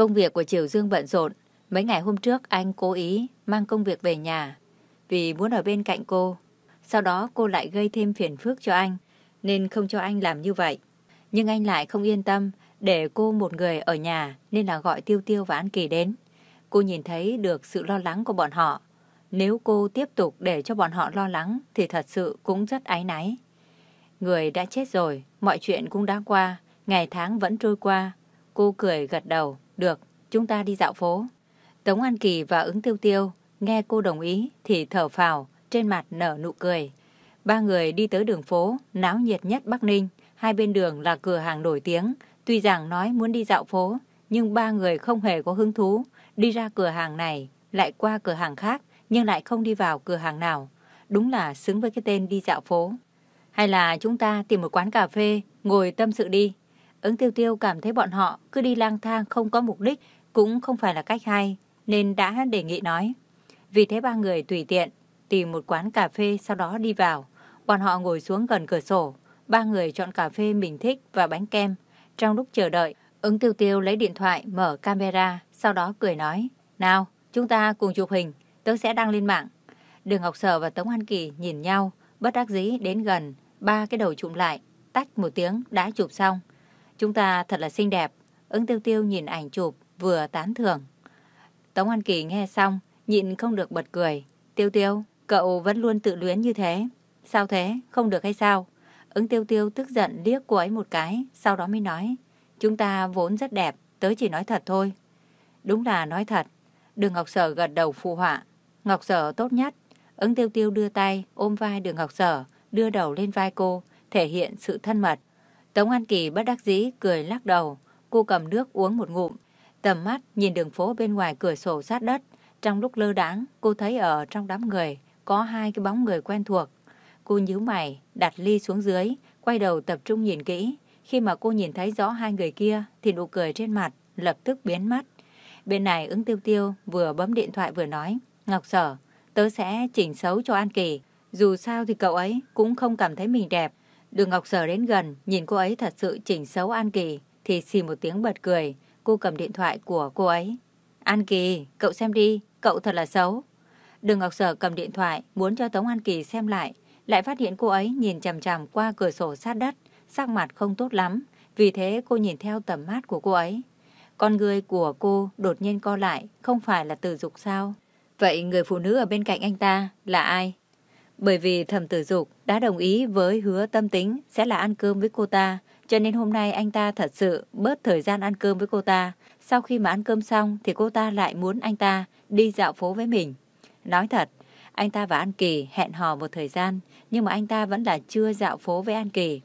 Công việc của Triều Dương bận rộn. Mấy ngày hôm trước, anh cố ý mang công việc về nhà vì muốn ở bên cạnh cô. Sau đó, cô lại gây thêm phiền phức cho anh, nên không cho anh làm như vậy. Nhưng anh lại không yên tâm để cô một người ở nhà nên là gọi Tiêu Tiêu và An Kỳ đến. Cô nhìn thấy được sự lo lắng của bọn họ. Nếu cô tiếp tục để cho bọn họ lo lắng thì thật sự cũng rất áy náy. Người đã chết rồi, mọi chuyện cũng đã qua, ngày tháng vẫn trôi qua. Cô cười gật đầu, được, chúng ta đi dạo phố. Tống An Kỳ và ứng tiêu tiêu, nghe cô đồng ý thì thở phào, trên mặt nở nụ cười. Ba người đi tới đường phố, náo nhiệt nhất Bắc Ninh. Hai bên đường là cửa hàng nổi tiếng. Tuy rằng nói muốn đi dạo phố, nhưng ba người không hề có hứng thú. Đi ra cửa hàng này, lại qua cửa hàng khác, nhưng lại không đi vào cửa hàng nào. Đúng là xứng với cái tên đi dạo phố. Hay là chúng ta tìm một quán cà phê, ngồi tâm sự đi. Ứng tiêu tiêu cảm thấy bọn họ cứ đi lang thang không có mục đích, cũng không phải là cách hay, nên đã đề nghị nói. Vì thế ba người tùy tiện, tìm một quán cà phê sau đó đi vào. Bọn họ ngồi xuống gần cửa sổ, ba người chọn cà phê mình thích và bánh kem. Trong lúc chờ đợi, ứng tiêu tiêu lấy điện thoại mở camera, sau đó cười nói. Nào, chúng ta cùng chụp hình, tớ sẽ đăng lên mạng. Đường Ngọc Sở và Tống An Kỳ nhìn nhau, bất đắc dĩ đến gần, ba cái đầu chụm lại, tách một tiếng đã chụp xong. Chúng ta thật là xinh đẹp. Ứng tiêu tiêu nhìn ảnh chụp, vừa tán thưởng. Tống An Kỳ nghe xong, nhịn không được bật cười. Tiêu tiêu, cậu vẫn luôn tự luyến như thế. Sao thế, không được hay sao? Ứng tiêu tiêu tức giận liếc cô ấy một cái, sau đó mới nói. Chúng ta vốn rất đẹp, tớ chỉ nói thật thôi. Đúng là nói thật. Đường Ngọc Sở gật đầu phụ họa. Ngọc Sở tốt nhất. Ứng tiêu tiêu đưa tay, ôm vai đường Ngọc Sở, đưa đầu lên vai cô, thể hiện sự thân mật. Tống An Kỳ bất đắc dĩ cười lắc đầu. Cô cầm nước uống một ngụm. Tầm mắt nhìn đường phố bên ngoài cửa sổ sát đất. Trong lúc lơ đãng, cô thấy ở trong đám người có hai cái bóng người quen thuộc. Cô nhíu mày, đặt ly xuống dưới, quay đầu tập trung nhìn kỹ. Khi mà cô nhìn thấy rõ hai người kia thì nụ cười trên mặt lập tức biến mất. Bên này ứng tiêu tiêu vừa bấm điện thoại vừa nói Ngọc Sở, tớ sẽ chỉnh xấu cho An Kỳ. Dù sao thì cậu ấy cũng không cảm thấy mình đẹp. Đường Ngọc Sở đến gần, nhìn cô ấy thật sự chỉnh xấu An Kỳ, thì xì một tiếng bật cười. Cô cầm điện thoại của cô ấy. An Kỳ, cậu xem đi, cậu thật là xấu. Đường Ngọc Sở cầm điện thoại, muốn cho Tống An Kỳ xem lại, lại phát hiện cô ấy nhìn chằm chằm qua cửa sổ sát đất, sắc mặt không tốt lắm. Vì thế cô nhìn theo tầm mắt của cô ấy. Con người của cô đột nhiên co lại, không phải là từ dục sao? Vậy người phụ nữ ở bên cạnh anh ta là ai? Bởi vì thẩm tử dục đã đồng ý với hứa tâm tính sẽ là ăn cơm với cô ta, cho nên hôm nay anh ta thật sự bớt thời gian ăn cơm với cô ta. Sau khi mà ăn cơm xong thì cô ta lại muốn anh ta đi dạo phố với mình. Nói thật, anh ta và An Kỳ hẹn hò một thời gian, nhưng mà anh ta vẫn là chưa dạo phố với An Kỳ.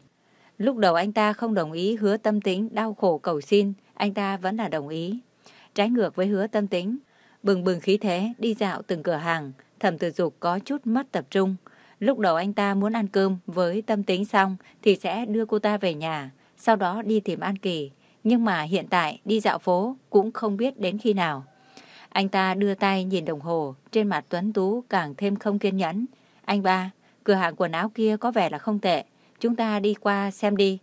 Lúc đầu anh ta không đồng ý hứa tâm tính đau khổ cầu xin, anh ta vẫn là đồng ý. Trái ngược với hứa tâm tính, bừng bừng khí thế đi dạo từng cửa hàng, thẩm tử dục có chút mất tập trung. Lúc đầu anh ta muốn ăn cơm với tâm tính xong thì sẽ đưa cô ta về nhà, sau đó đi tìm An Kỳ. Nhưng mà hiện tại đi dạo phố cũng không biết đến khi nào. Anh ta đưa tay nhìn đồng hồ, trên mặt Tuấn Tú càng thêm không kiên nhẫn. Anh ba, cửa hàng quần áo kia có vẻ là không tệ, chúng ta đi qua xem đi.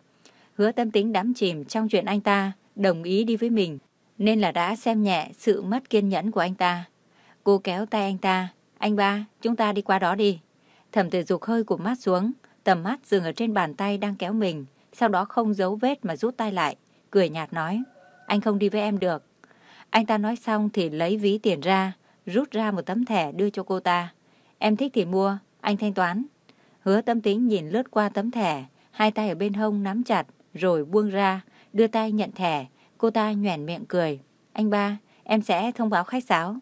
Hứa tâm tính đắm chìm trong chuyện anh ta, đồng ý đi với mình, nên là đã xem nhẹ sự mất kiên nhẫn của anh ta. Cô kéo tay anh ta, anh ba, chúng ta đi qua đó đi. Thẩm tử dục hơi của mắt xuống, tầm mắt dừng ở trên bàn tay đang kéo mình, sau đó không giấu vết mà rút tay lại, cười nhạt nói, anh không đi với em được. Anh ta nói xong thì lấy ví tiền ra, rút ra một tấm thẻ đưa cho cô ta. Em thích thì mua, anh thanh toán. Hứa tâm tính nhìn lướt qua tấm thẻ, hai tay ở bên hông nắm chặt, rồi buông ra, đưa tay nhận thẻ. Cô ta nhoẻn miệng cười. Anh ba, em sẽ thông báo khách sáo.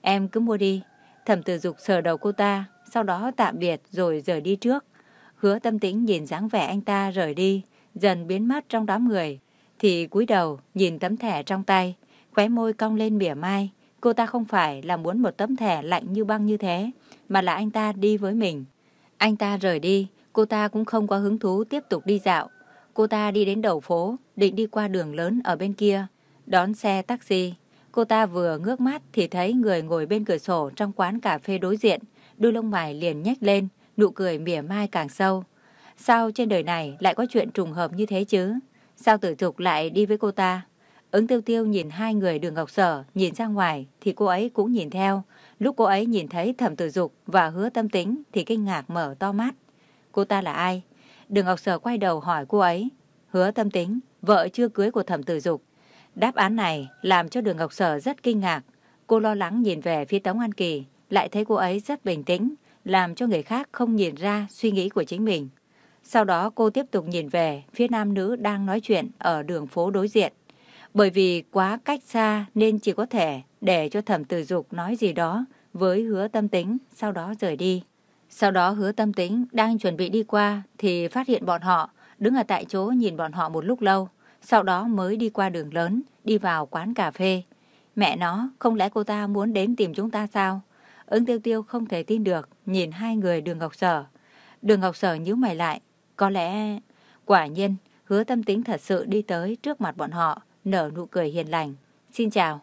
Em cứ mua đi. Thẩm tử dục sờ đầu cô ta, sau đó tạm biệt rồi rời đi trước. Hứa tâm tĩnh nhìn dáng vẻ anh ta rời đi, dần biến mất trong đám người. Thì cúi đầu nhìn tấm thẻ trong tay, khóe môi cong lên mỉa mai. Cô ta không phải là muốn một tấm thẻ lạnh như băng như thế, mà là anh ta đi với mình. Anh ta rời đi, cô ta cũng không có hứng thú tiếp tục đi dạo. Cô ta đi đến đầu phố, định đi qua đường lớn ở bên kia, đón xe taxi. Cô ta vừa ngước mắt thì thấy người ngồi bên cửa sổ trong quán cà phê đối diện, đôi lông mày liền nhếch lên, nụ cười mỉa mai càng sâu. Sao trên đời này lại có chuyện trùng hợp như thế chứ? Sao tử dục lại đi với cô ta? Ứng tiêu tiêu nhìn hai người đường ngọc sở, nhìn ra ngoài thì cô ấy cũng nhìn theo. Lúc cô ấy nhìn thấy thẩm tử dục và hứa tâm tính thì kinh ngạc mở to mắt. Cô ta là ai? Đường ngọc sở quay đầu hỏi cô ấy. Hứa tâm tính, vợ chưa cưới của thẩm tử dục. Đáp án này làm cho đường ngọc sở rất kinh ngạc. Cô lo lắng nhìn về phía Tống An Kỳ, lại thấy cô ấy rất bình tĩnh, làm cho người khác không nhìn ra suy nghĩ của chính mình. Sau đó cô tiếp tục nhìn về phía nam nữ đang nói chuyện ở đường phố đối diện. Bởi vì quá cách xa nên chỉ có thể để cho thẩm tử dục nói gì đó với hứa tâm tính, sau đó rời đi. Sau đó hứa tâm tính đang chuẩn bị đi qua thì phát hiện bọn họ, đứng ở tại chỗ nhìn bọn họ một lúc lâu, sau đó mới đi qua đường lớn, đi vào quán cà phê. Mẹ nó, không lẽ cô ta muốn đến tìm chúng ta sao? Ứng tiêu tiêu không thể tin được, nhìn hai người đường Ngọc Sở. Đường Ngọc Sở nhíu mày lại, có lẽ... Quả nhiên, hứa tâm tính thật sự đi tới trước mặt bọn họ, nở nụ cười hiền lành. Xin chào.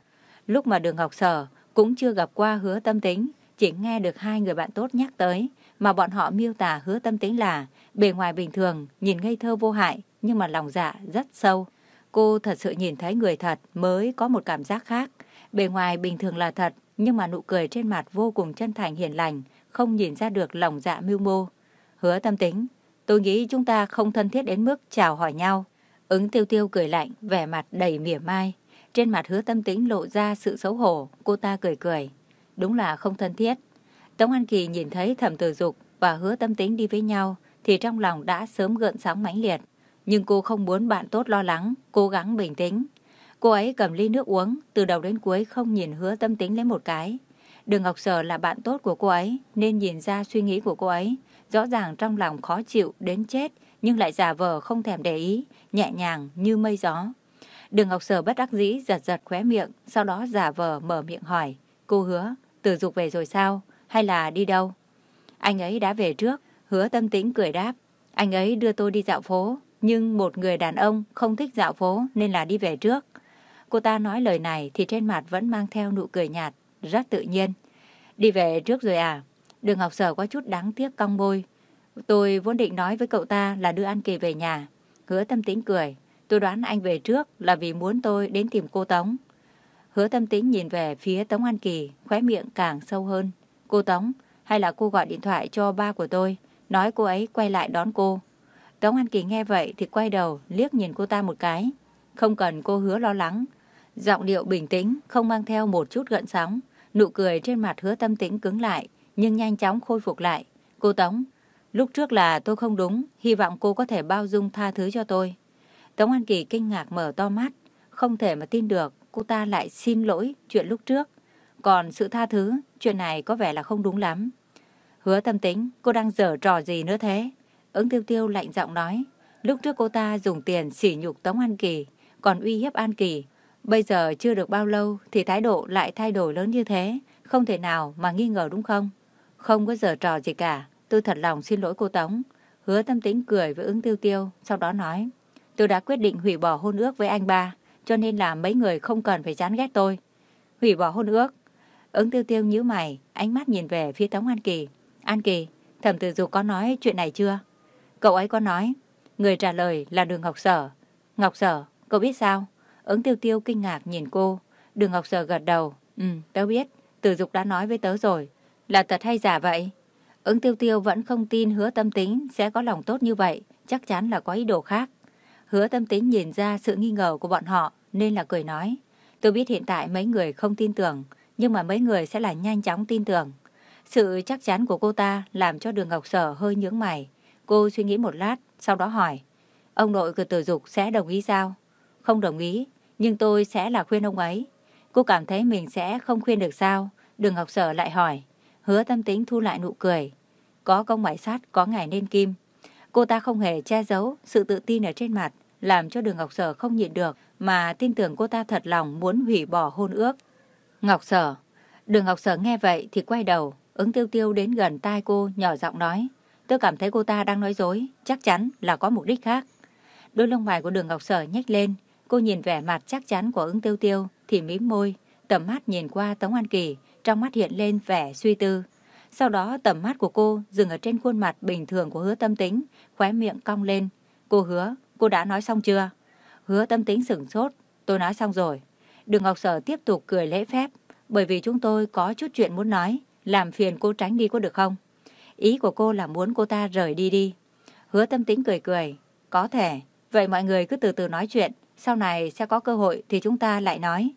Lúc mà đường Ngọc Sở cũng chưa gặp qua hứa tâm tính, chỉ nghe được hai người bạn tốt nhắc tới, mà bọn họ miêu tả hứa tâm tính là bề ngoài bình thường, nhìn ngây thơ vô hại, nhưng mà lòng dạ rất sâu. Cô thật sự nhìn thấy người thật mới có một cảm giác khác. Bề ngoài bình thường là thật, nhưng mà nụ cười trên mặt vô cùng chân thành hiền lành, không nhìn ra được lòng dạ mưu mô. Hứa tâm tính, tôi nghĩ chúng ta không thân thiết đến mức chào hỏi nhau. Ứng tiêu tiêu cười lạnh, vẻ mặt đầy mỉa mai. Trên mặt hứa tâm tính lộ ra sự xấu hổ, cô ta cười cười. Đúng là không thân thiết. Tống An Kỳ nhìn thấy thẩm tử dục và hứa tâm tính đi với nhau, thì trong lòng đã sớm gợn sóng mãnh liệt. Nhưng cô không muốn bạn tốt lo lắng, cố gắng bình tĩnh. Cô ấy cầm ly nước uống, từ đầu đến cuối không nhìn hứa tâm tính lấy một cái. Đường Ngọc Sở là bạn tốt của cô ấy, nên nhìn ra suy nghĩ của cô ấy. Rõ ràng trong lòng khó chịu đến chết, nhưng lại giả vờ không thèm để ý, nhẹ nhàng như mây gió. Đường Ngọc Sở bất đắc dĩ giật giật khóe miệng, sau đó giả vờ mở miệng hỏi. Cô hứa, từ dục về rồi sao? Hay là đi đâu? Anh ấy đã về trước, hứa tâm tính cười đáp. Anh ấy đưa tôi đi dạo phố, nhưng một người đàn ông không thích dạo phố nên là đi về trước. Cô ta nói lời này thì trên mặt vẫn mang theo nụ cười nhạt, rất tự nhiên. Đi về trước rồi à? Đường học Sở có chút đáng tiếc cong môi. Tôi vốn định nói với cậu ta là đưa An Kỳ về nhà. Hứa tâm tính cười. Tôi đoán anh về trước là vì muốn tôi đến tìm cô Tống. Hứa tâm tính nhìn về phía Tống An Kỳ, khóe miệng càng sâu hơn. Cô Tống, hay là cô gọi điện thoại cho ba của tôi, nói cô ấy quay lại đón cô. Tống An Kỳ nghe vậy thì quay đầu, liếc nhìn cô ta một cái. Không cần cô hứa lo lắng. Giọng điệu bình tĩnh, không mang theo một chút gợn sóng. Nụ cười trên mặt hứa tâm tĩnh cứng lại, nhưng nhanh chóng khôi phục lại. Cô Tống, lúc trước là tôi không đúng, hy vọng cô có thể bao dung tha thứ cho tôi. Tống An Kỳ kinh ngạc mở to mắt, không thể mà tin được cô ta lại xin lỗi chuyện lúc trước. Còn sự tha thứ, chuyện này có vẻ là không đúng lắm. Hứa tâm tính, cô đang dở trò gì nữa thế? Ứng tiêu tiêu lạnh giọng nói. Lúc trước cô ta dùng tiền sỉ nhục Tống An Kỳ, còn uy hiếp An Kỳ. Bây giờ chưa được bao lâu thì thái độ lại thay đổi lớn như thế. Không thể nào mà nghi ngờ đúng không? Không có dở trò gì cả. Tôi thật lòng xin lỗi cô Tống. Hứa tâm tính cười với ứng tiêu tiêu, sau đó nói. Tôi đã quyết định hủy bỏ hôn ước với anh ba, cho nên là mấy người không cần phải chán ghét tôi. Hủy bỏ hôn ước. Ứng tiêu tiêu nhíu mày, ánh mắt nhìn về phía Tống An Kỳ. An Kỳ, thẩm tử dục có nói chuyện này chưa? Cậu ấy có nói. Người trả lời là đường Ngọc Sở. Ngọc Sở, cậu biết sao? Ứng tiêu tiêu kinh ngạc nhìn cô. Đường Ngọc Sở gật đầu. Ừ, tớ biết. Tử dục đã nói với tớ rồi. Là thật hay giả vậy? Ứng tiêu tiêu vẫn không tin hứa tâm tính sẽ có lòng tốt như vậy. Chắc chắn là có ý đồ khác. Hứa tâm tính nhìn ra sự nghi ngờ của bọn họ nên là cười nói. Tôi biết hiện tại mấy người không tin tưởng, nhưng mà mấy người sẽ là nhanh chóng tin tưởng. Sự chắc chắn của cô ta làm cho đường Ngọc Sở hơi nhướng mày. Cô suy nghĩ một lát, sau đó hỏi. Ông nội của tử dục sẽ đồng ý sao? Không đồng ý, nhưng tôi sẽ là khuyên ông ấy. Cô cảm thấy mình sẽ không khuyên được sao? Đường Ngọc Sở lại hỏi. Hứa tâm tính thu lại nụ cười. Có công bại sát, có ngày nên kim. Cô ta không hề che giấu sự tự tin ở trên mặt, làm cho đường Ngọc Sở không nhịn được, mà tin tưởng cô ta thật lòng muốn hủy bỏ hôn ước. Ngọc Sở. Đường Ngọc Sở nghe vậy thì quay đầu, ứng tiêu tiêu đến gần tai cô nhỏ giọng nói. Tôi cảm thấy cô ta đang nói dối, chắc chắn là có mục đích khác. Đôi lông mày của đường Ngọc Sở nhếch lên, cô nhìn vẻ mặt chắc chắn của ứng tiêu tiêu thì mím môi, tầm mắt nhìn qua Tống An Kỳ, trong mắt hiện lên vẻ suy tư. Sau đó tầm mắt của cô dừng ở trên khuôn mặt bình thường của hứa tâm tính, khóe miệng cong lên. Cô hứa, cô đã nói xong chưa? Hứa tâm tính sửng sốt, tôi nói xong rồi. Đường Ngọc Sở tiếp tục cười lễ phép, bởi vì chúng tôi có chút chuyện muốn nói, làm phiền cô tránh đi có được không? Ý của cô là muốn cô ta rời đi đi. Hứa tâm tính cười cười, có thể, vậy mọi người cứ từ từ nói chuyện, sau này sẽ có cơ hội thì chúng ta lại nói.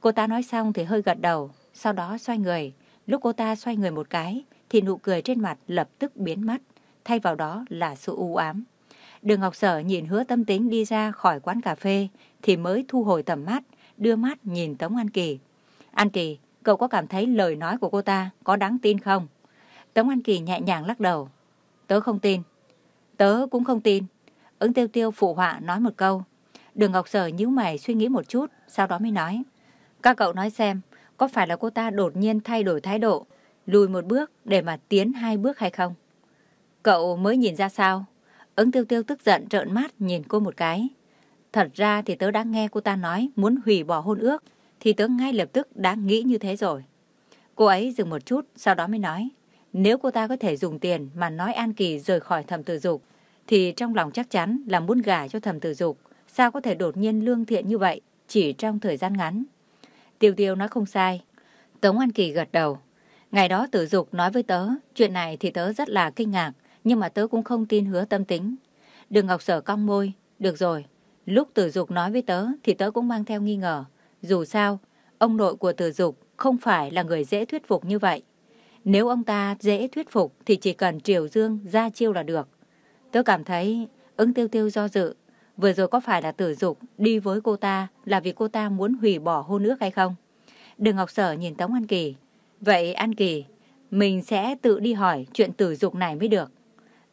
Cô ta nói xong thì hơi gật đầu, sau đó xoay người. Lúc cô ta xoay người một cái, thì nụ cười trên mặt lập tức biến mất, thay vào đó là sự u ám. Đường Ngọc Sở nhìn hứa tâm tính đi ra khỏi quán cà phê, thì mới thu hồi tầm mắt, đưa mắt nhìn Tống An Kỳ. An Kỳ, cậu có cảm thấy lời nói của cô ta có đáng tin không? Tống An Kỳ nhẹ nhàng lắc đầu. Tớ không tin. Tớ cũng không tin. Ứng tiêu tiêu phụ họa nói một câu. Đường Ngọc Sở nhíu mày suy nghĩ một chút, sau đó mới nói. Các cậu nói xem, có phải là cô ta đột nhiên thay đổi thái độ, lùi một bước để mà tiến hai bước hay không? Cậu mới nhìn ra sao? Ứng tiêu tiêu tức giận trợn mắt nhìn cô một cái. Thật ra thì tớ đã nghe cô ta nói muốn hủy bỏ hôn ước, thì tớ ngay lập tức đã nghĩ như thế rồi. Cô ấy dừng một chút, sau đó mới nói. Nếu cô ta có thể dùng tiền mà nói An Kỳ rời khỏi thầm tử dục, thì trong lòng chắc chắn là muốn gả cho thầm tử dục. Sao có thể đột nhiên lương thiện như vậy, chỉ trong thời gian ngắn? Tiêu tiêu nói không sai. Tống An Kỳ gật đầu. Ngày đó tử dục nói với tớ, chuyện này thì tớ rất là kinh ngạc, nhưng mà tớ cũng không tin hứa tâm tính. Đường Ngọc Sở cong môi, được rồi. Lúc tử dục nói với tớ thì tớ cũng mang theo nghi ngờ. Dù sao, ông nội của Từ dục không phải là người dễ thuyết phục như vậy. Nếu ông ta dễ thuyết phục thì chỉ cần Triều Dương ra chiêu là được. Tớ cảm thấy ứng tiêu tiêu do dự. Vừa rồi có phải là tử dục đi với cô ta là vì cô ta muốn hủy bỏ hôn ước hay không? Đường Ngọc Sở nhìn Tống An Kỳ. Vậy An Kỳ, mình sẽ tự đi hỏi chuyện tử dục này mới được.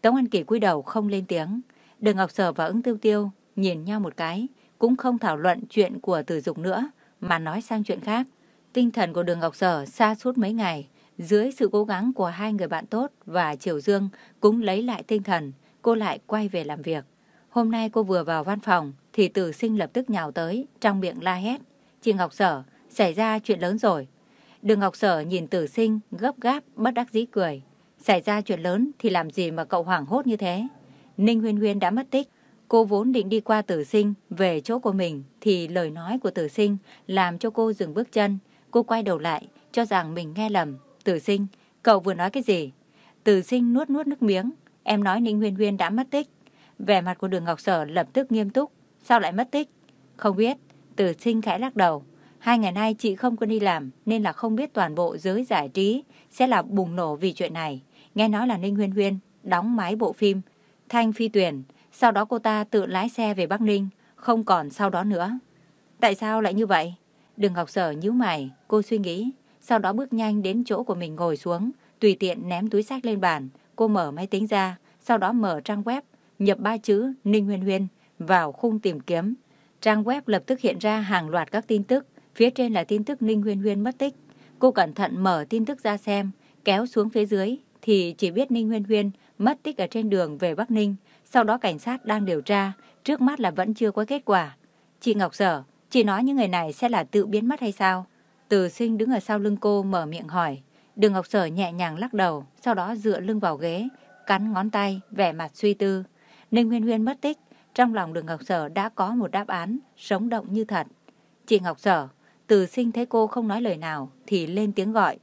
Tống An Kỳ cúi đầu không lên tiếng. Đường Ngọc Sở và ứng tiêu tiêu nhìn nhau một cái, cũng không thảo luận chuyện của tử dục nữa, mà nói sang chuyện khác. Tinh thần của đường Ngọc Sở xa suốt mấy ngày, dưới sự cố gắng của hai người bạn tốt và Triều Dương cũng lấy lại tinh thần, cô lại quay về làm việc. Hôm nay cô vừa vào văn phòng thì tử sinh lập tức nhào tới, trong miệng la hét. Chị Ngọc Sở, xảy ra chuyện lớn rồi. Đường Ngọc Sở nhìn tử sinh, gấp gáp, bất đắc dĩ cười. Xảy ra chuyện lớn thì làm gì mà cậu hoảng hốt như thế? Ninh Huyên Huyên đã mất tích. Cô vốn định đi qua tử sinh, về chỗ của mình, thì lời nói của tử sinh làm cho cô dừng bước chân. Cô quay đầu lại, cho rằng mình nghe lầm. Tử sinh, cậu vừa nói cái gì? Tử sinh nuốt nuốt nước miếng. Em nói Ninh Huyên Huyên đã mất tích. Vẻ mặt của đường Ngọc Sở lập tức nghiêm túc. Sao lại mất tích? Không biết. Tử sinh khẽ lắc đầu. Hai ngày nay chị không có đi làm nên là không biết toàn bộ giới giải trí sẽ là bùng nổ vì chuyện này. Nghe nói là Ninh Huyên Huyên đóng máy bộ phim Thanh Phi Tuyền. Sau đó cô ta tự lái xe về Bắc Ninh. Không còn sau đó nữa. Tại sao lại như vậy? Đường Ngọc Sở nhíu mày. Cô suy nghĩ. Sau đó bước nhanh đến chỗ của mình ngồi xuống. Tùy tiện ném túi sách lên bàn. Cô mở máy tính ra. Sau đó mở trang web. Nhập ba chữ Ninh Huyên Huyên vào khung tìm kiếm. Trang web lập tức hiện ra hàng loạt các tin tức Phía trên là tin tức Ninh Huyên Huyên mất tích. Cô cẩn thận mở tin tức ra xem, kéo xuống phía dưới thì chỉ biết Ninh Huyên Huyên mất tích ở trên đường về Bắc Ninh. Sau đó cảnh sát đang điều tra, trước mắt là vẫn chưa có kết quả. Chị Ngọc Sở, chị nói những người này sẽ là tự biến mất hay sao? Từ sinh đứng ở sau lưng cô mở miệng hỏi. Đường Ngọc Sở nhẹ nhàng lắc đầu, sau đó dựa lưng vào ghế, cắn ngón tay, vẻ mặt suy tư. Ninh nguyên Huyên mất tích, trong lòng đường Ngọc Sở đã có một đáp án, sống động như thật. Chị Ngọc Sở, từ sinh thấy cô không nói lời nào thì lên tiếng gọi.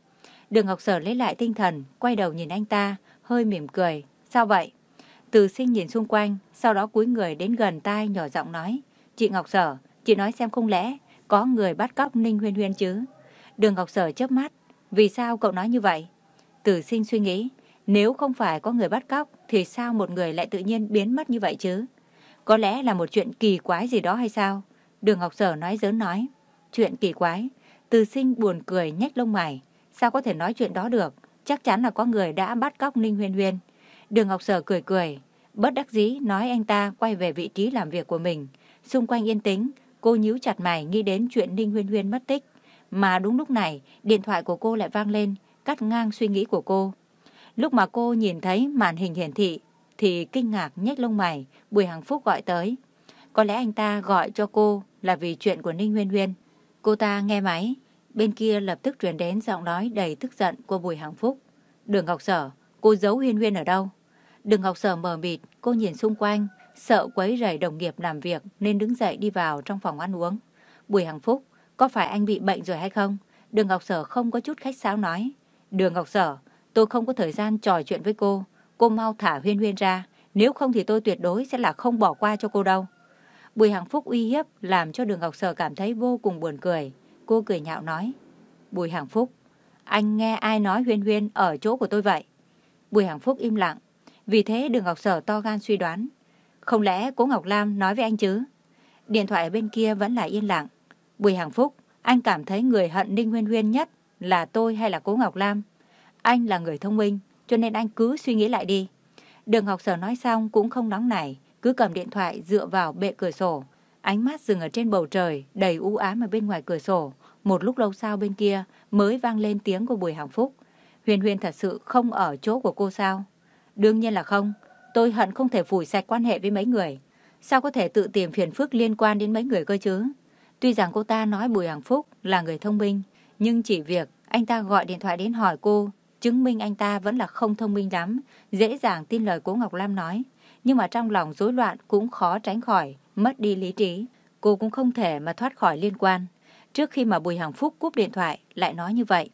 Đường Ngọc Sở lấy lại tinh thần, quay đầu nhìn anh ta, hơi mỉm cười. Sao vậy? Từ sinh nhìn xung quanh, sau đó cúi người đến gần tai nhỏ giọng nói. Chị Ngọc Sở, chị nói xem không lẽ có người bắt cóc Ninh Huyên Huyên chứ? Đường Ngọc Sở chớp mắt. Vì sao cậu nói như vậy? Từ sinh suy nghĩ. Nếu không phải có người bắt cóc thì sao một người lại tự nhiên biến mất như vậy chứ? Có lẽ là một chuyện kỳ quái gì đó hay sao? Đường Ngọc Sở nói giỡn nói. Chuyện kỳ quái. Từ sinh buồn cười nhếch lông mày. Sao có thể nói chuyện đó được? Chắc chắn là có người đã bắt cóc Ninh Huyên Huyên. Đường Ngọc Sở cười cười. Bất đắc dĩ nói anh ta quay về vị trí làm việc của mình. Xung quanh yên tĩnh, cô nhíu chặt mày nghĩ đến chuyện Ninh Huyên Huyên mất tích. Mà đúng lúc này, điện thoại của cô lại vang lên, cắt ngang suy nghĩ của cô. Lúc mà cô nhìn thấy màn hình hiển thị, thì kinh ngạc nhếch lông mày, Bùi Hằng Phúc gọi tới. Có lẽ anh ta gọi cho cô là vì chuyện của Ninh Huyên Huyên. Cô ta nghe máy, bên kia lập tức truyền đến giọng nói đầy tức giận của Bùi Hằng Phúc. Đường Ngọc Sở, cô giấu Huyên Huyên ở đâu? Đường Ngọc Sở mờ mịt, cô nhìn xung quanh, sợ quấy rầy đồng nghiệp làm việc nên đứng dậy đi vào trong phòng ăn uống. Bùi Hằng Phúc, có phải anh bị bệnh rồi hay không? Đường Ngọc Sở không có chút khách sáo nói. Đường Ngọc Sở, tôi không có thời gian trò chuyện với cô. Cô mau thả Huyên Huyên ra, nếu không thì tôi tuyệt đối sẽ là không bỏ qua cho cô đâu. Bùi Hằng Phúc uy hiếp làm cho Đường Ngọc Sở cảm thấy vô cùng buồn cười. Cô cười nhạo nói. Bùi Hằng Phúc, anh nghe ai nói Huyên Huyên ở chỗ của tôi vậy? Bùi Hằng Phúc im lặng. Vì thế Đường Ngọc Sở to gan suy đoán. Không lẽ cố Ngọc Lam nói với anh chứ? Điện thoại bên kia vẫn là yên lặng. Bùi Hằng Phúc, anh cảm thấy người hận Ninh Huyên Huyên nhất là tôi hay là cố Ngọc Lam? Anh là người thông minh, cho nên anh cứ suy nghĩ lại đi. Đường Ngọc Sở nói xong cũng không nóng nảy, cứ cầm điện thoại dựa vào bệ cửa sổ. Ánh mắt dừng ở trên bầu trời, đầy u ám ở bên ngoài cửa sổ. Một lúc lâu sau bên kia mới vang lên tiếng của Bùi Hằng Phúc. Huyền Huyền thật sự không ở chỗ của cô sao? Đương nhiên là không. Tôi hận không thể phủi sạch quan hệ với mấy người. Sao có thể tự tìm phiền phức liên quan đến mấy người cơ chứ? Tuy rằng cô ta nói Bùi Hằng Phúc là người thông minh, nhưng chỉ việc anh ta gọi điện thoại đến hỏi cô, chứng minh anh ta vẫn là không thông minh lắm, dễ dàng tin lời cố Ngọc Lam nói. Nhưng mà trong lòng rối loạn cũng khó tránh khỏi, mất đi lý trí. Cô cũng không thể mà thoát khỏi liên quan. Trước khi mà Bùi Hằng Phúc cúp điện thoại, lại nói như vậy.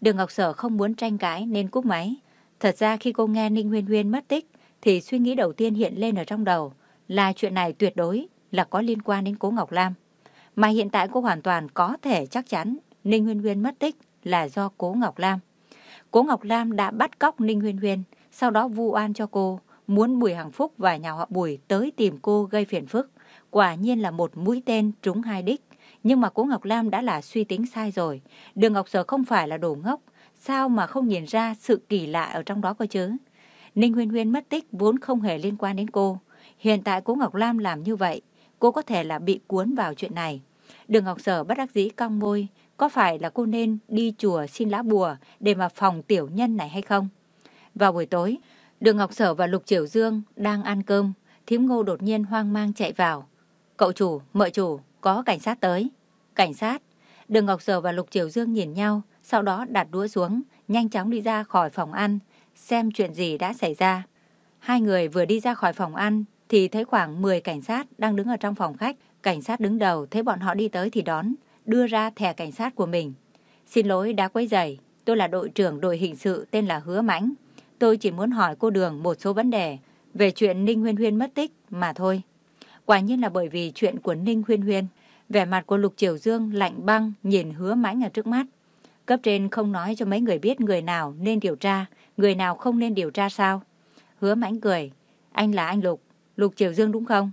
Đường Ngọc Sở không muốn tranh cãi nên cúp máy. Thật ra khi cô nghe Ninh Huyên Huyên mất tích, thì suy nghĩ đầu tiên hiện lên ở trong đầu là chuyện này tuyệt đối là có liên quan đến cố Ngọc Lam. Mà hiện tại cô hoàn toàn có thể chắc chắn Ninh Huyên Huyên mất tích là do cố Ngọc Lam. Cố Ngọc Lam đã bắt cóc Ninh Huyên Huyên, sau đó vu oan cho cô, muốn Bùi Hằng Phúc và nhà họ Bùi tới tìm cô gây phiền phức. Quả nhiên là một mũi tên trúng hai đích. Nhưng mà cố Ngọc Lam đã là suy tính sai rồi. Đường Ngọc Sở không phải là đồ ngốc. Sao mà không nhìn ra sự kỳ lạ ở trong đó cơ chứ? Ninh Huyên Huyên mất tích vốn không hề liên quan đến cô. Hiện tại cố Ngọc Lam làm như vậy, cô có thể là bị cuốn vào chuyện này. Đường Ngọc Sở bất đắc dĩ cong môi, có phải là cô nên đi chùa xin lá bùa để mà phòng tiểu nhân này hay không? Vào buổi tối, Đường Ngọc Sở và Lục Triều Dương đang ăn cơm, thím ngô đột nhiên hoang mang chạy vào. Cậu chủ, mợ chủ, có cảnh sát tới. Cảnh sát? Đường Ngọc Sở và Lục Triều Dương nhìn nhau, sau đó đặt đũa xuống, nhanh chóng đi ra khỏi phòng ăn, xem chuyện gì đã xảy ra. Hai người vừa đi ra khỏi phòng ăn thì thấy khoảng 10 cảnh sát đang đứng ở trong phòng khách. Cảnh sát đứng đầu thấy bọn họ đi tới thì đón, đưa ra thẻ cảnh sát của mình. Xin lỗi đã quấy rầy, tôi là đội trưởng đội hình sự tên là Hứa Mãnh. Tôi chỉ muốn hỏi cô Đường một số vấn đề về chuyện Ninh Huyên Huyên mất tích mà thôi. Quả nhiên là bởi vì chuyện của Ninh Huyên Huyên, vẻ mặt của Lục Triều Dương lạnh băng nhìn Hứa Mãnh ở trước mắt. Cấp trên không nói cho mấy người biết người nào nên điều tra, người nào không nên điều tra sao? Hứa Mãnh cười, anh là anh Lục, Lục Triều Dương đúng không?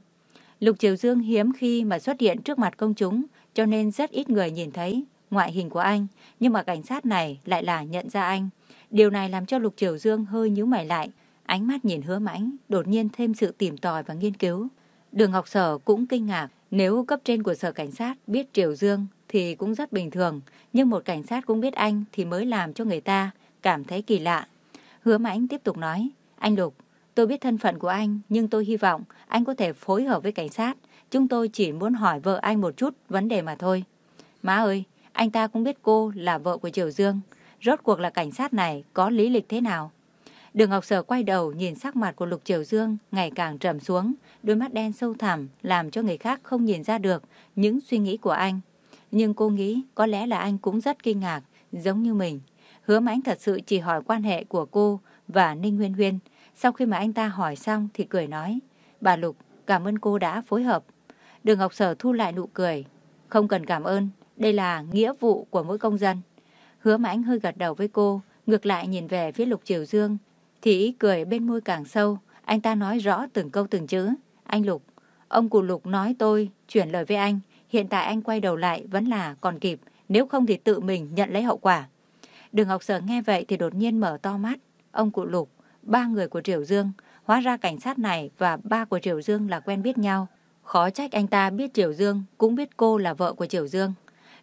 Lục Triều Dương hiếm khi mà xuất hiện trước mặt công chúng, cho nên rất ít người nhìn thấy ngoại hình của anh, nhưng mà cảnh sát này lại là nhận ra anh. Điều này làm cho Lục Triều Dương hơi nhíu mày lại, ánh mắt nhìn hứa mãnh, đột nhiên thêm sự tìm tòi và nghiên cứu. Đường Ngọc Sở cũng kinh ngạc, nếu cấp trên của sở cảnh sát biết Triều Dương thì cũng rất bình thường, nhưng một cảnh sát cũng biết anh thì mới làm cho người ta cảm thấy kỳ lạ. Hứa Mãnh tiếp tục nói, anh Lục, tôi biết thân phận của anh, nhưng tôi hy vọng anh có thể phối hợp với cảnh sát. Chúng tôi chỉ muốn hỏi vợ anh một chút vấn đề mà thôi. Má ơi, anh ta cũng biết cô là vợ của Triều Dương. Rốt cuộc là cảnh sát này có lý lịch thế nào? Đường Ngọc Sở quay đầu nhìn sắc mặt của Lục Triều Dương ngày càng trầm xuống, đôi mắt đen sâu thẳm làm cho người khác không nhìn ra được những suy nghĩ của anh. Nhưng cô nghĩ có lẽ là anh cũng rất kinh ngạc, giống như mình. Hứa Mãnh thật sự chỉ hỏi quan hệ của cô và Ninh Huyên Huyên. Sau khi mà anh ta hỏi xong thì cười nói, bà Lục, cảm ơn cô đã phối hợp. Đường Ngọc Sở thu lại nụ cười. Không cần cảm ơn, đây là nghĩa vụ của mỗi công dân. Hứa Mãnh hơi gật đầu với cô, ngược lại nhìn về phía Lục Triều Dương. Thì ý cười bên môi càng sâu, anh ta nói rõ từng câu từng chữ. Anh Lục, ông cụ Lục nói tôi chuyển lời với anh. Hiện tại anh quay đầu lại vẫn là còn kịp, nếu không thì tự mình nhận lấy hậu quả. Đường Ngọc Sở nghe vậy thì đột nhiên mở to mắt. Ông cụ Lục, ba người của Triều Dương, hóa ra cảnh sát này và ba của Triều Dương là quen biết nhau. Khó trách anh ta biết Triều Dương, cũng biết cô là vợ của Triều Dương.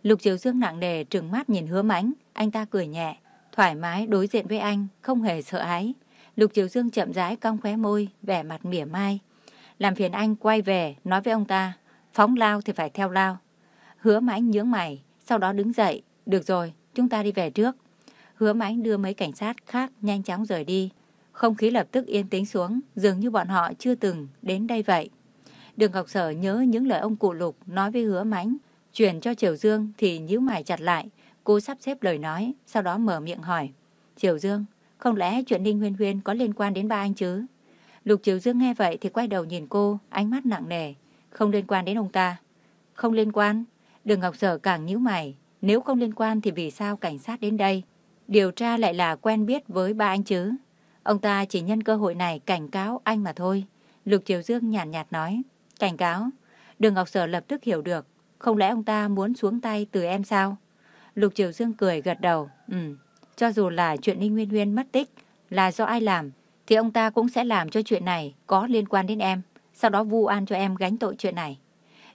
Lục Triều Dương nặng nề trừng mắt nhìn hứa mãnh, anh ta cười nhẹ, thoải mái đối diện với anh, không hề sợ hãi. Lục Triều Dương chậm rãi cong khóe môi, vẻ mặt mỉa mai. Làm phiền anh quay về, nói với ông ta, phóng lao thì phải theo lao. Hứa mãnh nhướng mày, sau đó đứng dậy, được rồi, chúng ta đi về trước. Hứa mãnh đưa mấy cảnh sát khác nhanh chóng rời đi. Không khí lập tức yên tĩnh xuống, dường như bọn họ chưa từng đến đây vậy. Đường Ngọc Sở nhớ những lời ông cụ Lục nói với hứa mãnh, truyền cho Triều Dương thì nhíu mày chặt lại. Cô sắp xếp lời nói, sau đó mở miệng hỏi. Triều Dương, không lẽ chuyện Ninh Huyên Huyên có liên quan đến ba anh chứ? Lục Triều Dương nghe vậy thì quay đầu nhìn cô, ánh mắt nặng nề. Không liên quan đến ông ta. Không liên quan. Đường Ngọc Sở càng nhíu mày. Nếu không liên quan thì vì sao cảnh sát đến đây? Điều tra lại là quen biết với ba anh chứ. Ông ta chỉ nhân cơ hội này cảnh cáo anh mà thôi. Lục Triều Dương nhàn nhạt, nhạt nói. Cảnh cáo. Đường Ngọc Sở lập tức hiểu được. Không lẽ ông ta muốn xuống tay từ em sao? Lục Triều Dương cười gật đầu. Ừ, cho dù là chuyện Ninh Nguyên Nguyên mất tích là do ai làm, thì ông ta cũng sẽ làm cho chuyện này có liên quan đến em. Sau đó vu an cho em gánh tội chuyện này.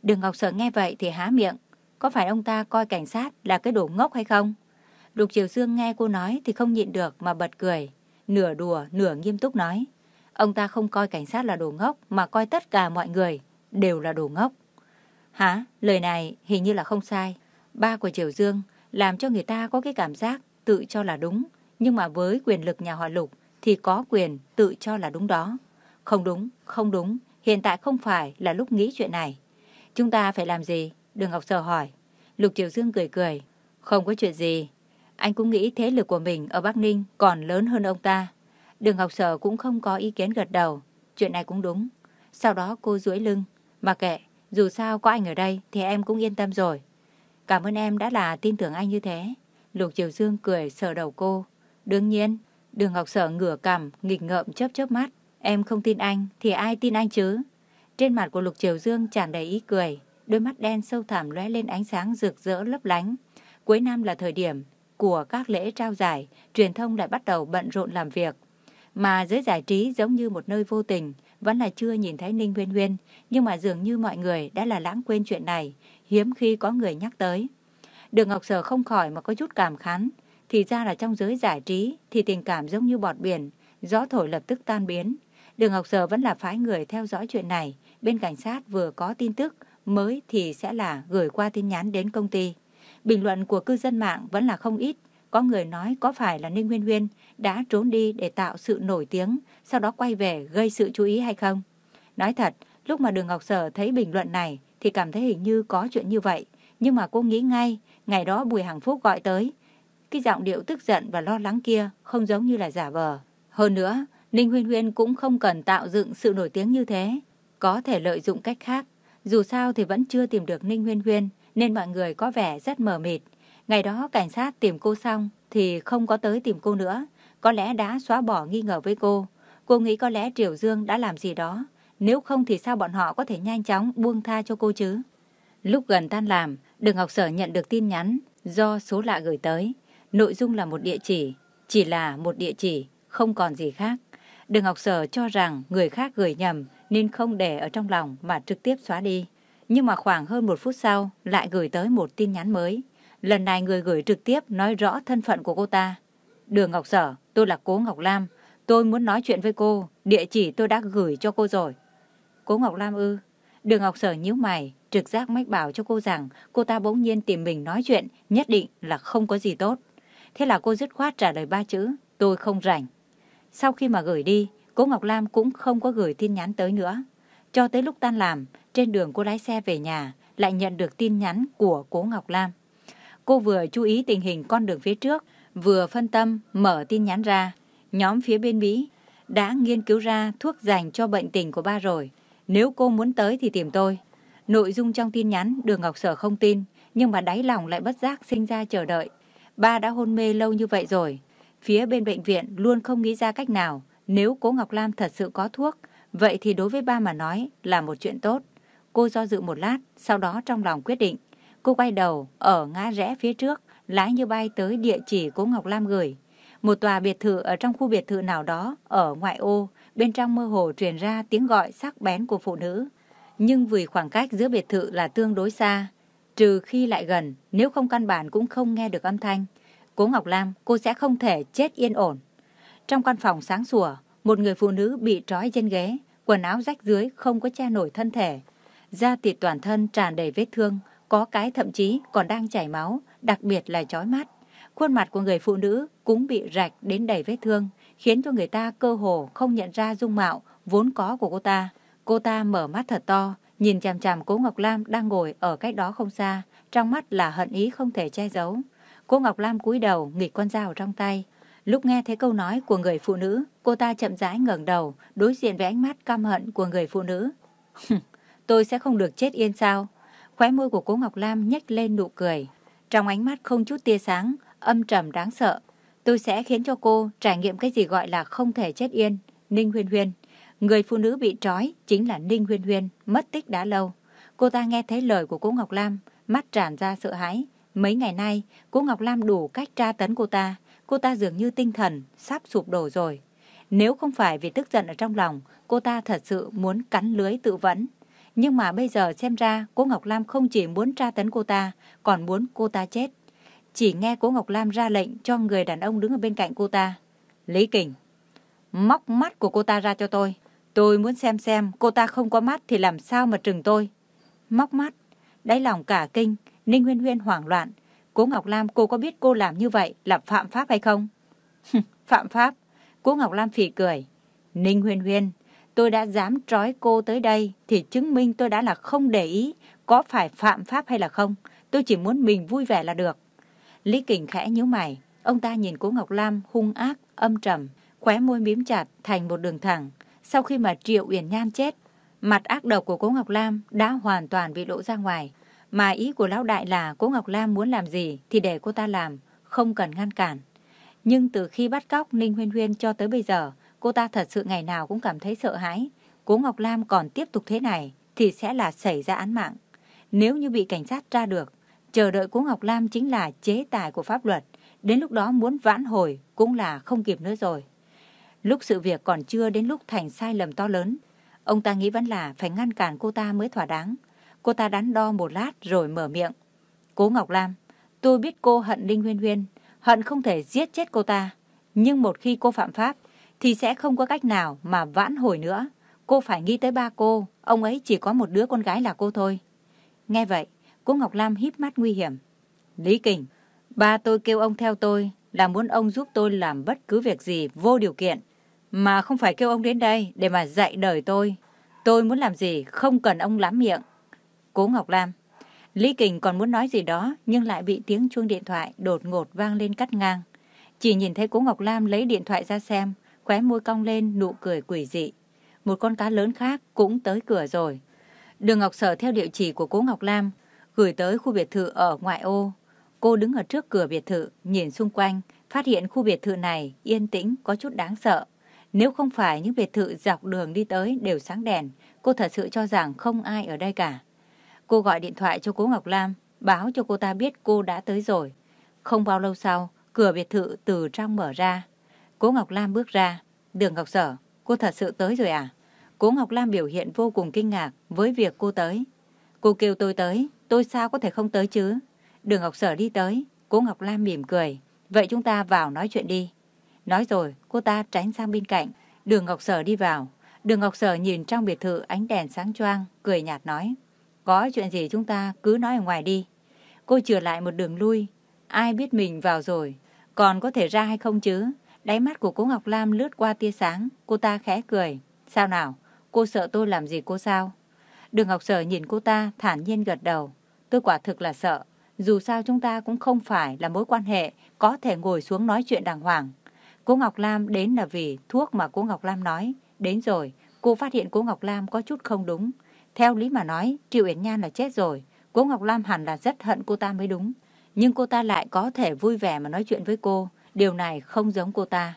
Đường Ngọc Sở nghe vậy thì há miệng. Có phải ông ta coi cảnh sát là cái đồ ngốc hay không? Lục Triều Dương nghe cô nói thì không nhịn được mà bật cười. Nửa đùa, nửa nghiêm túc nói. Ông ta không coi cảnh sát là đồ ngốc mà coi tất cả mọi người đều là đồ ngốc. Hả? Lời này hình như là không sai. Ba của Triều Dương làm cho người ta có cái cảm giác tự cho là đúng. Nhưng mà với quyền lực nhà họ Lục thì có quyền tự cho là đúng đó. Không đúng, không đúng. Hiện tại không phải là lúc nghĩ chuyện này. Chúng ta phải làm gì? Đường Ngọc Sở hỏi. Lục Triều Dương cười cười. Không có chuyện gì. Anh cũng nghĩ thế lực của mình ở Bắc Ninh còn lớn hơn ông ta. Đường Ngọc Sở cũng không có ý kiến gật đầu. Chuyện này cũng đúng. Sau đó cô duỗi lưng. Mà kệ, dù sao có anh ở đây thì em cũng yên tâm rồi. Cảm ơn em đã là tin tưởng anh như thế. Lục Triều Dương cười sờ đầu cô. Đương nhiên, đường Ngọc Sở ngửa cằm, nghịch ngợm chớp chớp mắt. Em không tin anh thì ai tin anh chứ? Trên mặt của Lục Triều Dương tràn đầy ý cười. Đôi mắt đen sâu thẳm lóe lên ánh sáng rực rỡ lấp lánh. Cuối năm là thời điểm của các lễ trao giải, truyền thông lại bắt đầu bận rộn làm việc. Mà giới giải trí giống như một nơi vô tình, vẫn là chưa nhìn thấy Ninh Huyên Huyên, nhưng mà dường như mọi người đã là lãng quên chuyện này, hiếm khi có người nhắc tới. Đường Ngọc Sở không khỏi mà có chút cảm khán, thì ra là trong giới giải trí thì tình cảm giống như bọt biển, gió thổi lập tức tan biến. Đường Ngọc Sở vẫn là phái người theo dõi chuyện này, bên cảnh sát vừa có tin tức mới thì sẽ là gửi qua tin nhắn đến công ty. Bình luận của cư dân mạng vẫn là không ít, có người nói có phải là Ninh nguyên nguyên đã trốn đi để tạo sự nổi tiếng, sau đó quay về gây sự chú ý hay không? Nói thật, lúc mà Đường Ngọc Sở thấy bình luận này thì cảm thấy hình như có chuyện như vậy. Nhưng mà cô nghĩ ngay, ngày đó Bùi Hằng Phúc gọi tới. Cái giọng điệu tức giận và lo lắng kia không giống như là giả vờ. Hơn nữa, Ninh Huyên Huyên cũng không cần tạo dựng sự nổi tiếng như thế. Có thể lợi dụng cách khác. Dù sao thì vẫn chưa tìm được Ninh Huyên Huyên, nên mọi người có vẻ rất mờ mịt. Ngày đó cảnh sát tìm cô xong thì không có tới tìm cô nữa. Có lẽ đã xóa bỏ nghi ngờ với cô. Cô nghĩ có lẽ Triều Dương đã làm gì đó. Nếu không thì sao bọn họ có thể nhanh chóng buông tha cho cô chứ? Lúc gần tan làm, Đường Ngọc Sở nhận được tin nhắn do số lạ gửi tới. Nội dung là một địa chỉ, chỉ là một địa chỉ, không còn gì khác. Đường Ngọc Sở cho rằng người khác gửi nhầm nên không để ở trong lòng mà trực tiếp xóa đi. Nhưng mà khoảng hơn một phút sau lại gửi tới một tin nhắn mới. Lần này người gửi trực tiếp nói rõ thân phận của cô ta. Đường Ngọc Sở, tôi là Cố Ngọc Lam. Tôi muốn nói chuyện với cô. Địa chỉ tôi đã gửi cho cô rồi. Cố Ngọc Lam ư. Đường Ngọc Sở nhíu mày, trực giác mách bảo cho cô rằng cô ta bỗng nhiên tìm mình nói chuyện, nhất định là không có gì tốt. Thế là cô dứt khoát trả lời ba chữ, tôi không rảnh. Sau khi mà gửi đi, cô Ngọc Lam cũng không có gửi tin nhắn tới nữa. Cho tới lúc tan làm, trên đường cô lái xe về nhà, lại nhận được tin nhắn của Cố Ngọc Lam. Cô vừa chú ý tình hình con đường phía trước, vừa phân tâm mở tin nhắn ra. Nhóm phía bên Mỹ đã nghiên cứu ra thuốc dành cho bệnh tình của ba rồi. Nếu cô muốn tới thì tìm tôi. Nội dung trong tin nhắn Đường Ngọc Sở không tin, nhưng mà đáy lòng lại bất giác sinh ra chờ đợi. Ba đã hôn mê lâu như vậy rồi. Phía bên bệnh viện luôn không nghĩ ra cách nào. Nếu cố Ngọc Lam thật sự có thuốc, vậy thì đối với ba mà nói là một chuyện tốt. Cô do dự một lát, sau đó trong lòng quyết định. Cô quay đầu, ở ngã rẽ phía trước, lái như bay tới địa chỉ cố Ngọc Lam gửi. Một tòa biệt thự ở trong khu biệt thự nào đó, ở ngoại ô, bên trong mơ hồ truyền ra tiếng gọi sắc bén của phụ nữ. Nhưng vì khoảng cách giữa biệt thự là tương đối xa, trừ khi lại gần, nếu không căn bản cũng không nghe được âm thanh. Cố Ngọc Lam, cô sẽ không thể chết yên ổn. Trong căn phòng sáng sủa, một người phụ nữ bị trói trên ghế, quần áo rách dưới không có che nổi thân thể. Da thịt toàn thân tràn đầy vết thương, có cái thậm chí còn đang chảy máu, đặc biệt là chói mắt. Khuôn mặt của người phụ nữ cũng bị rạch đến đầy vết thương, khiến cho người ta cơ hồ không nhận ra dung mạo vốn có của cô ta. Cô ta mở mắt thật to, nhìn chằm chằm cố Ngọc Lam đang ngồi ở cách đó không xa, trong mắt là hận ý không thể che giấu. Cô Ngọc Lam cúi đầu, nghịch con dao trong tay. Lúc nghe thấy câu nói của người phụ nữ, cô ta chậm rãi ngẩng đầu, đối diện với ánh mắt căm hận của người phụ nữ. Tôi sẽ không được chết yên sao? Khóe môi của cô Ngọc Lam nhếch lên nụ cười. Trong ánh mắt không chút tia sáng, âm trầm đáng sợ. Tôi sẽ khiến cho cô trải nghiệm cái gì gọi là không thể chết yên. Ninh Huyên Huyên. Người phụ nữ bị trói chính là Ninh Huyên Huyên, mất tích đã lâu. Cô ta nghe thấy lời của cô Ngọc Lam, mắt tràn ra sợ hãi. Mấy ngày nay, cô Ngọc Lam đủ cách tra tấn cô ta. Cô ta dường như tinh thần, sắp sụp đổ rồi. Nếu không phải vì tức giận ở trong lòng, cô ta thật sự muốn cắn lưới tự vẫn. Nhưng mà bây giờ xem ra cô Ngọc Lam không chỉ muốn tra tấn cô ta, còn muốn cô ta chết. Chỉ nghe cô Ngọc Lam ra lệnh cho người đàn ông đứng ở bên cạnh cô ta. Lý Kình, móc mắt của cô ta ra cho tôi. Tôi muốn xem xem cô ta không có mắt thì làm sao mà trừng tôi. Móc mắt, đáy lòng cả kinh, Ninh Huyên Huyên hoảng loạn. Cố Ngọc Lam cô có biết cô làm như vậy là phạm pháp hay không? phạm pháp. Cố Ngọc Lam phì cười. Ninh Huyên Huyên, tôi đã dám trói cô tới đây thì chứng minh tôi đã là không để ý có phải phạm pháp hay là không. Tôi chỉ muốn mình vui vẻ là được. Lý Kình khẽ nhíu mày. Ông ta nhìn cố Ngọc Lam hung ác, âm trầm, khóe môi mím chặt thành một đường thẳng. Sau khi mà Triệu Uyển Nhan chết, mặt ác độc của cố Ngọc Lam đã hoàn toàn bị lộ ra ngoài. Mà ý của lão đại là cô Ngọc Lam muốn làm gì thì để cô ta làm, không cần ngăn cản. Nhưng từ khi bắt cóc Ninh Huyên Huyên cho tới bây giờ, cô ta thật sự ngày nào cũng cảm thấy sợ hãi. Cố Ngọc Lam còn tiếp tục thế này thì sẽ là xảy ra án mạng. Nếu như bị cảnh sát tra được, chờ đợi Cố Ngọc Lam chính là chế tài của pháp luật. Đến lúc đó muốn vãn hồi cũng là không kịp nữa rồi. Lúc sự việc còn chưa đến lúc thành sai lầm to lớn, ông ta nghĩ vẫn là phải ngăn cản cô ta mới thỏa đáng. Cô ta đắn đo một lát rồi mở miệng. Cố Ngọc Lam, tôi biết cô hận Đinh Huyên Huyên, hận không thể giết chết cô ta. Nhưng một khi cô phạm pháp, thì sẽ không có cách nào mà vãn hồi nữa. Cô phải nghĩ tới ba cô, ông ấy chỉ có một đứa con gái là cô thôi. Nghe vậy, cô Ngọc Lam híp mắt nguy hiểm. Lý Kình, ba tôi kêu ông theo tôi là muốn ông giúp tôi làm bất cứ việc gì vô điều kiện. Mà không phải kêu ông đến đây để mà dạy đời tôi. Tôi muốn làm gì không cần ông lắm miệng. Cố Ngọc Lam. Lý Kình còn muốn nói gì đó nhưng lại bị tiếng chuông điện thoại đột ngột vang lên cắt ngang. Chỉ nhìn thấy cố Ngọc Lam lấy điện thoại ra xem, khóe môi cong lên nụ cười quỷ dị. Một con cá lớn khác cũng tới cửa rồi. Đường Ngọc Sở theo địa chỉ của cố Ngọc Lam gửi tới khu biệt thự ở ngoại ô. Cô đứng ở trước cửa biệt thự, nhìn xung quanh, phát hiện khu biệt thự này yên tĩnh có chút đáng sợ. Nếu không phải những biệt thự dọc đường đi tới đều sáng đèn, cô thật sự cho rằng không ai ở đây cả. Cô gọi điện thoại cho cố Ngọc Lam, báo cho cô ta biết cô đã tới rồi. Không bao lâu sau, cửa biệt thự từ trong mở ra. Cố Ngọc Lam bước ra. Đường Ngọc Sở, cô thật sự tới rồi à? Cố Ngọc Lam biểu hiện vô cùng kinh ngạc với việc cô tới. Cô kêu tôi tới, tôi sao có thể không tới chứ? Đường Ngọc Sở đi tới, cố Ngọc Lam mỉm cười. Vậy chúng ta vào nói chuyện đi. Nói rồi, cô ta tránh sang bên cạnh. Đường Ngọc Sở đi vào. Đường Ngọc Sở nhìn trong biệt thự ánh đèn sáng choang, cười nhạt nói. Có chuyện gì chúng ta cứ nói ở ngoài đi. Cô trở lại một đường lui. Ai biết mình vào rồi, còn có thể ra hay không chứ? Đáy mắt của cô Ngọc Lam lướt qua tia sáng. Cô ta khẽ cười. Sao nào? Cô sợ tôi làm gì cô sao? Đường Ngọc Sở nhìn cô ta thản nhiên gật đầu. Tôi quả thực là sợ. Dù sao chúng ta cũng không phải là mối quan hệ có thể ngồi xuống nói chuyện đàng hoàng. Cô Ngọc Lam đến là vì thuốc mà cô Ngọc Lam nói. Đến rồi, cô phát hiện cô Ngọc Lam có chút không đúng. Theo lý mà nói, Triệu uyển Nhan là chết rồi. cố Ngọc Lam hẳn là rất hận cô ta mới đúng. Nhưng cô ta lại có thể vui vẻ mà nói chuyện với cô. Điều này không giống cô ta.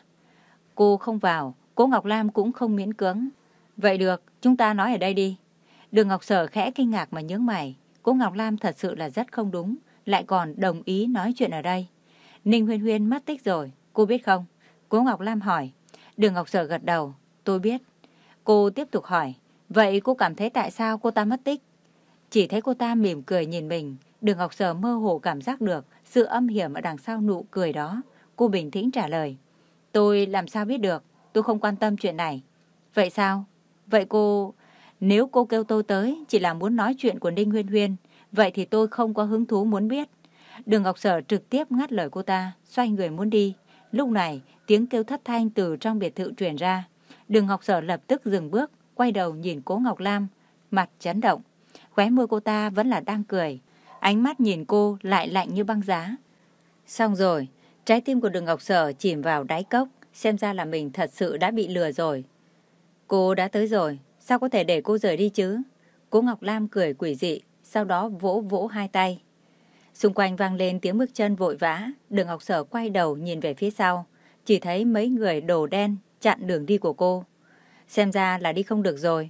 Cô không vào, cố Ngọc Lam cũng không miễn cưỡng. Vậy được, chúng ta nói ở đây đi. Đường Ngọc Sở khẽ kinh ngạc mà nhướng mày. cố Ngọc Lam thật sự là rất không đúng, lại còn đồng ý nói chuyện ở đây. Ninh Huyên Huyên mất tích rồi, cô biết không? cố Ngọc Lam hỏi. Đường Ngọc Sở gật đầu, tôi biết. Cô tiếp tục hỏi, vậy cô cảm thấy tại sao cô ta mất tích? Chỉ thấy cô ta mỉm cười nhìn mình, đường Ngọc Sở mơ hồ cảm giác được sự âm hiểm ở đằng sau nụ cười đó. Cô bình tĩnh trả lời, tôi làm sao biết được, tôi không quan tâm chuyện này. Vậy sao? Vậy cô... Nếu cô kêu tôi tới chỉ là muốn nói chuyện của Đinh Huyên Huyên, vậy thì tôi không có hứng thú muốn biết. Đường Ngọc Sở trực tiếp ngắt lời cô ta, xoay người muốn đi. Lúc này, tiếng kêu thất thanh từ trong biệt thự truyền ra. Đường Ngọc Sở lập tức dừng bước, quay đầu nhìn Cố Ngọc Lam, mặt chấn động. Khóe môi cô ta vẫn là đang cười. Ánh mắt nhìn cô lại lạnh như băng giá. Xong rồi, trái tim của đường Ngọc Sở chìm vào đáy cốc. Xem ra là mình thật sự đã bị lừa rồi. Cô đã tới rồi, sao có thể để cô rời đi chứ? Cố Ngọc Lam cười quỷ dị, sau đó vỗ vỗ hai tay. Xung quanh vang lên tiếng bước chân vội vã, đường Ngọc Sở quay đầu nhìn về phía sau, chỉ thấy mấy người đồ đen chặn đường đi của cô. Xem ra là đi không được rồi.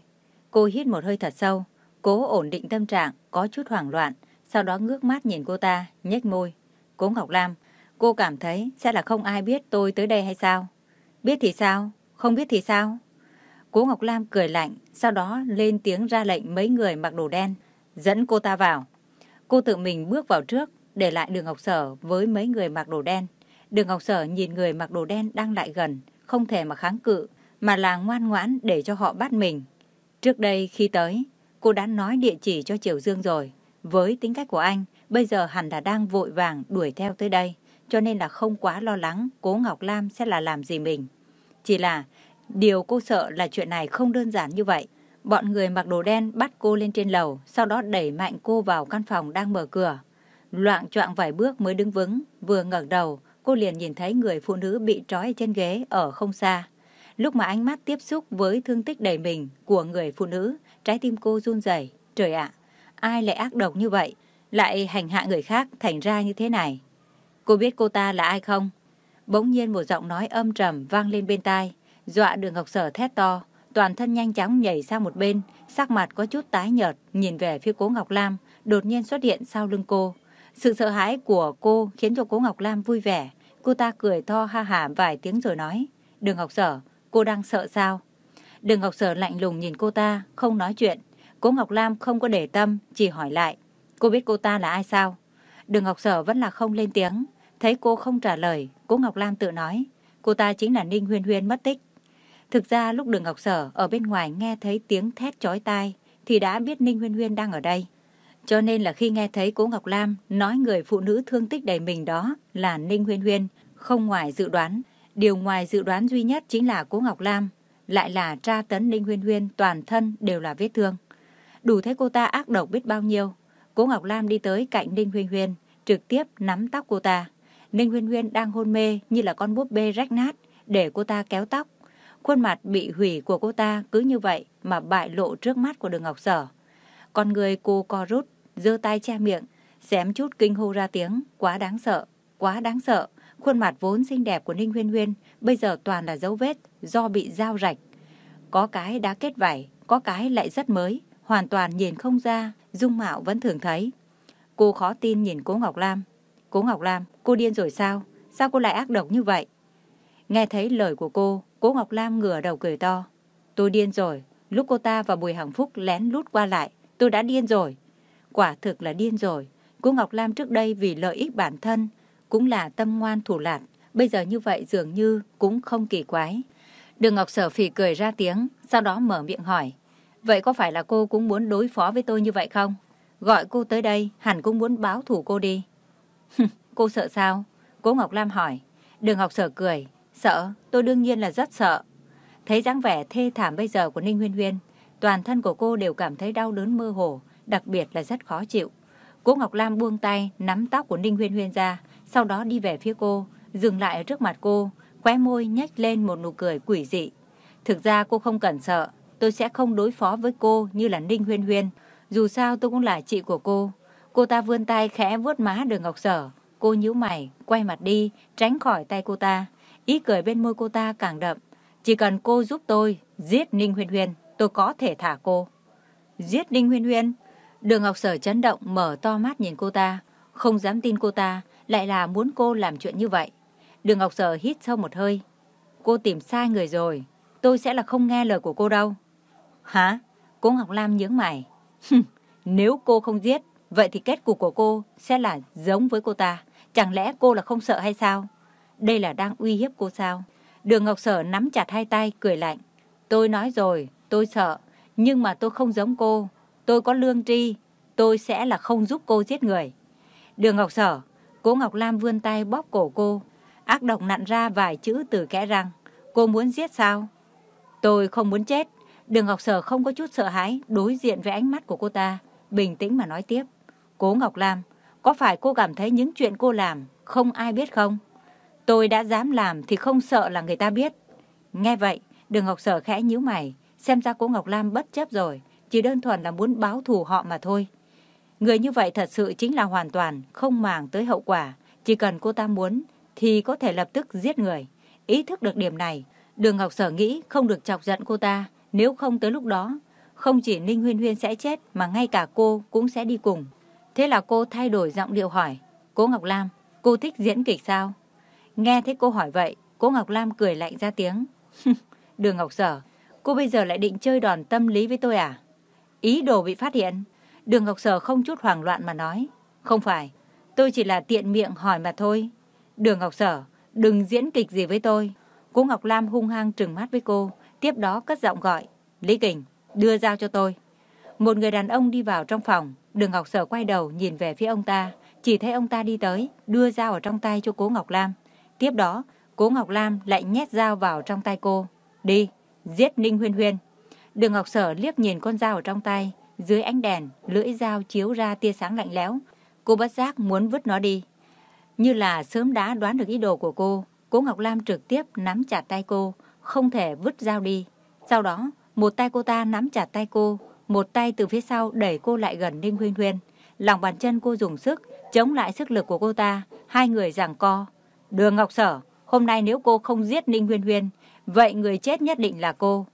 Cô hít một hơi thật sâu, cố ổn định tâm trạng, có chút hoảng loạn, sau đó ngước mắt nhìn cô ta, nhếch môi. Cố Ngọc Lam, cô cảm thấy sẽ là không ai biết tôi tới đây hay sao? Biết thì sao? Không biết thì sao? Cố Ngọc Lam cười lạnh, sau đó lên tiếng ra lệnh mấy người mặc đồ đen, dẫn cô ta vào. Cô tự mình bước vào trước, để lại đường Ngọc Sở với mấy người mặc đồ đen. Đường Ngọc Sở nhìn người mặc đồ đen đang lại gần, không thể mà kháng cự, mà là ngoan ngoãn để cho họ bắt mình. Trước đây khi tới, cô đã nói địa chỉ cho Triều Dương rồi. Với tính cách của anh, bây giờ hẳn là đang vội vàng đuổi theo tới đây, cho nên là không quá lo lắng cố Ngọc Lam sẽ là làm gì mình. Chỉ là điều cô sợ là chuyện này không đơn giản như vậy. Bọn người mặc đồ đen bắt cô lên trên lầu, sau đó đẩy mạnh cô vào căn phòng đang mở cửa. Loạn choạng vài bước mới đứng vững, vừa ngẩng đầu, cô liền nhìn thấy người phụ nữ bị trói trên ghế ở không xa. Lúc mà ánh mắt tiếp xúc với thương tích đầy mình của người phụ nữ, trái tim cô run rẩy. Trời ạ, ai lại ác độc như vậy, lại hành hạ người khác thành ra như thế này. Cô biết cô ta là ai không? Bỗng nhiên một giọng nói âm trầm vang lên bên tai, dọa đường Ngọc Sở thét to, toàn thân nhanh chóng nhảy sang một bên, sắc mặt có chút tái nhợt, nhìn về phía cố Ngọc Lam, đột nhiên xuất hiện sau lưng cô. Sự sợ hãi của cô khiến cho cố Ngọc Lam vui vẻ, cô ta cười to ha hả vài tiếng rồi nói, đường Ngọc Sở, cô đang sợ sao? Đường Ngọc Sở lạnh lùng nhìn cô ta, không nói chuyện. Cố Ngọc Lam không có để tâm, chỉ hỏi lại, cô biết cô ta là ai sao? Đường Ngọc Sở vẫn là không lên tiếng, thấy cô không trả lời, cố Ngọc Lam tự nói, cô ta chính là Ninh Huyên Huyên mất tích. Thực ra lúc đường Ngọc Sở ở bên ngoài nghe thấy tiếng thét chói tai thì đã biết Ninh Huyên Huyên đang ở đây. Cho nên là khi nghe thấy cố Ngọc Lam nói người phụ nữ thương tích đầy mình đó là Ninh Huyên Huyên, không ngoài dự đoán. Điều ngoài dự đoán duy nhất chính là cố Ngọc Lam, lại là tra tấn Ninh Huyên Huyên toàn thân đều là vết thương. Đủ thấy cô ta ác độc biết bao nhiêu. Cố Ngọc Lam đi tới cạnh Ninh Huyên Huyên, trực tiếp nắm tóc cô ta. Ninh Huyên Huyên đang hôn mê như là con búp bê rách nát, để cô ta kéo tóc. Khuôn mặt bị hủy của cô ta cứ như vậy mà bại lộ trước mắt của đường Ngọc Sở. Con người cô co rút, giơ tay che miệng, xém chút kinh hô ra tiếng, quá đáng sợ, quá đáng sợ. Khuôn mặt vốn xinh đẹp của Ninh Huyên Huyên bây giờ toàn là dấu vết do bị dao rạch. Có cái đã kết vảy, có cái lại rất mới, hoàn toàn nhìn không ra, dung mạo vẫn thường thấy. Cô khó tin nhìn cố Ngọc Lam. Cố Ngọc Lam, cô điên rồi sao? Sao cô lại ác độc như vậy? Nghe thấy lời của cô, cố Ngọc Lam ngửa đầu cười to. Tôi điên rồi. Lúc cô ta và Bùi Hằng Phúc lén lút qua lại, tôi đã điên rồi. Quả thực là điên rồi. Cô Ngọc Lam trước đây vì lợi ích bản thân, cũng là tâm ngoan thủ lạt. Bây giờ như vậy dường như cũng không kỳ quái. Đường Ngọc Sở phì cười ra tiếng, sau đó mở miệng hỏi. Vậy có phải là cô cũng muốn đối phó với tôi như vậy không? Gọi cô tới đây, hẳn cũng muốn báo thủ cô đi. cô sợ sao? Cố Ngọc Lam hỏi. Đường Ngọc Sở cười. Sợ, tôi đương nhiên là rất sợ. Thấy dáng vẻ thê thảm bây giờ của Ninh Huyên Huyên, toàn thân của cô đều cảm thấy đau đớn mơ hồ, đặc biệt là rất khó chịu. Cố Ngọc Lam buông tay, nắm tóc của Ninh Huyên Huyên ra, sau đó đi về phía cô, dừng lại ở trước mặt cô, khóe môi nhếch lên một nụ cười quỷ dị. Thực ra cô không cần sợ, tôi sẽ không đối phó với cô như là Ninh Huyên Huyên. Dù sao tôi cũng là chị của cô. Cô ta vươn tay khẽ vuốt má đường Ngọc Sở. Cô nhíu mày, quay mặt đi, tránh khỏi tay cô ta. Ý cười bên môi cô ta càng đậm. Chỉ cần cô giúp tôi giết Ninh Huyên Huyên, tôi có thể thả cô. Giết Ninh Huyên Huyên? Đường Ngọc Sở chấn động mở to mắt nhìn cô ta. Không dám tin cô ta lại là muốn cô làm chuyện như vậy. Đường Ngọc Sở hít sâu một hơi. Cô tìm sai người rồi. Tôi sẽ là không nghe lời của cô đâu. Hả? Cô Ngọc Lam nhướng mày. Nếu cô không giết, vậy thì kết cục của cô sẽ là giống với cô ta. Chẳng lẽ cô là không sợ hay sao? Đây là đang uy hiếp cô sao? Đường Ngọc Sở nắm chặt hai tay, cười lạnh. Tôi nói rồi, tôi sợ, nhưng mà tôi không giống cô. Tôi có lương tri, tôi sẽ là không giúp cô giết người. Đường Ngọc Sở, cố Ngọc Lam vươn tay bóp cổ cô. ác độc nặn ra vài chữ từ kẽ răng. Cô muốn giết sao? Tôi không muốn chết. Đường Ngọc Sở không có chút sợ hãi đối diện với ánh mắt của cô ta, bình tĩnh mà nói tiếp. Cố Ngọc Lam, có phải cô cảm thấy những chuyện cô làm không ai biết không? Tôi đã dám làm thì không sợ là người ta biết. Nghe vậy, Đường Ngọc Sở khẽ nhíu mày, xem ra cô Ngọc Lam bất chấp rồi, chỉ đơn thuần là muốn báo thù họ mà thôi. Người như vậy thật sự chính là hoàn toàn không màng tới hậu quả, chỉ cần cô ta muốn thì có thể lập tức giết người. Ý thức được điểm này, Đường Ngọc Sở nghĩ không được chọc giận cô ta, nếu không tới lúc đó, không chỉ Ninh Huyên Huyên sẽ chết mà ngay cả cô cũng sẽ đi cùng. Thế là cô thay đổi giọng điệu hỏi, Cố Ngọc Lam, cô thích diễn kịch sao? Nghe thấy cô hỏi vậy, Cố Ngọc Lam cười lạnh ra tiếng. Đường Ngọc Sở, cô bây giờ lại định chơi đòn tâm lý với tôi à? Ý đồ bị phát hiện. Đường Ngọc Sở không chút hoảng loạn mà nói. Không phải, tôi chỉ là tiện miệng hỏi mà thôi. Đường Ngọc Sở, đừng diễn kịch gì với tôi. Cố Ngọc Lam hung hăng trừng mắt với cô, tiếp đó cất giọng gọi. Lý Kình, đưa dao cho tôi. Một người đàn ông đi vào trong phòng, đường Ngọc Sở quay đầu nhìn về phía ông ta, chỉ thấy ông ta đi tới, đưa dao ở trong tay cho cố Ngọc Lam. Tiếp đó, cố Ngọc Lam lại nhét dao vào trong tay cô. Đi, giết Ninh Huyên Huyên. Đường Ngọc Sở liếc nhìn con dao ở trong tay, dưới ánh đèn, lưỡi dao chiếu ra tia sáng lạnh lẽo. Cô bất giác muốn vứt nó đi. Như là sớm đã đoán được ý đồ của cô, cố Ngọc Lam trực tiếp nắm chặt tay cô, không thể vứt dao đi. Sau đó, một tay cô ta nắm chặt tay cô, một tay từ phía sau đẩy cô lại gần Ninh Huyên Huyên. Lòng bàn chân cô dùng sức, chống lại sức lực của cô ta, hai người giằng co. Đường Ngọc Sở, hôm nay nếu cô không giết Ninh Huyên Huyên, vậy người chết nhất định là cô.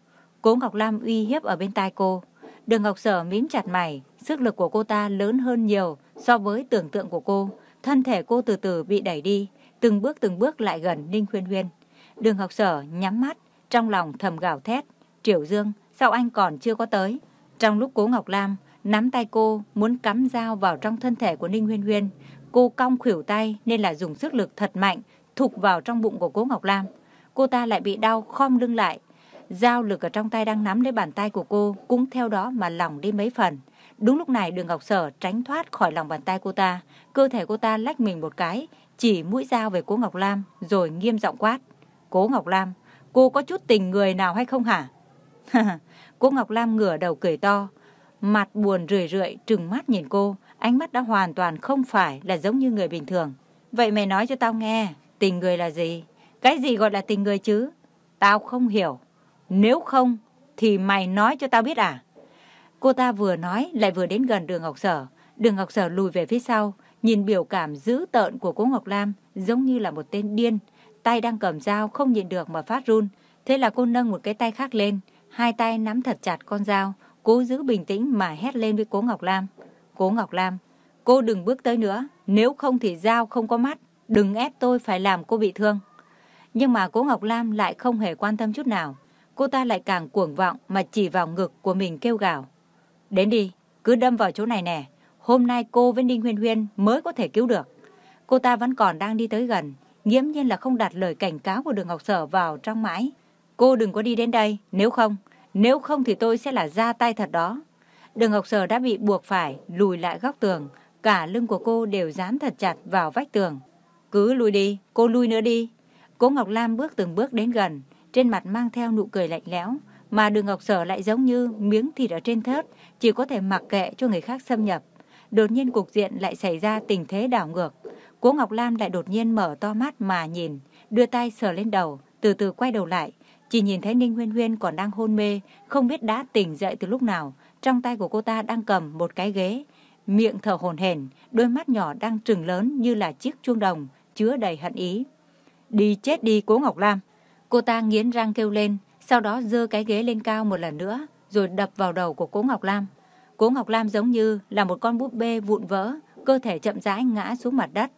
Cố Ngọc Lam uy hiếp ở bên tai cô. Đường Ngọc Sở mím chặt mày, sức lực của cô ta lớn hơn nhiều so với tưởng tượng của cô. Thân thể cô từ từ bị đẩy đi, từng bước từng bước lại gần Ninh Huyên Huyên. Đường Ngọc Sở nhắm mắt, trong lòng thầm gào thét. Triều Dương, sao anh còn chưa có tới? Trong lúc cố Ngọc Lam nắm tay cô muốn cắm dao vào trong thân thể của Ninh Huyên Huyên, cô cong khuỷu tay nên là dùng sức lực thật mạnh thục vào trong bụng của cố Ngọc Lam. Cô ta lại bị đau khom lưng lại. Dao lực ở trong tay đang nắm lấy bàn tay của cô cũng theo đó mà lỏng đi mấy phần. Đúng lúc này đường Ngọc Sở tránh thoát khỏi lòng bàn tay cô ta. Cơ thể cô ta lách mình một cái, chỉ mũi dao về cố Ngọc Lam rồi nghiêm giọng quát. Cố Ngọc Lam, cô có chút tình người nào hay không hả? Cô Ngọc Lam ngửa đầu cười to, mặt buồn rười rượi, trừng mắt nhìn cô, ánh mắt đã hoàn toàn không phải là giống như người bình thường. Vậy mày nói cho tao nghe, tình người là gì? Cái gì gọi là tình người chứ? Tao không hiểu. Nếu không, thì mày nói cho tao biết à? Cô ta vừa nói lại vừa đến gần đường Ngọc Sở. Đường Ngọc Sở lùi về phía sau, nhìn biểu cảm dữ tợn của cô Ngọc Lam giống như là một tên điên. Tay đang cầm dao không nhìn được mà phát run. Thế là cô nâng một cái tay khác lên, hai tay nắm thật chặt con dao, cố giữ bình tĩnh mà hét lên với cố Ngọc Lam. Cố Ngọc Lam, cô đừng bước tới nữa, nếu không thì dao không có mắt, đừng ép tôi phải làm cô bị thương. Nhưng mà cố Ngọc Lam lại không hề quan tâm chút nào. Cô ta lại càng cuồng vọng mà chỉ vào ngực của mình kêu gào. Đến đi, cứ đâm vào chỗ này nè. Hôm nay cô với Ninh Huyên Huyên mới có thể cứu được. Cô ta vẫn còn đang đi tới gần. Nghiễm nhiên là không đặt lời cảnh cáo của đường Ngọc Sở vào trong mãi. Cô đừng có đi đến đây, nếu không, nếu không thì tôi sẽ là ra tay thật đó. Đường Ngọc Sở đã bị buộc phải lùi lại góc tường, cả lưng của cô đều dán thật chặt vào vách tường. Cứ lùi đi, cô lùi nữa đi. Cố Ngọc Lam bước từng bước đến gần, trên mặt mang theo nụ cười lạnh lẽo, mà đường Ngọc Sở lại giống như miếng thịt ở trên thớt, chỉ có thể mặc kệ cho người khác xâm nhập. Đột nhiên cục diện lại xảy ra tình thế đảo ngược. Cố Ngọc Lam lại đột nhiên mở to mắt mà nhìn, đưa tay sờ lên đầu, từ từ quay đầu lại, chỉ nhìn thấy Ninh Huyên Huyên còn đang hôn mê, không biết đã tỉnh dậy từ lúc nào. Trong tay của cô ta đang cầm một cái ghế, miệng thở hổn hển, đôi mắt nhỏ đang trừng lớn như là chiếc chuông đồng, chứa đầy hận ý. Đi chết đi cố Ngọc Lam. Cô ta nghiến răng kêu lên, sau đó dơ cái ghế lên cao một lần nữa, rồi đập vào đầu của cố Ngọc Lam. Cố Ngọc Lam giống như là một con búp bê vụn vỡ, cơ thể chậm rãi ngã xuống mặt đất.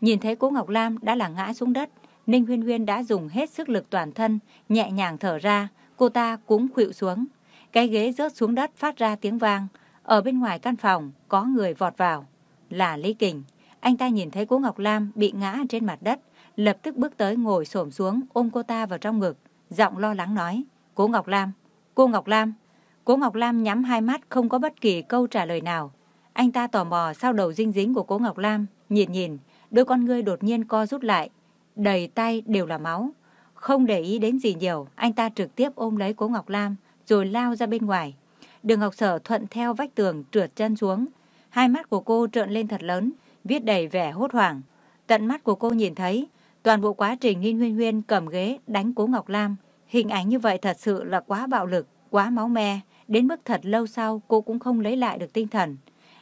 Nhìn thấy cố Ngọc Lam đã là ngã xuống đất, Ninh Huyên Huyên đã dùng hết sức lực toàn thân, nhẹ nhàng thở ra, cô ta cũng khuỵu xuống. Cái ghế rớt xuống đất phát ra tiếng vang. Ở bên ngoài căn phòng, có người vọt vào. Là Lý Kình. Anh ta nhìn thấy cố Ngọc Lam bị ngã trên mặt đất, lập tức bước tới ngồi xổm xuống ôm cô ta vào trong ngực, giọng lo lắng nói. Cô Ngọc Lam, cô Ngọc Lam. Cô Ngọc Lam nhắm hai mắt không có bất kỳ câu trả lời nào. Anh ta tò mò sau đầu dinh dính của cô Ngọc Lam, nhìn nhìn, đôi con ngươi đột nhiên co rút lại, đầy tay đều là máu. Không để ý đến gì nhiều, anh ta trực tiếp ôm lấy cố Ngọc Lam, rồi lao ra bên ngoài. Đường Ngọc Sở thuận theo vách tường trượt chân xuống. Hai mắt của cô trợn lên thật lớn, viết đầy vẻ hốt hoảng. Tận mắt của cô nhìn thấy, toàn bộ quá trình Ninh Huyên Huyên cầm ghế đánh cố Ngọc Lam. Hình ảnh như vậy thật sự là quá bạo lực, quá máu me. Đến mức thật lâu sau cô cũng không lấy lại được tinh thần.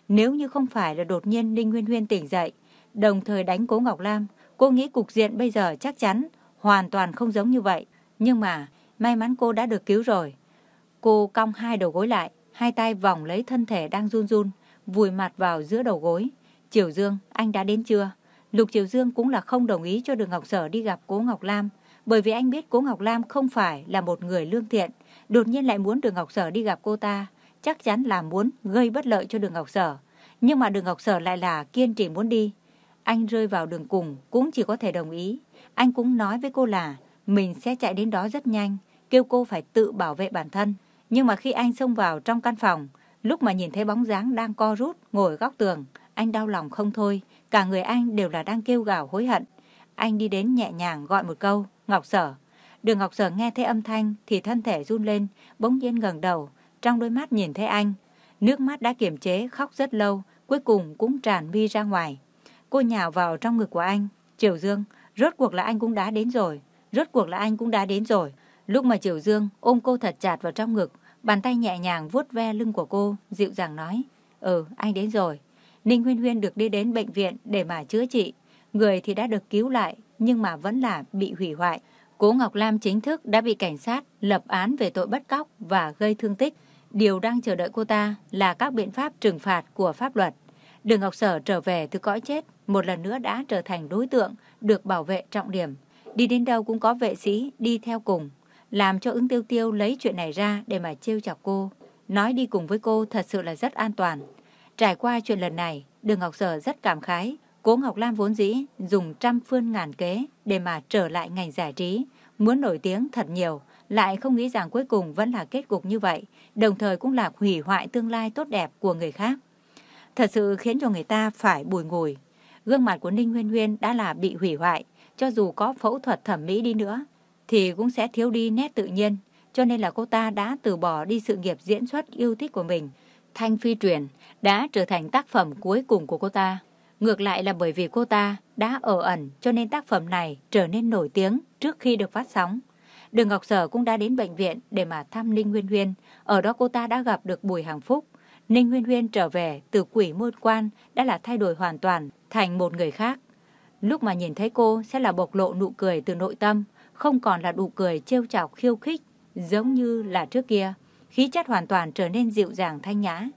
Nếu như không phải là đột nhiên Ninh Huyên Huyên tỉnh dậy, đồng thời đánh cố Ngọc Lam, cô nghĩ cục diện bây giờ chắc chắn hoàn toàn không giống như vậy. Nhưng mà may mắn cô đã được cứu rồi. Cô cong hai đầu gối lại, hai tay vòng lấy thân thể đang run run, vùi mặt vào giữa đầu gối. Triều Dương, anh đã đến chưa? Lục Triều Dương cũng là không đồng ý cho Đường Ngọc Sở đi gặp Cố Ngọc Lam, bởi vì anh biết Cố Ngọc Lam không phải là một người lương thiện, đột nhiên lại muốn Đường Ngọc Sở đi gặp cô ta, chắc chắn là muốn gây bất lợi cho Đường Ngọc Sở. Nhưng mà Đường Ngọc Sở lại là kiên trì muốn đi. Anh rơi vào đường cùng cũng chỉ có thể đồng ý. Anh cũng nói với cô là mình sẽ chạy đến đó rất nhanh, kêu cô phải tự bảo vệ bản thân. Nhưng mà khi anh xông vào trong căn phòng, lúc mà nhìn thấy bóng dáng đang co rút ngồi góc tường, anh đau lòng không thôi. Cả người anh đều là đang kêu gào hối hận. Anh đi đến nhẹ nhàng gọi một câu, Ngọc Sở. Đường Ngọc Sở nghe thấy âm thanh thì thân thể run lên, bỗng nhiên ngẩng đầu, trong đôi mắt nhìn thấy anh. Nước mắt đã kiềm chế khóc rất lâu, cuối cùng cũng tràn mi ra ngoài. Cô nhào vào trong ngực của anh. Triều Dương, rốt cuộc là anh cũng đã đến rồi. Rốt cuộc là anh cũng đã đến rồi. Lúc mà Triều Dương ôm cô thật chặt vào trong ngực, bàn tay nhẹ nhàng vuốt ve lưng của cô, dịu dàng nói. Ừ, anh đến rồi. Ninh Huyên Huyên được đi đến bệnh viện để mà chữa trị. Người thì đã được cứu lại, nhưng mà vẫn là bị hủy hoại. Cố Ngọc Lam chính thức đã bị cảnh sát lập án về tội bắt cóc và gây thương tích. Điều đang chờ đợi cô ta là các biện pháp trừng phạt của pháp luật. Đường Ngọc Sở trở về từ cõi chết, một lần nữa đã trở thành đối tượng được bảo vệ trọng điểm. Đi đến đâu cũng có vệ sĩ đi theo cùng, làm cho ứng tiêu tiêu lấy chuyện này ra để mà trêu chọc cô. Nói đi cùng với cô thật sự là rất an toàn. Trải qua chuyện lần này, Đường Ngọc Sở rất cảm khái. Cố Ngọc Lam vốn dĩ dùng trăm phương ngàn kế để mà trở lại ngành giải trí, muốn nổi tiếng thật nhiều, lại không nghĩ rằng cuối cùng vẫn là kết cục như vậy, đồng thời cũng là hủy hoại tương lai tốt đẹp của người khác. Thật sự khiến cho người ta phải bùi ngùi. Gương mặt của Ninh Huyên Huyên đã là bị hủy hoại, cho dù có phẫu thuật thẩm mỹ đi nữa, thì cũng sẽ thiếu đi nét tự nhiên. Cho nên là cô ta đã từ bỏ đi sự nghiệp diễn xuất yêu thích của mình. Thanh Phi Truyền đã trở thành tác phẩm cuối cùng của cô ta. Ngược lại là bởi vì cô ta đã ở ẩn cho nên tác phẩm này trở nên nổi tiếng trước khi được phát sóng. Đường Ngọc Sở cũng đã đến bệnh viện để mà thăm Ninh Huyên Huyên. Ở đó cô ta đã gặp được Bùi Hàng Phúc. Ninh Huyên Huyên trở về từ quỷ môn quan đã là thay đổi hoàn toàn thành một người khác. Lúc mà nhìn thấy cô sẽ là bộc lộ nụ cười từ nội tâm, không còn là nụ cười trêu chọc khiêu khích giống như là trước kia. Khí chất hoàn toàn trở nên dịu dàng thanh nhã.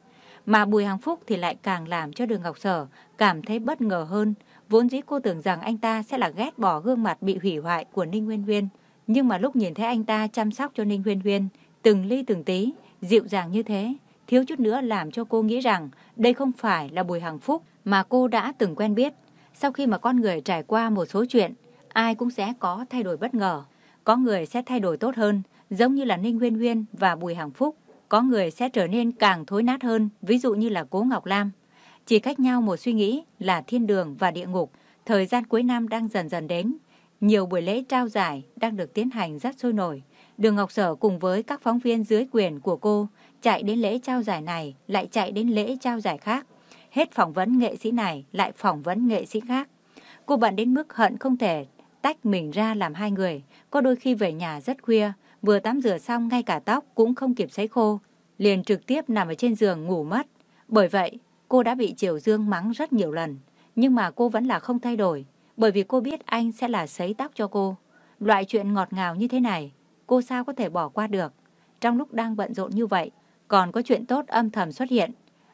Mà Bùi Hằng Phúc thì lại càng làm cho Đường Ngọc Sở cảm thấy bất ngờ hơn. Vốn dĩ cô tưởng rằng anh ta sẽ là ghét bỏ gương mặt bị hủy hoại của Ninh Nguyên Huyên. Nhưng mà lúc nhìn thấy anh ta chăm sóc cho Ninh Nguyên Huyên, từng ly từng tí, dịu dàng như thế, thiếu chút nữa làm cho cô nghĩ rằng đây không phải là Bùi Hằng Phúc mà cô đã từng quen biết. Sau khi mà con người trải qua một số chuyện, ai cũng sẽ có thay đổi bất ngờ. Có người sẽ thay đổi tốt hơn, giống như là Ninh Huyên Huyên và Bùi Hằng Phúc. Có người sẽ trở nên càng thối nát hơn, ví dụ như là Cố Ngọc Lam. Chỉ cách nhau một suy nghĩ là thiên đường và địa ngục. Thời gian cuối năm đang dần dần đến. Nhiều buổi lễ trao giải đang được tiến hành rất sôi nổi. Đường Ngọc Sở cùng với các phóng viên dưới quyền của cô chạy đến lễ trao giải này, lại chạy đến lễ trao giải khác. Hết phỏng vấn nghệ sĩ này, lại phỏng vấn nghệ sĩ khác. Cô bận đến mức hận không thể tách mình ra làm hai người. Có đôi khi về nhà rất khuya, vừa tắm rửa xong ngay cả tóc cũng không kịp sấy khô. Liền trực tiếp nằm ở trên giường ngủ mất. Bởi vậy, cô đã bị Triều Dương mắng rất nhiều lần. Nhưng mà cô vẫn là không thay đổi. Bởi vì cô biết anh sẽ là sấy tóc cho cô. Loại chuyện ngọt ngào như thế này, cô sao có thể bỏ qua được. Trong lúc đang bận rộn như vậy, còn có chuyện tốt âm thầm xuất hiện.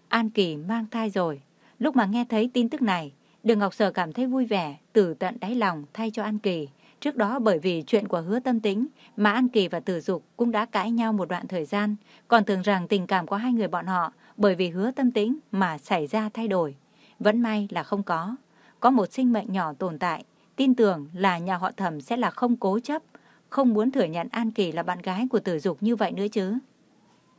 An Kỳ mang thai rồi. Lúc mà nghe thấy tin tức này, Đường Ngọc Sở cảm thấy vui vẻ, từ tận đáy lòng thay cho An Kỳ. Trước đó bởi vì chuyện của hứa tâm tính mà An Kỳ và Tử Dục cũng đã cãi nhau một đoạn thời gian, còn tưởng rằng tình cảm của hai người bọn họ bởi vì hứa tâm tính mà xảy ra thay đổi. Vẫn may là không có. Có một sinh mệnh nhỏ tồn tại, tin tưởng là nhà họ thẩm sẽ là không cố chấp, không muốn thừa nhận An Kỳ là bạn gái của Tử Dục như vậy nữa chứ.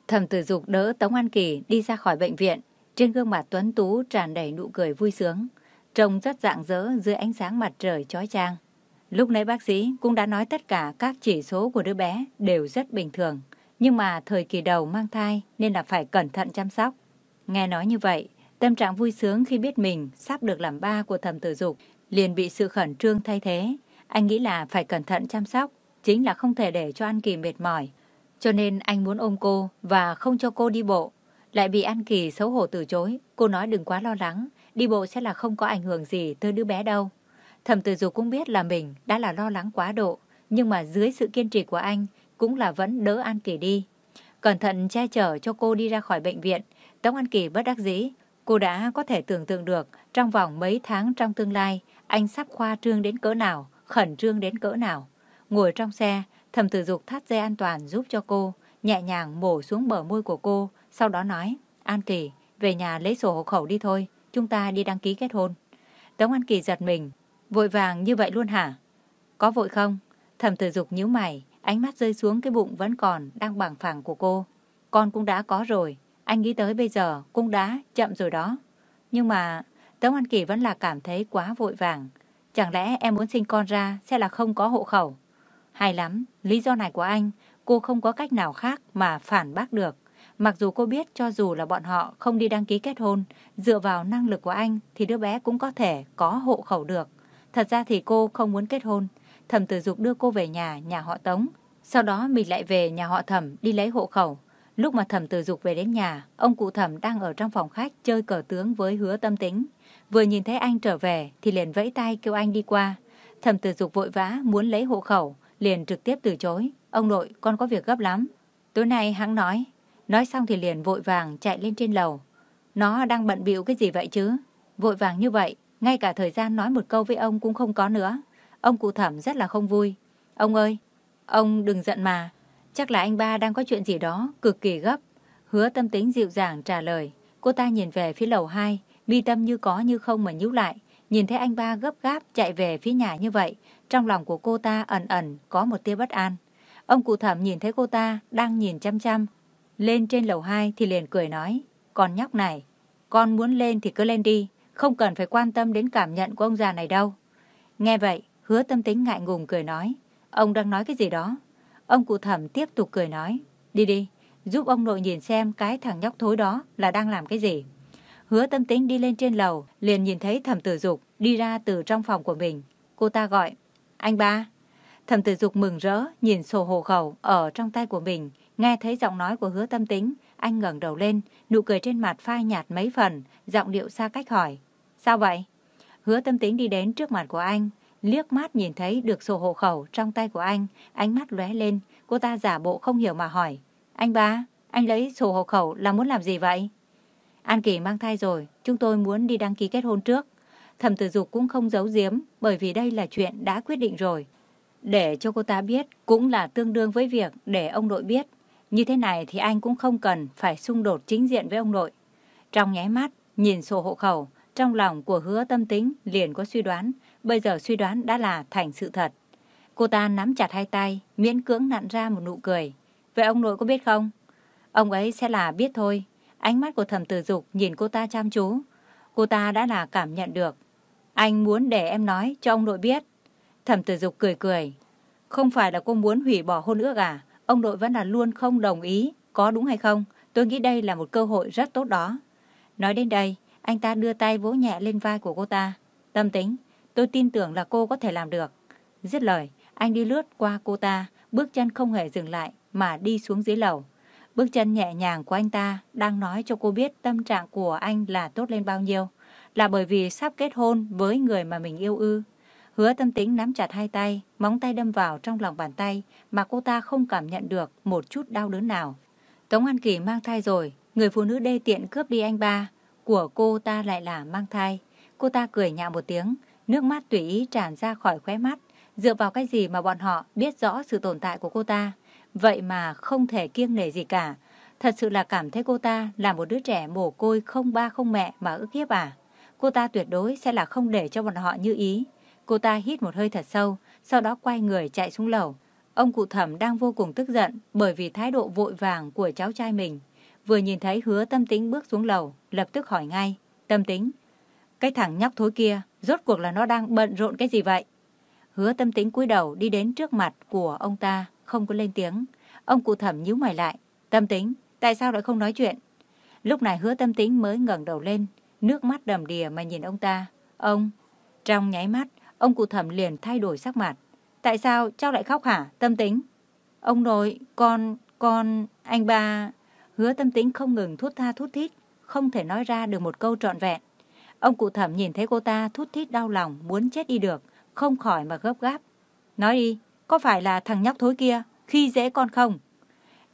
Thẩm Tử Dục đỡ Tống An Kỳ đi ra khỏi bệnh viện, trên gương mặt tuấn tú tràn đầy nụ cười vui sướng, trông rất dạng dỡ dưới ánh sáng mặt trời chói chang. Lúc nãy bác sĩ cũng đã nói tất cả các chỉ số của đứa bé đều rất bình thường. Nhưng mà thời kỳ đầu mang thai nên là phải cẩn thận chăm sóc. Nghe nói như vậy, tâm trạng vui sướng khi biết mình sắp được làm ba của thầm tử dục liền bị sự khẩn trương thay thế. Anh nghĩ là phải cẩn thận chăm sóc, chính là không thể để cho An Kỳ mệt mỏi. Cho nên anh muốn ôm cô và không cho cô đi bộ. Lại bị An Kỳ xấu hổ từ chối. Cô nói đừng quá lo lắng, đi bộ sẽ là không có ảnh hưởng gì tới đứa bé đâu. Thẩm tử dục cũng biết là mình đã là lo lắng quá độ, nhưng mà dưới sự kiên trì của anh cũng là vẫn đỡ An Kỳ đi. Cẩn thận che chở cho cô đi ra khỏi bệnh viện, Tống An Kỳ bất đắc dĩ. Cô đã có thể tưởng tượng được trong vòng mấy tháng trong tương lai anh sắp khoa trương đến cỡ nào, khẩn trương đến cỡ nào. Ngồi trong xe, thẩm tử dục thắt dây an toàn giúp cho cô, nhẹ nhàng mổ xuống bờ môi của cô, sau đó nói, An Kỳ, về nhà lấy sổ hộ khẩu đi thôi, chúng ta đi đăng ký kết hôn. Tống An Kỳ giật mình, vội vàng như vậy luôn hả? Có vội không? Thẩm tử dục nhíu mày, ánh mắt rơi xuống cái bụng vẫn còn đang bằng phẳng của cô. Con cũng đã có rồi, anh nghĩ tới bây giờ cũng đã chậm rồi đó. Nhưng mà Tống An Kỳ vẫn là cảm thấy quá vội vàng. Chẳng lẽ em muốn sinh con ra sẽ là không có hộ khẩu? Hay lắm, lý do này của anh, cô không có cách nào khác mà phản bác được. Mặc dù cô biết cho dù là bọn họ không đi đăng ký kết hôn, dựa vào năng lực của anh thì đứa bé cũng có thể có hộ khẩu được. Thật ra thì cô không muốn kết hôn. Thẩm tử dục đưa cô về nhà, nhà họ Tống. Sau đó mình lại về nhà họ Thẩm đi lấy hộ khẩu. Lúc mà Thẩm tử dục về đến nhà, ông cụ Thẩm đang ở trong phòng khách chơi cờ tướng với hứa tâm tính. Vừa nhìn thấy anh trở về thì liền vẫy tay kêu anh đi qua. Thẩm tử dục vội vã muốn lấy hộ khẩu, liền trực tiếp từ chối. Ông nội, con có việc gấp lắm. Tối nay hắn nói. Nói xong thì liền vội vàng chạy lên trên lầu. Nó đang bận bịu cái gì vậy chứ? Vội vàng như vậy, ngay cả thời gian nói một câu với ông cũng không có nữa. Ông cụ thẩm rất là không vui. Ông ơi, ông đừng giận mà. Chắc là anh ba đang có chuyện gì đó, cực kỳ gấp. Hứa tâm tính dịu dàng trả lời. Cô ta nhìn về phía lầu 2, mi tâm như có như không mà nhíu lại. Nhìn thấy anh ba gấp gáp chạy về phía nhà như vậy, trong lòng của cô ta ẩn ẩn có một tia bất an. Ông cụ thẩm nhìn thấy cô ta đang nhìn chăm chăm. Lên trên lầu 2 thì liền cười nói, con nhóc này, con muốn lên thì cứ lên đi, không cần phải quan tâm đến cảm nhận của ông già này đâu. Nghe vậy, hứa tâm tính ngại ngùng cười nói, ông đang nói cái gì đó. Ông cụ thẩm tiếp tục cười nói, đi đi, giúp ông nội nhìn xem cái thằng nhóc thối đó là đang làm cái gì. Hứa tâm tính đi lên trên lầu, liền nhìn thấy thẩm tử dục đi ra từ trong phòng của mình. Cô ta gọi, anh ba. Thẩm tử dục mừng rỡ, nhìn sổ hộ khẩu ở trong tay của mình, nghe thấy giọng nói của hứa tâm tính, anh ngẩng đầu lên, nụ cười trên mặt phai nhạt mấy phần, giọng điệu xa cách hỏi. Sao vậy? Hứa tâm tính đi đến trước mặt của anh, liếc mắt nhìn thấy được sổ hộ khẩu trong tay của anh, ánh mắt lóe lên, cô ta giả bộ không hiểu mà hỏi. Anh ba, anh lấy sổ hộ khẩu là muốn làm gì vậy? An Kỳ mang thai rồi, chúng tôi muốn đi đăng ký kết hôn trước. Thẩm tử dục cũng không giấu giếm, bởi vì đây là chuyện đã quyết định rồi. Để cho cô ta biết cũng là tương đương với việc để ông nội biết. Như thế này thì anh cũng không cần phải xung đột chính diện với ông nội. Trong nháy mắt, nhìn sổ hộ khẩu, trong lòng của hứa tâm tính liền có suy đoán, bây giờ suy đoán đã là thành sự thật. Cô ta nắm chặt hai tay, miễn cưỡng nặn ra một nụ cười. Vậy ông nội có biết không? Ông ấy sẽ là biết thôi. Ánh mắt của thẩm tử dục nhìn cô ta chăm chú. Cô ta đã là cảm nhận được. Anh muốn để em nói cho ông nội biết. Thẩm tử dục cười cười. Không phải là cô muốn hủy bỏ hôn ước à? Ông nội vẫn là luôn không đồng ý. Có đúng hay không? Tôi nghĩ đây là một cơ hội rất tốt đó. Nói đến đây, anh ta đưa tay vỗ nhẹ lên vai của cô ta. Tâm tính, tôi tin tưởng là cô có thể làm được. Dứt lời, anh đi lướt qua cô ta, bước chân không hề dừng lại mà đi xuống dưới lầu. Bước chân nhẹ nhàng của anh ta đang nói cho cô biết tâm trạng của anh là tốt lên bao nhiêu. Là bởi vì sắp kết hôn với người mà mình yêu ư. Hứa tâm tính nắm chặt hai tay, móng tay đâm vào trong lòng bàn tay mà cô ta không cảm nhận được một chút đau đớn nào. Tống An Kỳ mang thai rồi, người phụ nữ đê tiện cướp đi anh ba, của cô ta lại là mang thai. Cô ta cười nhạo một tiếng, nước mắt tùy ý tràn ra khỏi khóe mắt. Dựa vào cái gì mà bọn họ biết rõ sự tồn tại của cô ta, vậy mà không thể kiêng nể gì cả. Thật sự là cảm thấy cô ta là một đứa trẻ mồ côi không ba không mẹ mà ức hiếp à. Cô ta tuyệt đối sẽ là không để cho bọn họ như ý. Cô ta hít một hơi thật sâu, sau đó quay người chạy xuống lầu. Ông cụ thẩm đang vô cùng tức giận bởi vì thái độ vội vàng của cháu trai mình. Vừa nhìn thấy hứa tâm tính bước xuống lầu, lập tức hỏi ngay. Tâm tính, cái thằng nhóc thối kia, rốt cuộc là nó đang bận rộn cái gì vậy? Hứa tâm tính cúi đầu đi đến trước mặt của ông ta, không có lên tiếng. Ông cụ thẩm nhíu mày lại. Tâm tính, tại sao lại không nói chuyện? Lúc này hứa tâm tính mới ngẩng đầu lên, nước mắt đầm đìa mà nhìn ông ta. Ông, trong nháy mắt, ông cụ thẩm liền thay đổi sắc mặt. Tại sao cháu lại khóc hả, tâm tính? Ông nội, con, con, anh ba... Hứa tâm tính không ngừng thút tha thút thít, không thể nói ra được một câu trọn vẹn. Ông cụ thẩm nhìn thấy cô ta thút thít đau lòng, muốn chết đi được, không khỏi mà gấp gáp. Nói đi, có phải là thằng nhóc thối kia, khi dễ con không?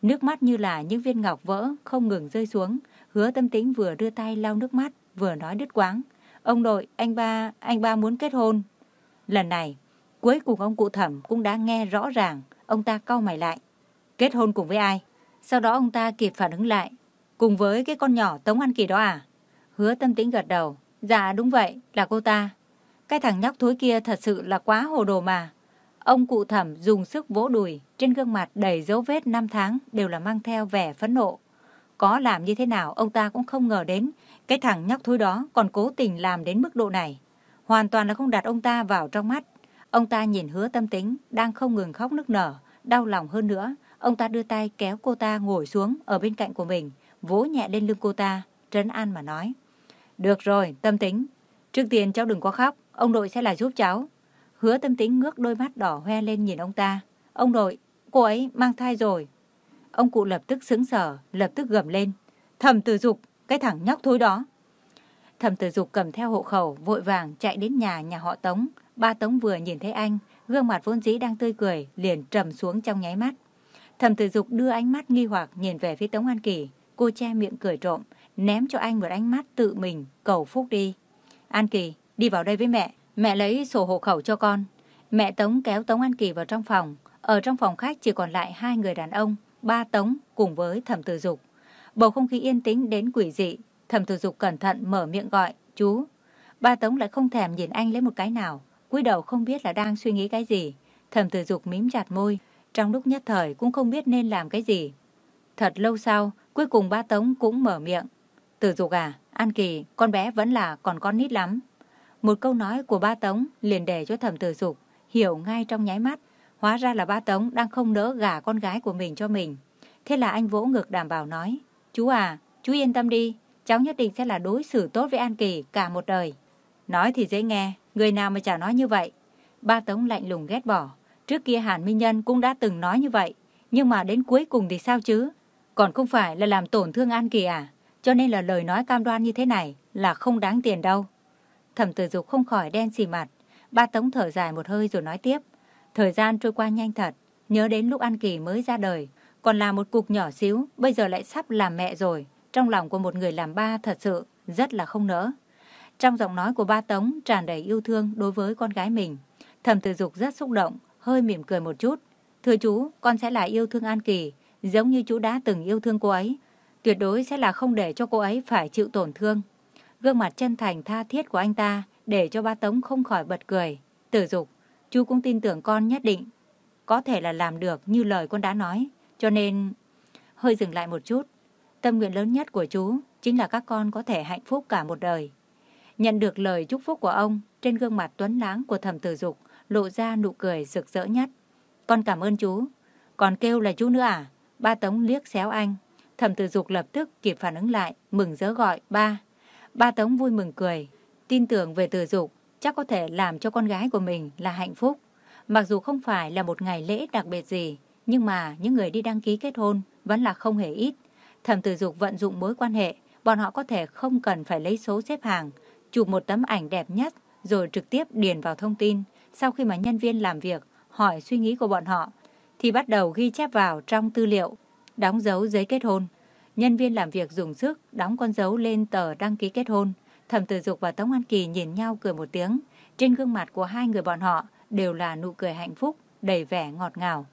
Nước mắt như là những viên ngọc vỡ, không ngừng rơi xuống. Hứa tâm tính vừa đưa tay lau nước mắt, vừa nói đứt quáng. Ông nội, anh ba, anh ba muốn kết hôn. Lần này, cuối cùng ông cụ thẩm cũng đã nghe rõ ràng, ông ta cau mày lại. Kết hôn cùng với ai? Sau đó ông ta kịp phản ứng lại. Cùng với cái con nhỏ Tống An Kỳ đó à? Hứa tâm tính gật đầu. Dạ đúng vậy, là cô ta. Cái thằng nhóc thối kia thật sự là quá hồ đồ mà. Ông cụ thẩm dùng sức vỗ đùi, trên gương mặt đầy dấu vết năm tháng đều là mang theo vẻ phẫn nộ. Có làm như thế nào ông ta cũng không ngờ đến, cái thằng nhóc thối đó còn cố tình làm đến mức độ này. Hoàn toàn là không đặt ông ta vào trong mắt. Ông ta nhìn hứa tâm tính, đang không ngừng khóc nức nở, đau lòng hơn nữa. Ông ta đưa tay kéo cô ta ngồi xuống ở bên cạnh của mình, vỗ nhẹ lên lưng cô ta, trấn an mà nói. Được rồi, tâm tính. Trước tiên cháu đừng có khóc, ông nội sẽ là giúp cháu. Hứa tâm tính ngước đôi mắt đỏ hoe lên nhìn ông ta. Ông nội, cô ấy mang thai rồi. Ông cụ lập tức sững sờ, lập tức gầm lên. Thầm tử dục, cái thằng nhóc thối đó. Thầm tử dục cầm theo hộ khẩu, vội vàng chạy đến nhà nhà họ Tống. Ba Tống vừa nhìn thấy anh, gương mặt vốn dĩ đang tươi cười, liền trầm xuống trong nháy mắt. Thẩm tử dục đưa ánh mắt nghi hoặc nhìn về phía Tống An Kỳ. Cô che miệng cười trộm, ném cho anh một ánh mắt tự mình, cầu phúc đi. An Kỳ, đi vào đây với mẹ. Mẹ lấy sổ hộ khẩu cho con. Mẹ Tống kéo Tống An Kỳ vào trong phòng. Ở trong phòng khách chỉ còn lại hai người đàn ông, ba Tống cùng với thẩm tử dục. Bầu không khí yên tĩnh đến quỷ dị. Thẩm tử dục cẩn thận mở miệng gọi, chú. Ba Tống lại không thèm nhìn anh lấy một cái nào. cúi đầu không biết là đang suy nghĩ cái gì. Thẩm tử dục mím chặt môi. Trong lúc nhất thời cũng không biết nên làm cái gì. Thật lâu sau, cuối cùng ba Tống cũng mở miệng. Tử dục à, An Kỳ, con bé vẫn là còn con nít lắm. Một câu nói của ba Tống liền để cho thẩm tử dục hiểu ngay trong nháy mắt. Hóa ra là ba Tống đang không nỡ gả con gái của mình cho mình. Thế là anh vỗ ngực đảm bảo nói, chú à, chú yên tâm đi, cháu nhất định sẽ là đối xử tốt với An Kỳ cả một đời. Nói thì dễ nghe, người nào mà chả nói như vậy. Ba Tống lạnh lùng ghét bỏ. Trước kia Hàn Minh Nhân cũng đã từng nói như vậy, nhưng mà đến cuối cùng thì sao chứ? Còn không phải là làm tổn thương An Kỳ à? Cho nên là lời nói cam đoan như thế này là không đáng tiền đâu. Thẩm tử dục không khỏi đen xì mặt. Ba Tống thở dài một hơi rồi nói tiếp. Thời gian trôi qua nhanh thật. Nhớ đến lúc An Kỳ mới ra đời. Còn là một cục nhỏ xíu. Bây giờ lại sắp làm mẹ rồi. Trong lòng của một người làm ba thật sự rất là không nỡ. Trong giọng nói của ba Tống tràn đầy yêu thương đối với con gái mình. Thẩm tử dục rất xúc động. Hơi mỉm cười một chút. Thưa chú, con sẽ là yêu thương An Kỳ. Giống như chú đã từng yêu thương cô ấy. Tuyệt đối sẽ là không để cho cô ấy phải chịu tổn thương. Gương mặt chân thành tha thiết của anh ta để cho ba Tống không khỏi bật cười. Tử dục, chú cũng tin tưởng con nhất định. Có thể là làm được như lời con đã nói. Cho nên... Hơi dừng lại một chút. Tâm nguyện lớn nhất của chú chính là các con có thể hạnh phúc cả một đời. Nhận được lời chúc phúc của ông, trên gương mặt tuấn láng của thẩm tử dục lộ ra nụ cười rực rỡ nhất. Con cảm ơn chú. Còn kêu là chú nữa à? Ba Tống liếc xéo anh. Thẩm tử dục lập tức kịp phản ứng lại, mừng rỡ gọi ba. Ba Tống vui mừng cười, tin tưởng về tử dục chắc có thể làm cho con gái của mình là hạnh phúc. Mặc dù không phải là một ngày lễ đặc biệt gì, nhưng mà những người đi đăng ký kết hôn vẫn là không hề ít. Thẩm tử dục vận dụng mối quan hệ, bọn họ có thể không cần phải lấy số xếp hàng, chụp một tấm ảnh đẹp nhất rồi trực tiếp điền vào thông tin. Sau khi mà nhân viên làm việc hỏi suy nghĩ của bọn họ, thì bắt đầu ghi chép vào trong tư liệu, đóng dấu giấy kết hôn. Nhân viên làm việc dùng sức đóng con dấu lên tờ đăng ký kết hôn. Thẩm Tử Dục và Tống An Kỳ nhìn nhau cười một tiếng. Trên gương mặt của hai người bọn họ đều là nụ cười hạnh phúc, đầy vẻ ngọt ngào.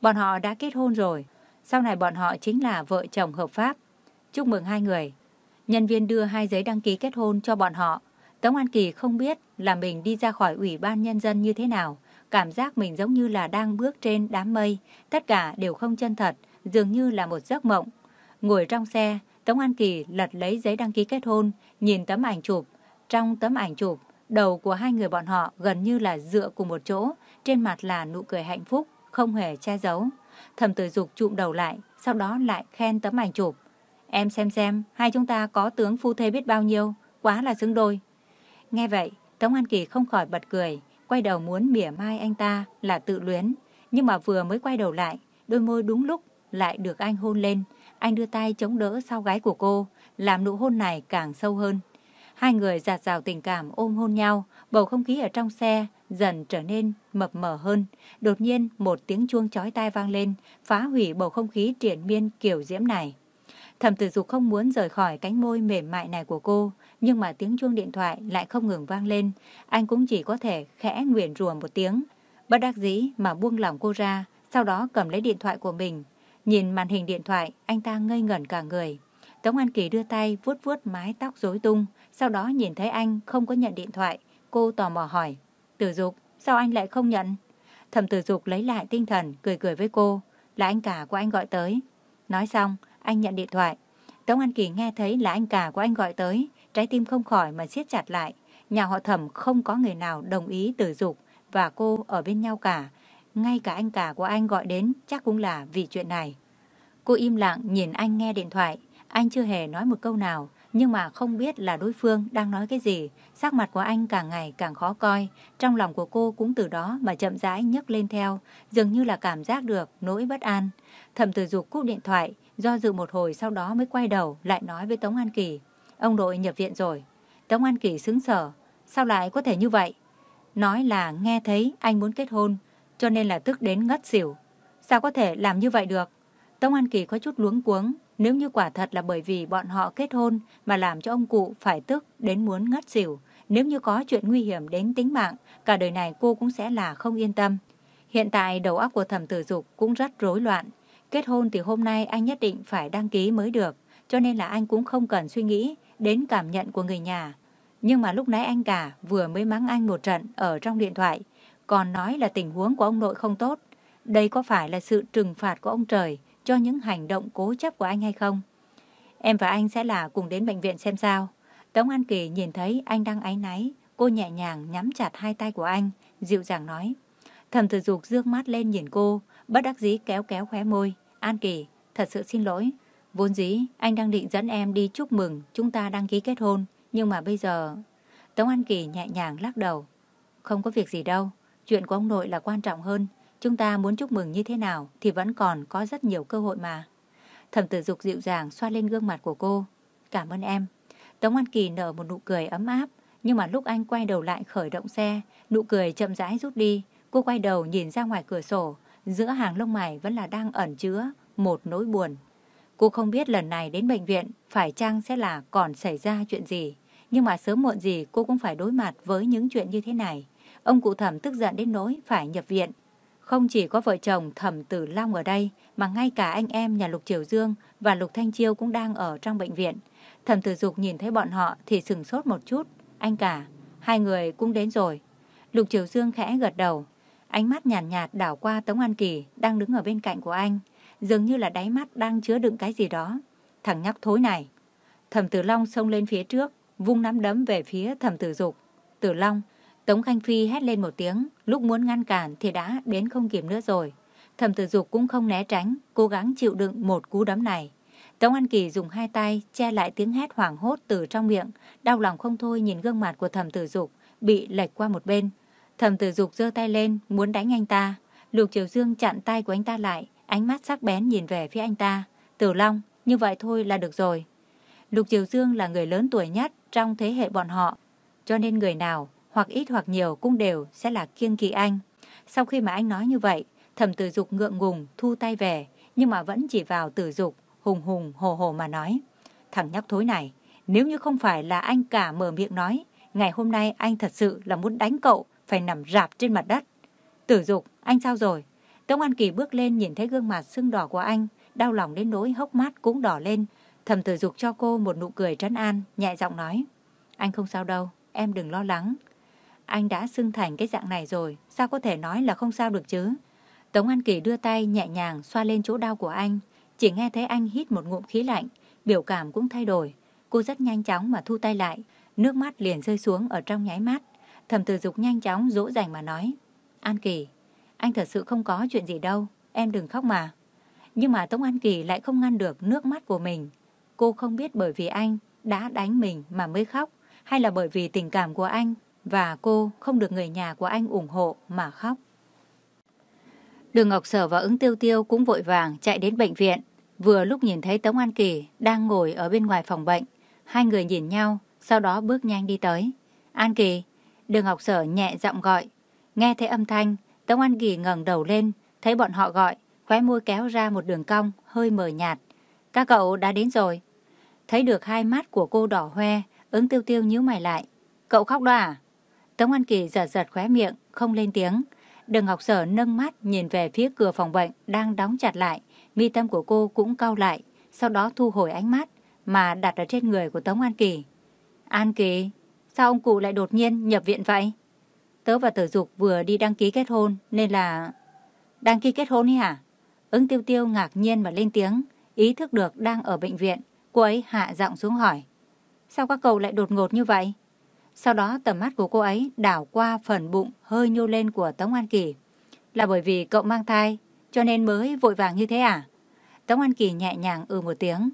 Bọn họ đã kết hôn rồi. Sau này bọn họ chính là vợ chồng hợp pháp. Chúc mừng hai người. Nhân viên đưa hai giấy đăng ký kết hôn cho bọn họ. Tống An Kỳ không biết là mình đi ra khỏi ủy ban nhân dân như thế nào. Cảm giác mình giống như là đang bước trên đám mây. Tất cả đều không chân thật, dường như là một giấc mộng. Ngồi trong xe, Tống An Kỳ lật lấy giấy đăng ký kết hôn, nhìn tấm ảnh chụp. Trong tấm ảnh chụp, đầu của hai người bọn họ gần như là dựa cùng một chỗ, trên mặt là nụ cười hạnh phúc, không hề che giấu. Thẩm tử dục chụm đầu lại, sau đó lại khen tấm ảnh chụp. Em xem xem, hai chúng ta có tướng phu thê biết bao nhiêu, quá là xứng đôi. Nghe vậy, Tống An Kỳ không khỏi bật cười, quay đầu muốn mỉa mai anh ta là tự luyến. Nhưng mà vừa mới quay đầu lại, đôi môi đúng lúc lại được anh hôn lên. Anh đưa tay chống đỡ sau gái của cô, làm nụ hôn này càng sâu hơn. Hai người giạt rào tình cảm ôm hôn nhau, bầu không khí ở trong xe dần trở nên mập mờ hơn. Đột nhiên một tiếng chuông chói tai vang lên, phá hủy bầu không khí triển miên kiểu diễm này. Thẩm tử dục không muốn rời khỏi cánh môi mềm mại này của cô, nhưng mà tiếng chuông điện thoại lại không ngừng vang lên. Anh cũng chỉ có thể khẽ nguyền rủa một tiếng. Bất đắc dĩ mà buông lỏng cô ra, sau đó cầm lấy điện thoại của mình. Nhìn màn hình điện thoại, anh ta ngây ngẩn cả người. Tống An Kỳ đưa tay vuốt vuốt mái tóc rối tung, sau đó nhìn thấy anh không có nhận điện thoại. Cô tò mò hỏi, Tử Dục, sao anh lại không nhận? Thẩm Tử Dục lấy lại tinh thần, cười cười với cô, là anh cả của anh gọi tới. Nói xong, anh nhận điện thoại. Tống An Kỳ nghe thấy là anh cả của anh gọi tới, trái tim không khỏi mà siết chặt lại. Nhà họ thẩm không có người nào đồng ý Tử Dục và cô ở bên nhau cả. Ngay cả anh cả của anh gọi đến chắc cũng là vì chuyện này. Cô im lặng nhìn anh nghe điện thoại. Anh chưa hề nói một câu nào, nhưng mà không biết là đối phương đang nói cái gì. Sắc mặt của anh càng ngày càng khó coi. Trong lòng của cô cũng từ đó mà chậm rãi nhấc lên theo, dường như là cảm giác được nỗi bất an. Thẩm tử dục cúp điện thoại, do dự một hồi sau đó mới quay đầu lại nói với Tống An Kỳ. Ông đội nhập viện rồi. Tống An Kỳ sững sở. Sao lại có thể như vậy? Nói là nghe thấy anh muốn kết hôn, cho nên là tức đến ngất xỉu. Sao có thể làm như vậy được? Tống An Kỳ có chút luống cuống, nếu như quả thật là bởi vì bọn họ kết hôn mà làm cho ông cụ phải tức đến muốn ngất xỉu, nếu như có chuyện nguy hiểm đến tính mạng, cả đời này cô cũng sẽ là không yên tâm. Hiện tại đầu óc của thẩm tử dục cũng rất rối loạn. Kết hôn thì hôm nay anh nhất định phải đăng ký mới được, cho nên là anh cũng không cần suy nghĩ đến cảm nhận của người nhà. Nhưng mà lúc nãy anh cả vừa mới mắng anh một trận ở trong điện thoại, còn nói là tình huống của ông nội không tốt. Đây có phải là sự trừng phạt của ông trời cho những hành động cố chấp của anh hay không? Em và anh sẽ là cùng đến bệnh viện xem sao. Tống An Kỳ nhìn thấy anh đang áy náy, cô nhẹ nhàng nhắm chặt hai tay của anh, dịu dàng nói. Thầm tử dục dương mắt lên nhìn cô, bất đắc dĩ kéo kéo khóe môi. An Kỳ, thật sự xin lỗi. Vốn dĩ, anh đang định dẫn em đi chúc mừng chúng ta đăng ký kết hôn. Nhưng mà bây giờ... Tống An Kỳ nhẹ nhàng lắc đầu. Không có việc gì đâu. Chuyện của ông nội là quan trọng hơn. Chúng ta muốn chúc mừng như thế nào thì vẫn còn có rất nhiều cơ hội mà. Thẩm tử dục dịu dàng xoa lên gương mặt của cô. Cảm ơn em. Tống An Kỳ nở một nụ cười ấm áp. Nhưng mà lúc anh quay đầu lại khởi động xe, nụ cười chậm rãi rút đi. Cô quay đầu nhìn ra ngoài cửa sổ. Giữa hàng lông mày vẫn là đang ẩn chứa một nỗi buồn. Cô không biết lần này đến bệnh viện phải chăng sẽ là còn xảy ra chuyện gì. Nhưng mà sớm muộn gì cô cũng phải đối mặt với những chuyện như thế này. Ông cụ thẩm tức giận đến nỗi phải nhập viện. Không chỉ có vợ chồng thẩm tử Long ở đây, mà ngay cả anh em nhà Lục Triều Dương và Lục Thanh Chiêu cũng đang ở trong bệnh viện. Thẩm tử Dục nhìn thấy bọn họ thì sừng sốt một chút. Anh cả, hai người cũng đến rồi. Lục Triều Dương khẽ gật đầu. Ánh mắt nhàn nhạt, nhạt đảo qua Tống An Kỳ đang đứng ở bên cạnh của anh. Dường như là đáy mắt đang chứa đựng cái gì đó. Thằng nhóc thối này. Thẩm tử Long xông lên phía trước, vung nắm đấm về phía thẩm tử Dục. Tử Long, Tống Khanh Phi hét lên một tiếng, lúc muốn ngăn cản thì đã đến không kịp nữa rồi. Thẩm tử dục cũng không né tránh, cố gắng chịu đựng một cú đấm này. Tống An Kỳ dùng hai tay che lại tiếng hét hoảng hốt từ trong miệng, đau lòng không thôi nhìn gương mặt của thẩm tử dục bị lệch qua một bên. Thẩm tử dục giơ tay lên, muốn đánh anh ta. Lục Triều Dương chặn tay của anh ta lại, ánh mắt sắc bén nhìn về phía anh ta. Tử Long, như vậy thôi là được rồi. Lục Triều Dương là người lớn tuổi nhất trong thế hệ bọn họ, cho nên người nào hoặc ít hoặc nhiều cũng đều sẽ là kiêng kỵ anh. Sau khi mà anh nói như vậy, thẩm tử dục ngượng ngùng thu tay về, nhưng mà vẫn chỉ vào tử dục, hùng hùng hồ hồ mà nói. Thằng nhóc thối này, nếu như không phải là anh cả mở miệng nói, ngày hôm nay anh thật sự là muốn đánh cậu, phải nằm rạp trên mặt đất. Tử dục, anh sao rồi? Tống An Kỳ bước lên nhìn thấy gương mặt sưng đỏ của anh, đau lòng đến nỗi hốc mắt cũng đỏ lên. Thầm tử dục cho cô một nụ cười trấn an, nhẹ giọng nói. Anh không sao đâu, em đừng lo lắng. Anh đã sưng thành cái dạng này rồi, sao có thể nói là không sao được chứ? Tống An Kỳ đưa tay nhẹ nhàng xoa lên chỗ đau của anh, chỉ nghe thấy anh hít một ngụm khí lạnh, biểu cảm cũng thay đổi. Cô rất nhanh chóng mà thu tay lại, nước mắt liền rơi xuống ở trong nháy mắt. Thầm tử dục nhanh chóng dỗ dành mà nói. An Kỳ, anh thật sự không có chuyện gì đâu, em đừng khóc mà. Nhưng mà Tống An Kỳ lại không ngăn được nước mắt của mình. Cô không biết bởi vì anh đã đánh mình mà mới khóc, hay là bởi vì tình cảm của anh và cô không được người nhà của anh ủng hộ mà khóc. Đường Ngọc Sở và ứng tiêu tiêu cũng vội vàng chạy đến bệnh viện. Vừa lúc nhìn thấy Tống An Kỳ đang ngồi ở bên ngoài phòng bệnh, hai người nhìn nhau, sau đó bước nhanh đi tới. An Kỳ, đường Ngọc Sở nhẹ giọng gọi. Nghe thấy âm thanh, Tống An Kỳ ngẩng đầu lên, thấy bọn họ gọi, khóe môi kéo ra một đường cong, hơi mờ nhạt. Các cậu đã đến rồi. Thấy được hai mắt của cô đỏ hoe, ứng tiêu tiêu nhíu mày lại. Cậu khóc đó à? Tống An Kỳ giật giật khóe miệng, không lên tiếng. Đường Ngọc Sở nâng mắt nhìn về phía cửa phòng bệnh đang đóng chặt lại. Mi tâm của cô cũng cau lại, sau đó thu hồi ánh mắt mà đặt ở trên người của Tống An Kỳ. An Kỳ, sao ông cụ lại đột nhiên nhập viện vậy? Tớ và Tử Dục vừa đi đăng ký kết hôn nên là... Đăng ký kết hôn đi hả? Ứng tiêu tiêu ngạc nhiên mà lên tiếng, ý thức được đang ở bệnh viện. Cô ấy hạ giọng xuống hỏi. Sao các cậu lại đột ngột như vậy? Sau đó tầm mắt của cô ấy đảo qua phần bụng hơi nhô lên của Tống An Kỳ. Là bởi vì cậu mang thai, cho nên mới vội vàng như thế à? Tống An Kỳ nhẹ nhàng ừ một tiếng.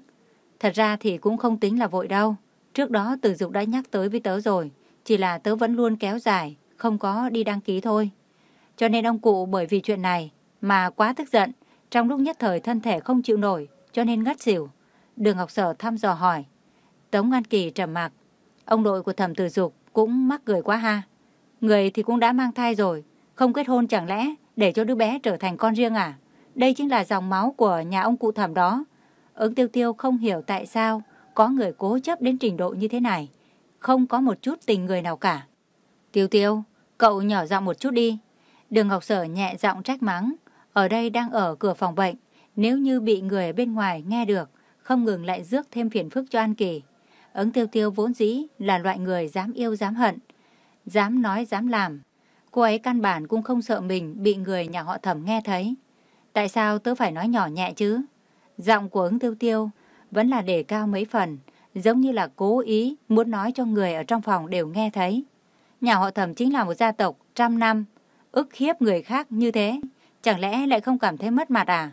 Thật ra thì cũng không tính là vội đâu. Trước đó Tử Dục đã nhắc tới với tớ rồi. Chỉ là tớ vẫn luôn kéo dài, không có đi đăng ký thôi. Cho nên ông cụ bởi vì chuyện này mà quá tức giận. Trong lúc nhất thời thân thể không chịu nổi, cho nên ngất xỉu. Đường Ngọc Sở thăm dò hỏi. Tống An Kỳ trầm mặc. Ông nội của thẩm tử dục cũng mắc cười quá ha. Người thì cũng đã mang thai rồi, không kết hôn chẳng lẽ để cho đứa bé trở thành con riêng à? Đây chính là dòng máu của nhà ông cụ thẩm đó. Ứng tiêu tiêu không hiểu tại sao có người cố chấp đến trình độ như thế này. Không có một chút tình người nào cả. Tiêu tiêu, cậu nhỏ giọng một chút đi. Đường Ngọc Sở nhẹ giọng trách mắng. Ở đây đang ở cửa phòng bệnh. Nếu như bị người bên ngoài nghe được, không ngừng lại rước thêm phiền phức cho An Kỳ. Ứng tiêu tiêu vốn dĩ là loại người dám yêu dám hận, dám nói dám làm. Cô ấy căn bản cũng không sợ mình bị người nhà họ thẩm nghe thấy. Tại sao tớ phải nói nhỏ nhẹ chứ? Giọng của ứng tiêu tiêu vẫn là để cao mấy phần, giống như là cố ý muốn nói cho người ở trong phòng đều nghe thấy. Nhà họ thẩm chính là một gia tộc trăm năm, ức hiếp người khác như thế, chẳng lẽ lại không cảm thấy mất mặt à?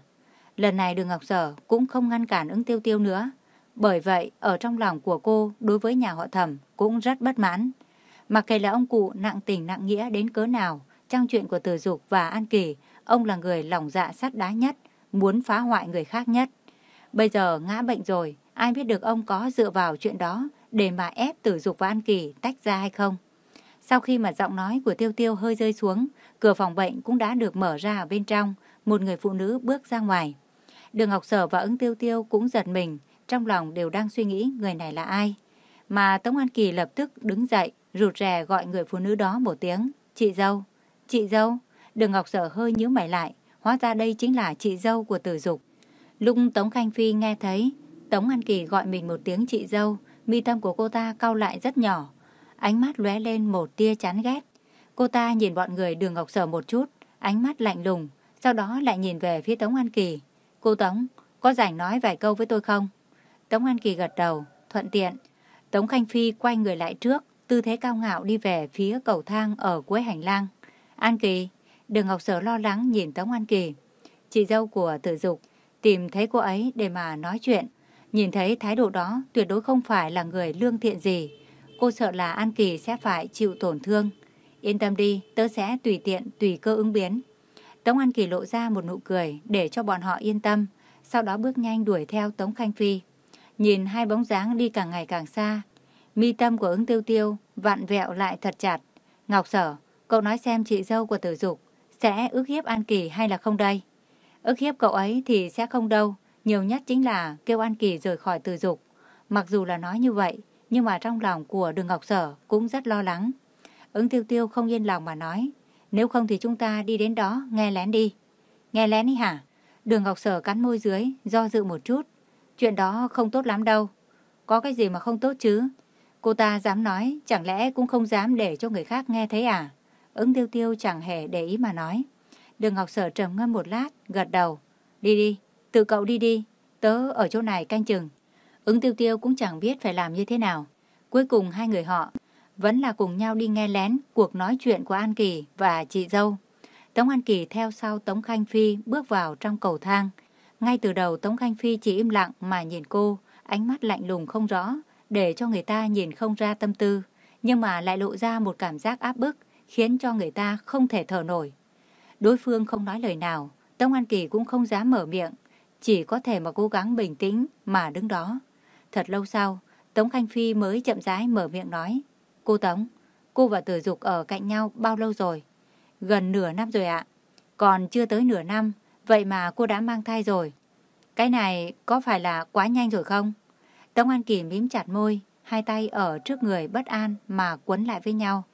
Lần này đường Ngọc Sở cũng không ngăn cản ứng tiêu tiêu nữa, bởi vậy, ở trong lòng của cô đối với nhà họ thẩm cũng rất bất mãn. Mặc kệ là ông cụ nặng tình nặng nghĩa đến cỡ nào, trong chuyện của Từ Dục và An Kỳ, ông là người lòng dạ sắt đá nhất, muốn phá hoại người khác nhất. Bây giờ ngã bệnh rồi, ai biết được ông có dựa vào chuyện đó để mà ép Từ Dục và An Kỳ tách ra hay không? Sau khi mà giọng nói của Tiêu Tiêu hơi rơi xuống, cửa phòng bệnh cũng đã được mở ra ở bên trong, một người phụ nữ bước ra ngoài. Đường Ngọc Sở và ứng Tiêu Tiêu cũng giật mình, trong lòng đều đang suy nghĩ người này là ai. Mà Tống An Kỳ lập tức đứng dậy, rụt rè gọi người phụ nữ đó một tiếng. Chị dâu, chị dâu. Đường Ngọc Sở hơi nhíu mày lại, hóa ra đây chính là chị dâu của tử dục. Lúc Tống Khanh Phi nghe thấy, Tống An Kỳ gọi mình một tiếng chị dâu, mi tâm của cô ta cau lại rất nhỏ. Ánh mắt lóe lên một tia chán ghét. Cô ta nhìn bọn người đường Ngọc Sở một chút, ánh mắt lạnh lùng, sau đó lại nhìn về phía Tống An Kỳ. Cô Tống, có rảnh nói vài câu với tôi không? Tống An Kỳ gật đầu, thuận tiện. Tống Khanh Phi quay người lại trước, tư thế cao ngạo đi về phía cầu thang ở cuối hành lang. An Kỳ, Đường Ngọc Sở lo lắng nhìn Tống An Kỳ. Chị dâu của tử dục tìm thấy cô ấy để mà nói chuyện. Nhìn thấy thái độ đó tuyệt đối không phải là người lương thiện gì. Cô sợ là An Kỳ sẽ phải chịu tổn thương. Yên tâm đi, tớ sẽ tùy tiện, tùy cơ ứng biến. Tống An Kỳ lộ ra một nụ cười để cho bọn họ yên tâm. Sau đó bước nhanh đuổi theo Tống Khanh Phi. Nhìn hai bóng dáng đi càng ngày càng xa, mi tâm của ứng tiêu tiêu vặn vẹo lại thật chặt. Ngọc Sở, cậu nói xem chị dâu của tử dục sẽ ước hiếp An Kỳ hay là không đây? Ước hiếp cậu ấy thì sẽ không đâu, nhiều nhất chính là kêu An Kỳ rời khỏi tử dục. Mặc dù là nói như vậy, nhưng mà trong lòng của đường Ngọc Sở cũng rất lo lắng. Ứng tiêu tiêu không yên lòng mà nói, nếu không thì chúng ta đi đến đó nghe lén đi. Nghe lén đi hả? Đường Ngọc Sở cắn môi dưới, do dự một chút, Chuyện đó không tốt lắm đâu. Có cái gì mà không tốt chứ? Cô ta dám nói, chẳng lẽ cũng không dám để cho người khác nghe thấy à? Ứng tiêu tiêu chẳng hề để ý mà nói. Đường Ngọc Sở trầm ngâm một lát, gật đầu. Đi đi, tự cậu đi đi, tớ ở chỗ này canh chừng. Ứng tiêu tiêu cũng chẳng biết phải làm như thế nào. Cuối cùng hai người họ vẫn là cùng nhau đi nghe lén cuộc nói chuyện của An Kỳ và chị dâu. Tống An Kỳ theo sau Tống Khanh Phi bước vào trong cầu thang. Ngay từ đầu Tống Khanh Phi chỉ im lặng mà nhìn cô, ánh mắt lạnh lùng không rõ, để cho người ta nhìn không ra tâm tư, nhưng mà lại lộ ra một cảm giác áp bức, khiến cho người ta không thể thở nổi. Đối phương không nói lời nào, Tống An Kỳ cũng không dám mở miệng, chỉ có thể mà cố gắng bình tĩnh mà đứng đó. Thật lâu sau, Tống Khanh Phi mới chậm rãi mở miệng nói. Cô Tống, cô và Tử Dục ở cạnh nhau bao lâu rồi? Gần nửa năm rồi ạ. Còn chưa tới nửa năm, vậy mà cô đã mang thai rồi. Cái này có phải là quá nhanh rồi không? Tống An Kỳ mím chặt môi, hai tay ở trước người bất an mà quấn lại với nhau.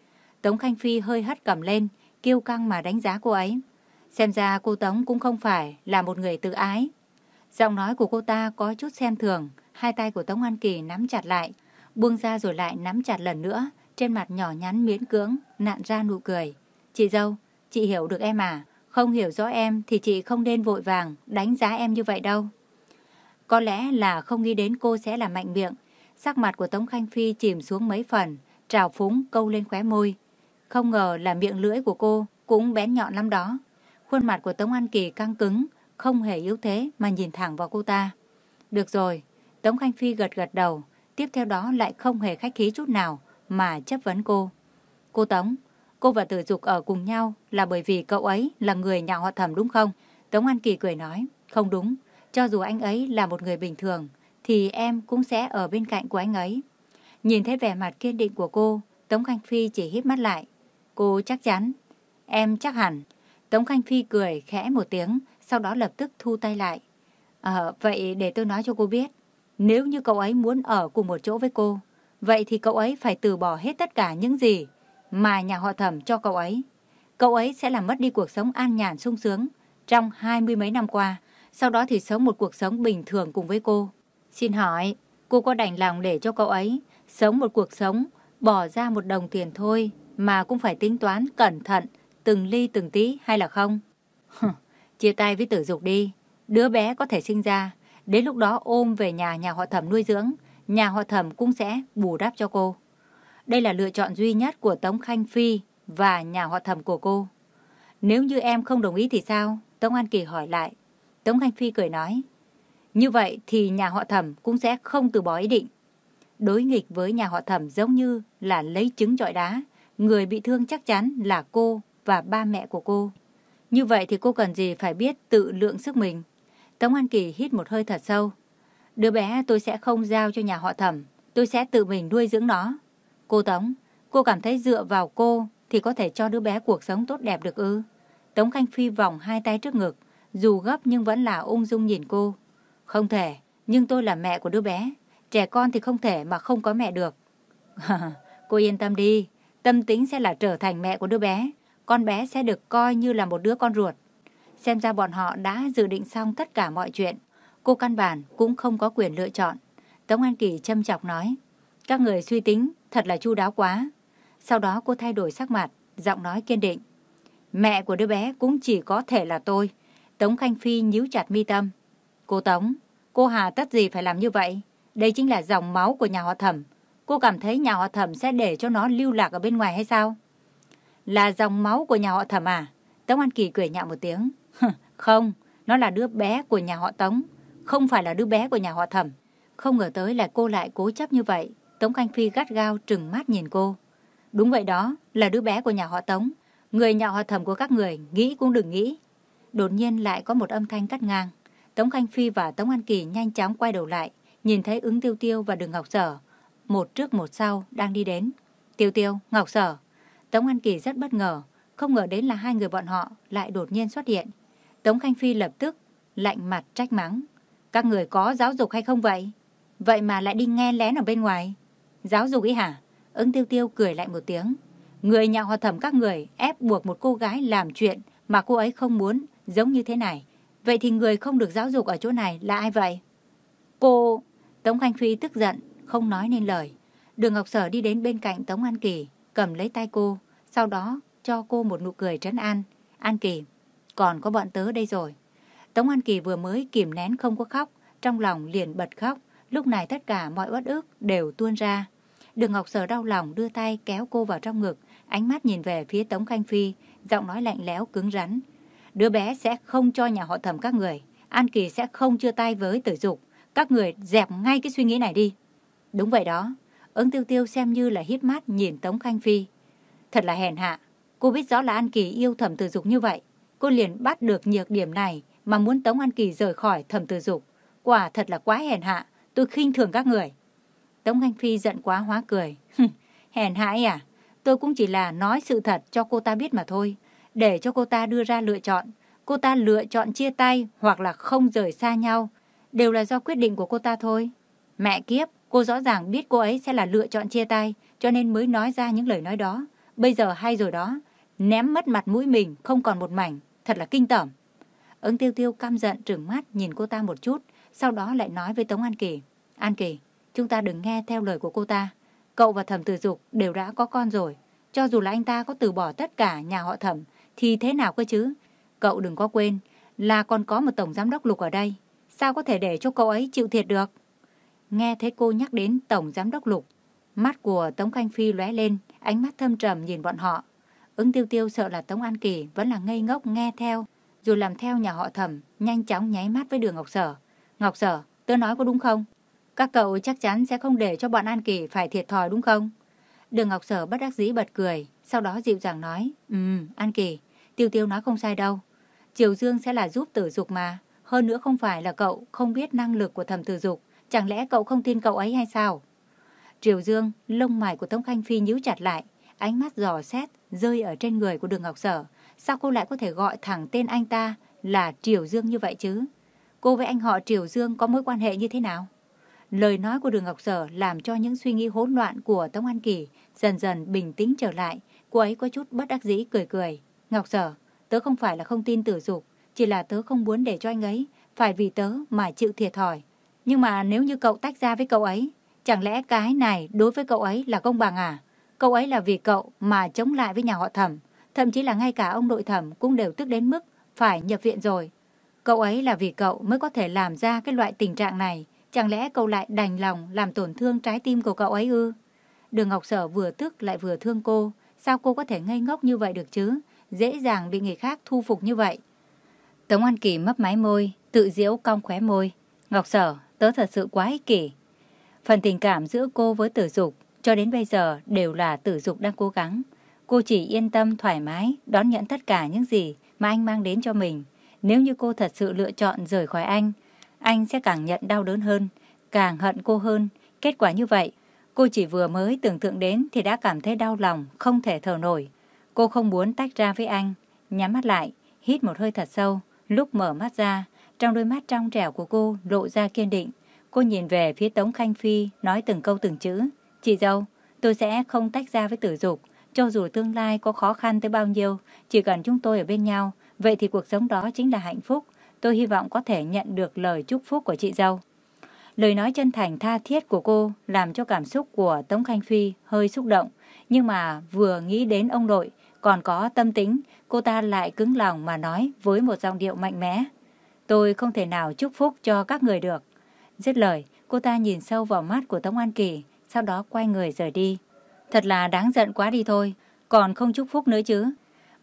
Tống Khanh Phi hơi hất cầm lên, kiêu căng mà đánh giá cô ấy. Xem ra cô Tống cũng không phải là một người tự ái. Giọng nói của cô ta có chút xem thường, hai tay của Tống An Kỳ nắm chặt lại, buông ra rồi lại nắm chặt lần nữa, trên mặt nhỏ nhắn miễn cưỡng, nặn ra nụ cười. Chị dâu, chị hiểu được em à? Không hiểu rõ em thì chị không nên vội vàng đánh giá em như vậy đâu. Có lẽ là không nghĩ đến cô sẽ là mạnh miệng. Sắc mặt của Tống Khanh Phi chìm xuống mấy phần, trào phúng câu lên khóe môi. Không ngờ là miệng lưỡi của cô cũng bén nhọn lắm đó. Khuôn mặt của Tống An Kỳ căng cứng, không hề yếu thế mà nhìn thẳng vào cô ta. Được rồi, Tống Khanh Phi gật gật đầu, tiếp theo đó lại không hề khách khí chút nào mà chất vấn cô. Cô Tống, cô và Tử Dục ở cùng nhau là bởi vì cậu ấy là người nhà họ thẩm đúng không? Tống An Kỳ cười nói, không đúng, cho dù anh ấy là một người bình thường, thì em cũng sẽ ở bên cạnh của anh ấy. Nhìn thấy vẻ mặt kiên định của cô, Tống Khanh Phi chỉ hít mắt lại. Cô chắc chắn. Em chắc hẳn. Tống Khanh Phi cười khẽ một tiếng, sau đó lập tức thu tay lại. Ờ, vậy để tôi nói cho cô biết. Nếu như cậu ấy muốn ở cùng một chỗ với cô, vậy thì cậu ấy phải từ bỏ hết tất cả những gì mà nhà họ thẩm cho cậu ấy. Cậu ấy sẽ làm mất đi cuộc sống an nhàn sung sướng trong hai mươi mấy năm qua, sau đó thì sống một cuộc sống bình thường cùng với cô. Xin hỏi, cô có đành lòng để cho cậu ấy sống một cuộc sống bỏ ra một đồng tiền thôi mà cũng phải tính toán cẩn thận từng ly từng tí hay là không? Chia tay với tử dục đi, đứa bé có thể sinh ra, đến lúc đó ôm về nhà nhà họ thẩm nuôi dưỡng, nhà họ thẩm cũng sẽ bù đắp cho cô. Đây là lựa chọn duy nhất của Tống Khanh Phi và nhà họ thẩm của cô. Nếu như em không đồng ý thì sao? Tống An Kỳ hỏi lại. Tống Khanh Phi cười nói. Như vậy thì nhà họ thẩm cũng sẽ không từ bỏ ý định. Đối nghịch với nhà họ thẩm giống như là lấy trứng trọi đá. Người bị thương chắc chắn là cô và ba mẹ của cô. Như vậy thì cô cần gì phải biết tự lượng sức mình. Tống An Kỳ hít một hơi thật sâu. Đứa bé tôi sẽ không giao cho nhà họ thẩm. Tôi sẽ tự mình nuôi dưỡng nó. Cô Tống, cô cảm thấy dựa vào cô thì có thể cho đứa bé cuộc sống tốt đẹp được ư? Tống Khanh Phi vòng hai tay trước ngực, dù gấp nhưng vẫn là ung dung nhìn cô. Không thể, nhưng tôi là mẹ của đứa bé. Trẻ con thì không thể mà không có mẹ được. cô yên tâm đi, tâm tính sẽ là trở thành mẹ của đứa bé. Con bé sẽ được coi như là một đứa con ruột. Xem ra bọn họ đã dự định xong tất cả mọi chuyện. Cô căn bản cũng không có quyền lựa chọn. Tống An Kỳ châm chọc nói. Các người suy tính thật là chu đáo quá. Sau đó cô thay đổi sắc mặt, giọng nói kiên định. Mẹ của đứa bé cũng chỉ có thể là tôi. Tống Khanh Phi nhíu chặt mi tâm. Cô Tống, cô Hà tất gì phải làm như vậy? Đây chính là dòng máu của nhà họ thẩm. Cô cảm thấy nhà họ thẩm sẽ để cho nó lưu lạc ở bên ngoài hay sao? Là dòng máu của nhà họ thẩm à? Tống An Kỳ cười nhạo một tiếng. không, nó là đứa bé của nhà họ Tống. Không phải là đứa bé của nhà họ thẩm. Không ngờ tới là cô lại cố chấp như vậy. Tống Khanh Phi gắt gao trừng mắt nhìn cô. Đúng vậy đó, là đứa bé của nhà họ Tống. Người nhà họ thẩm của các người, nghĩ cũng đừng nghĩ. Đột nhiên lại có một âm thanh cắt ngang. Tống Khanh Phi và Tống An Kỳ nhanh chóng quay đầu lại, nhìn thấy ứng tiêu tiêu và đường Ngọc Sở. Một trước một sau đang đi đến. Tiêu tiêu, Ngọc Sở. Tống An Kỳ rất bất ngờ, không ngờ đến là hai người bọn họ lại đột nhiên xuất hiện. Tống Khanh Phi lập tức lạnh mặt trách mắng. Các người có giáo dục hay không vậy? Vậy mà lại đi nghe lén ở bên ngoài. Giáo dục ý hả? Ứng tiêu tiêu cười lại một tiếng. Người nhà hòa thẩm các người ép buộc một cô gái làm chuyện mà cô ấy không muốn, giống như thế này. Vậy thì người không được giáo dục ở chỗ này là ai vậy? Cô... Tống Khanh Phi tức giận, không nói nên lời. Đường Ngọc Sở đi đến bên cạnh Tống An Kỳ, cầm lấy tay cô, sau đó cho cô một nụ cười trấn an. An Kỳ, còn có bọn tớ đây rồi. Tống An Kỳ vừa mới kìm nén không có khóc, trong lòng liền bật khóc. Lúc này tất cả mọi uất ức đều tuôn ra. Đường Ngọc Sở đau lòng đưa tay kéo cô vào trong ngực, ánh mắt nhìn về phía Tống Khanh Phi, giọng nói lạnh lẽo cứng rắn. Đứa bé sẽ không cho nhà họ thẩm các người, An Kỳ sẽ không chia tay với tử dục. Các người dẹp ngay cái suy nghĩ này đi. Đúng vậy đó, ứng tiêu tiêu xem như là hít mắt nhìn Tống Khanh Phi. Thật là hèn hạ, cô biết rõ là An Kỳ yêu thẩm tử dục như vậy. Cô liền bắt được nhược điểm này mà muốn Tống An Kỳ rời khỏi thẩm tử dục. Quả thật là quá hèn hạ, tôi khinh thường các người. Tống anh Phi giận quá hóa cười. hèn hãi à? Tôi cũng chỉ là nói sự thật cho cô ta biết mà thôi. Để cho cô ta đưa ra lựa chọn. Cô ta lựa chọn chia tay hoặc là không rời xa nhau. Đều là do quyết định của cô ta thôi. Mẹ kiếp, cô rõ ràng biết cô ấy sẽ là lựa chọn chia tay, cho nên mới nói ra những lời nói đó. Bây giờ hay rồi đó. Ném mất mặt mũi mình, không còn một mảnh. Thật là kinh tởm. Ứng tiêu tiêu căm giận trừng mắt nhìn cô ta một chút, sau đó lại nói với Tống An Kỳ. An Kỳ, chúng ta đừng nghe theo lời của cô ta. Cậu và thẩm tử dục đều đã có con rồi. Cho dù là anh ta có từ bỏ tất cả nhà họ thẩm, thì thế nào cơ chứ? Cậu đừng có quên là còn có một tổng giám đốc lục ở đây. Sao có thể để cho cậu ấy chịu thiệt được? Nghe thấy cô nhắc đến tổng giám đốc lục, mắt của Tống Khanh Phi lóe lên, ánh mắt thâm trầm nhìn bọn họ. Ứng tiêu tiêu sợ là Tống An Kỳ vẫn là ngây ngốc nghe theo, rồi làm theo nhà họ thẩm, nhanh chóng nháy mắt với đường Ngọc Sở. Ngọc Sở, tớ nói có đúng không? Các cậu chắc chắn sẽ không để cho bọn An Kỳ phải thiệt thòi đúng không? Đường Ngọc Sở bất đắc dĩ bật cười, sau đó dịu dàng nói, Ừm, An Kỳ, Tiêu Tiêu nói không sai đâu. Triều Dương sẽ là giúp tử dục mà. Hơn nữa không phải là cậu không biết năng lực của thẩm tử dục. Chẳng lẽ cậu không tin cậu ấy hay sao? Triều Dương, lông mày của Tống Khanh Phi nhíu chặt lại. Ánh mắt dò xét, rơi ở trên người của đường Ngọc Sở. Sao cô lại có thể gọi thẳng tên anh ta là Triều Dương như vậy chứ? Cô với anh họ Triều Dương có mối quan hệ như thế nào? Lời nói của đường Ngọc Sở làm cho những suy nghĩ hỗn loạn của Tống An Kỳ dần dần bình tĩnh trở lại. Cô ấy có chút bất đắc dĩ cười cười. Ngọc Sở, tớ không phải là không tin tử dục, chỉ là tớ không muốn để cho anh ấy phải vì tớ mà chịu thiệt thòi. Nhưng mà nếu như cậu tách ra với cậu ấy, chẳng lẽ cái này đối với cậu ấy là công bằng à? Cậu ấy là vì cậu mà chống lại với nhà họ thẩm, thậm chí là ngay cả ông nội thẩm cũng đều tức đến mức phải nhập viện rồi. Cậu ấy là vì cậu mới có thể làm ra cái loại tình trạng này, chẳng lẽ cậu lại đành lòng làm tổn thương trái tim của cậu ấy ư? Đường Ngọc Sở vừa tức lại vừa thương cô, sao cô có thể ngây ngốc như vậy được chứ? dễ dàng bị người khác thu phục như vậy. Tống An Kỳ mấp máy môi, tự diễu cong khóe môi. Ngọc Sở, tớ thật sự quá ích kỷ. Phần tình cảm giữa cô với tử dục cho đến bây giờ đều là tử dục đang cố gắng. Cô chỉ yên tâm thoải mái đón nhận tất cả những gì mà anh mang đến cho mình. Nếu như cô thật sự lựa chọn rời khỏi anh, anh sẽ càng nhận đau đớn hơn, càng hận cô hơn. Kết quả như vậy, cô chỉ vừa mới tưởng tượng đến thì đã cảm thấy đau lòng, không thể thở nổi. Cô không muốn tách ra với anh, nhắm mắt lại, hít một hơi thật sâu, lúc mở mắt ra, trong đôi mắt trong trẻo của cô lộ ra kiên định. Cô nhìn về phía Tống Khanh Phi, nói từng câu từng chữ. Chị dâu, tôi sẽ không tách ra với tử dục, cho dù tương lai có khó khăn tới bao nhiêu, chỉ cần chúng tôi ở bên nhau, vậy thì cuộc sống đó chính là hạnh phúc. Tôi hy vọng có thể nhận được lời chúc phúc của chị dâu. Lời nói chân thành tha thiết của cô làm cho cảm xúc của Tống Khanh Phi hơi xúc động, nhưng mà vừa nghĩ đến ông nội, còn có tâm tính, cô ta lại cứng lòng mà nói với một giọng điệu mạnh mẽ. Tôi không thể nào chúc phúc cho các người được. Dứt lời, cô ta nhìn sâu vào mắt của Tống An Kỳ, sau đó quay người rời đi. Thật là đáng giận quá đi thôi, còn không chúc phúc nữa chứ.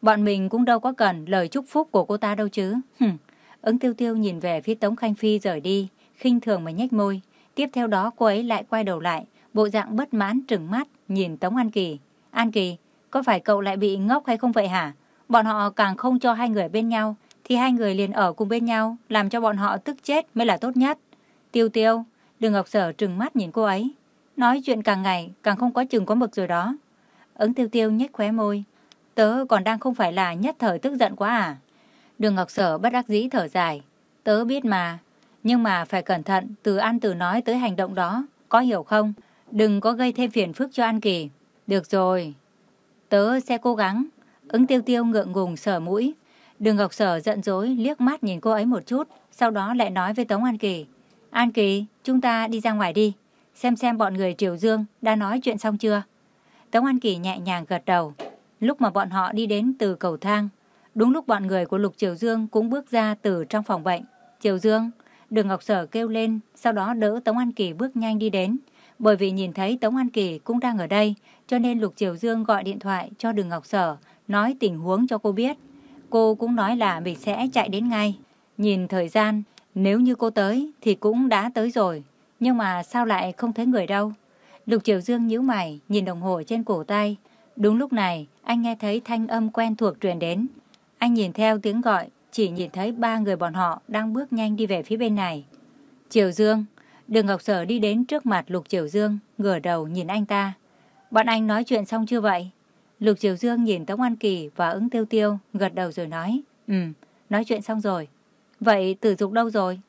Bọn mình cũng đâu có cần lời chúc phúc của cô ta đâu chứ. Hừm. Ứng tiêu tiêu nhìn về phía Tống Khanh Phi rời đi, khinh thường mà nhếch môi. Tiếp theo đó cô ấy lại quay đầu lại, bộ dạng bất mãn trừng mắt, nhìn Tống An Kỳ. An Kỳ, có phải cậu lại bị ngốc hay không vậy hả? Bọn họ càng không cho hai người bên nhau, thì hai người liền ở cùng bên nhau, làm cho bọn họ tức chết mới là tốt nhất. Tiêu tiêu, đường Ngọc Sở trừng mắt nhìn cô ấy. Nói chuyện càng ngày, càng không có chừng có mực rồi đó. Ứng tiêu tiêu nhếch khóe môi. Tớ còn đang không phải là nhất thời tức giận quá à? Đường Ngọc Sở bất đắc dĩ thở dài. Tớ biết mà, nhưng mà phải cẩn thận từ ăn từ nói tới hành động đó, có hiểu không? Đừng có gây thêm phiền phức cho An Kỳ. Được rồi, Tớ sẽ cố gắng. Ứng tiêu tiêu ngượng ngùng sở mũi. Đường Ngọc Sở giận dỗi liếc mắt nhìn cô ấy một chút, sau đó lại nói với Tống An Kỳ. An Kỳ, chúng ta đi ra ngoài đi, xem xem bọn người Triều Dương đã nói chuyện xong chưa. Tống An Kỳ nhẹ nhàng gật đầu. Lúc mà bọn họ đi đến từ cầu thang, đúng lúc bọn người của Lục Triều Dương cũng bước ra từ trong phòng bệnh. Triều Dương, đường Ngọc Sở kêu lên, sau đó đỡ Tống An Kỳ bước nhanh đi đến. Bởi vì nhìn thấy Tống An Kỳ cũng đang ở đây, cho nên Lục Triều Dương gọi điện thoại cho Đường Ngọc Sở, nói tình huống cho cô biết. Cô cũng nói là mình sẽ chạy đến ngay. Nhìn thời gian, nếu như cô tới thì cũng đã tới rồi. Nhưng mà sao lại không thấy người đâu? Lục Triều Dương nhíu mày, nhìn đồng hồ trên cổ tay. Đúng lúc này, anh nghe thấy thanh âm quen thuộc truyền đến. Anh nhìn theo tiếng gọi, chỉ nhìn thấy ba người bọn họ đang bước nhanh đi về phía bên này. Triều Dương, Đường Ngọc Sở đi đến trước mặt Lục Triều Dương, ngửa đầu nhìn anh ta. Bọn anh nói chuyện xong chưa vậy? Lục Triều Dương nhìn Tống An Kỳ và ứng tiêu tiêu, gật đầu rồi nói. Ừ, nói chuyện xong rồi. Vậy tử dục đâu rồi?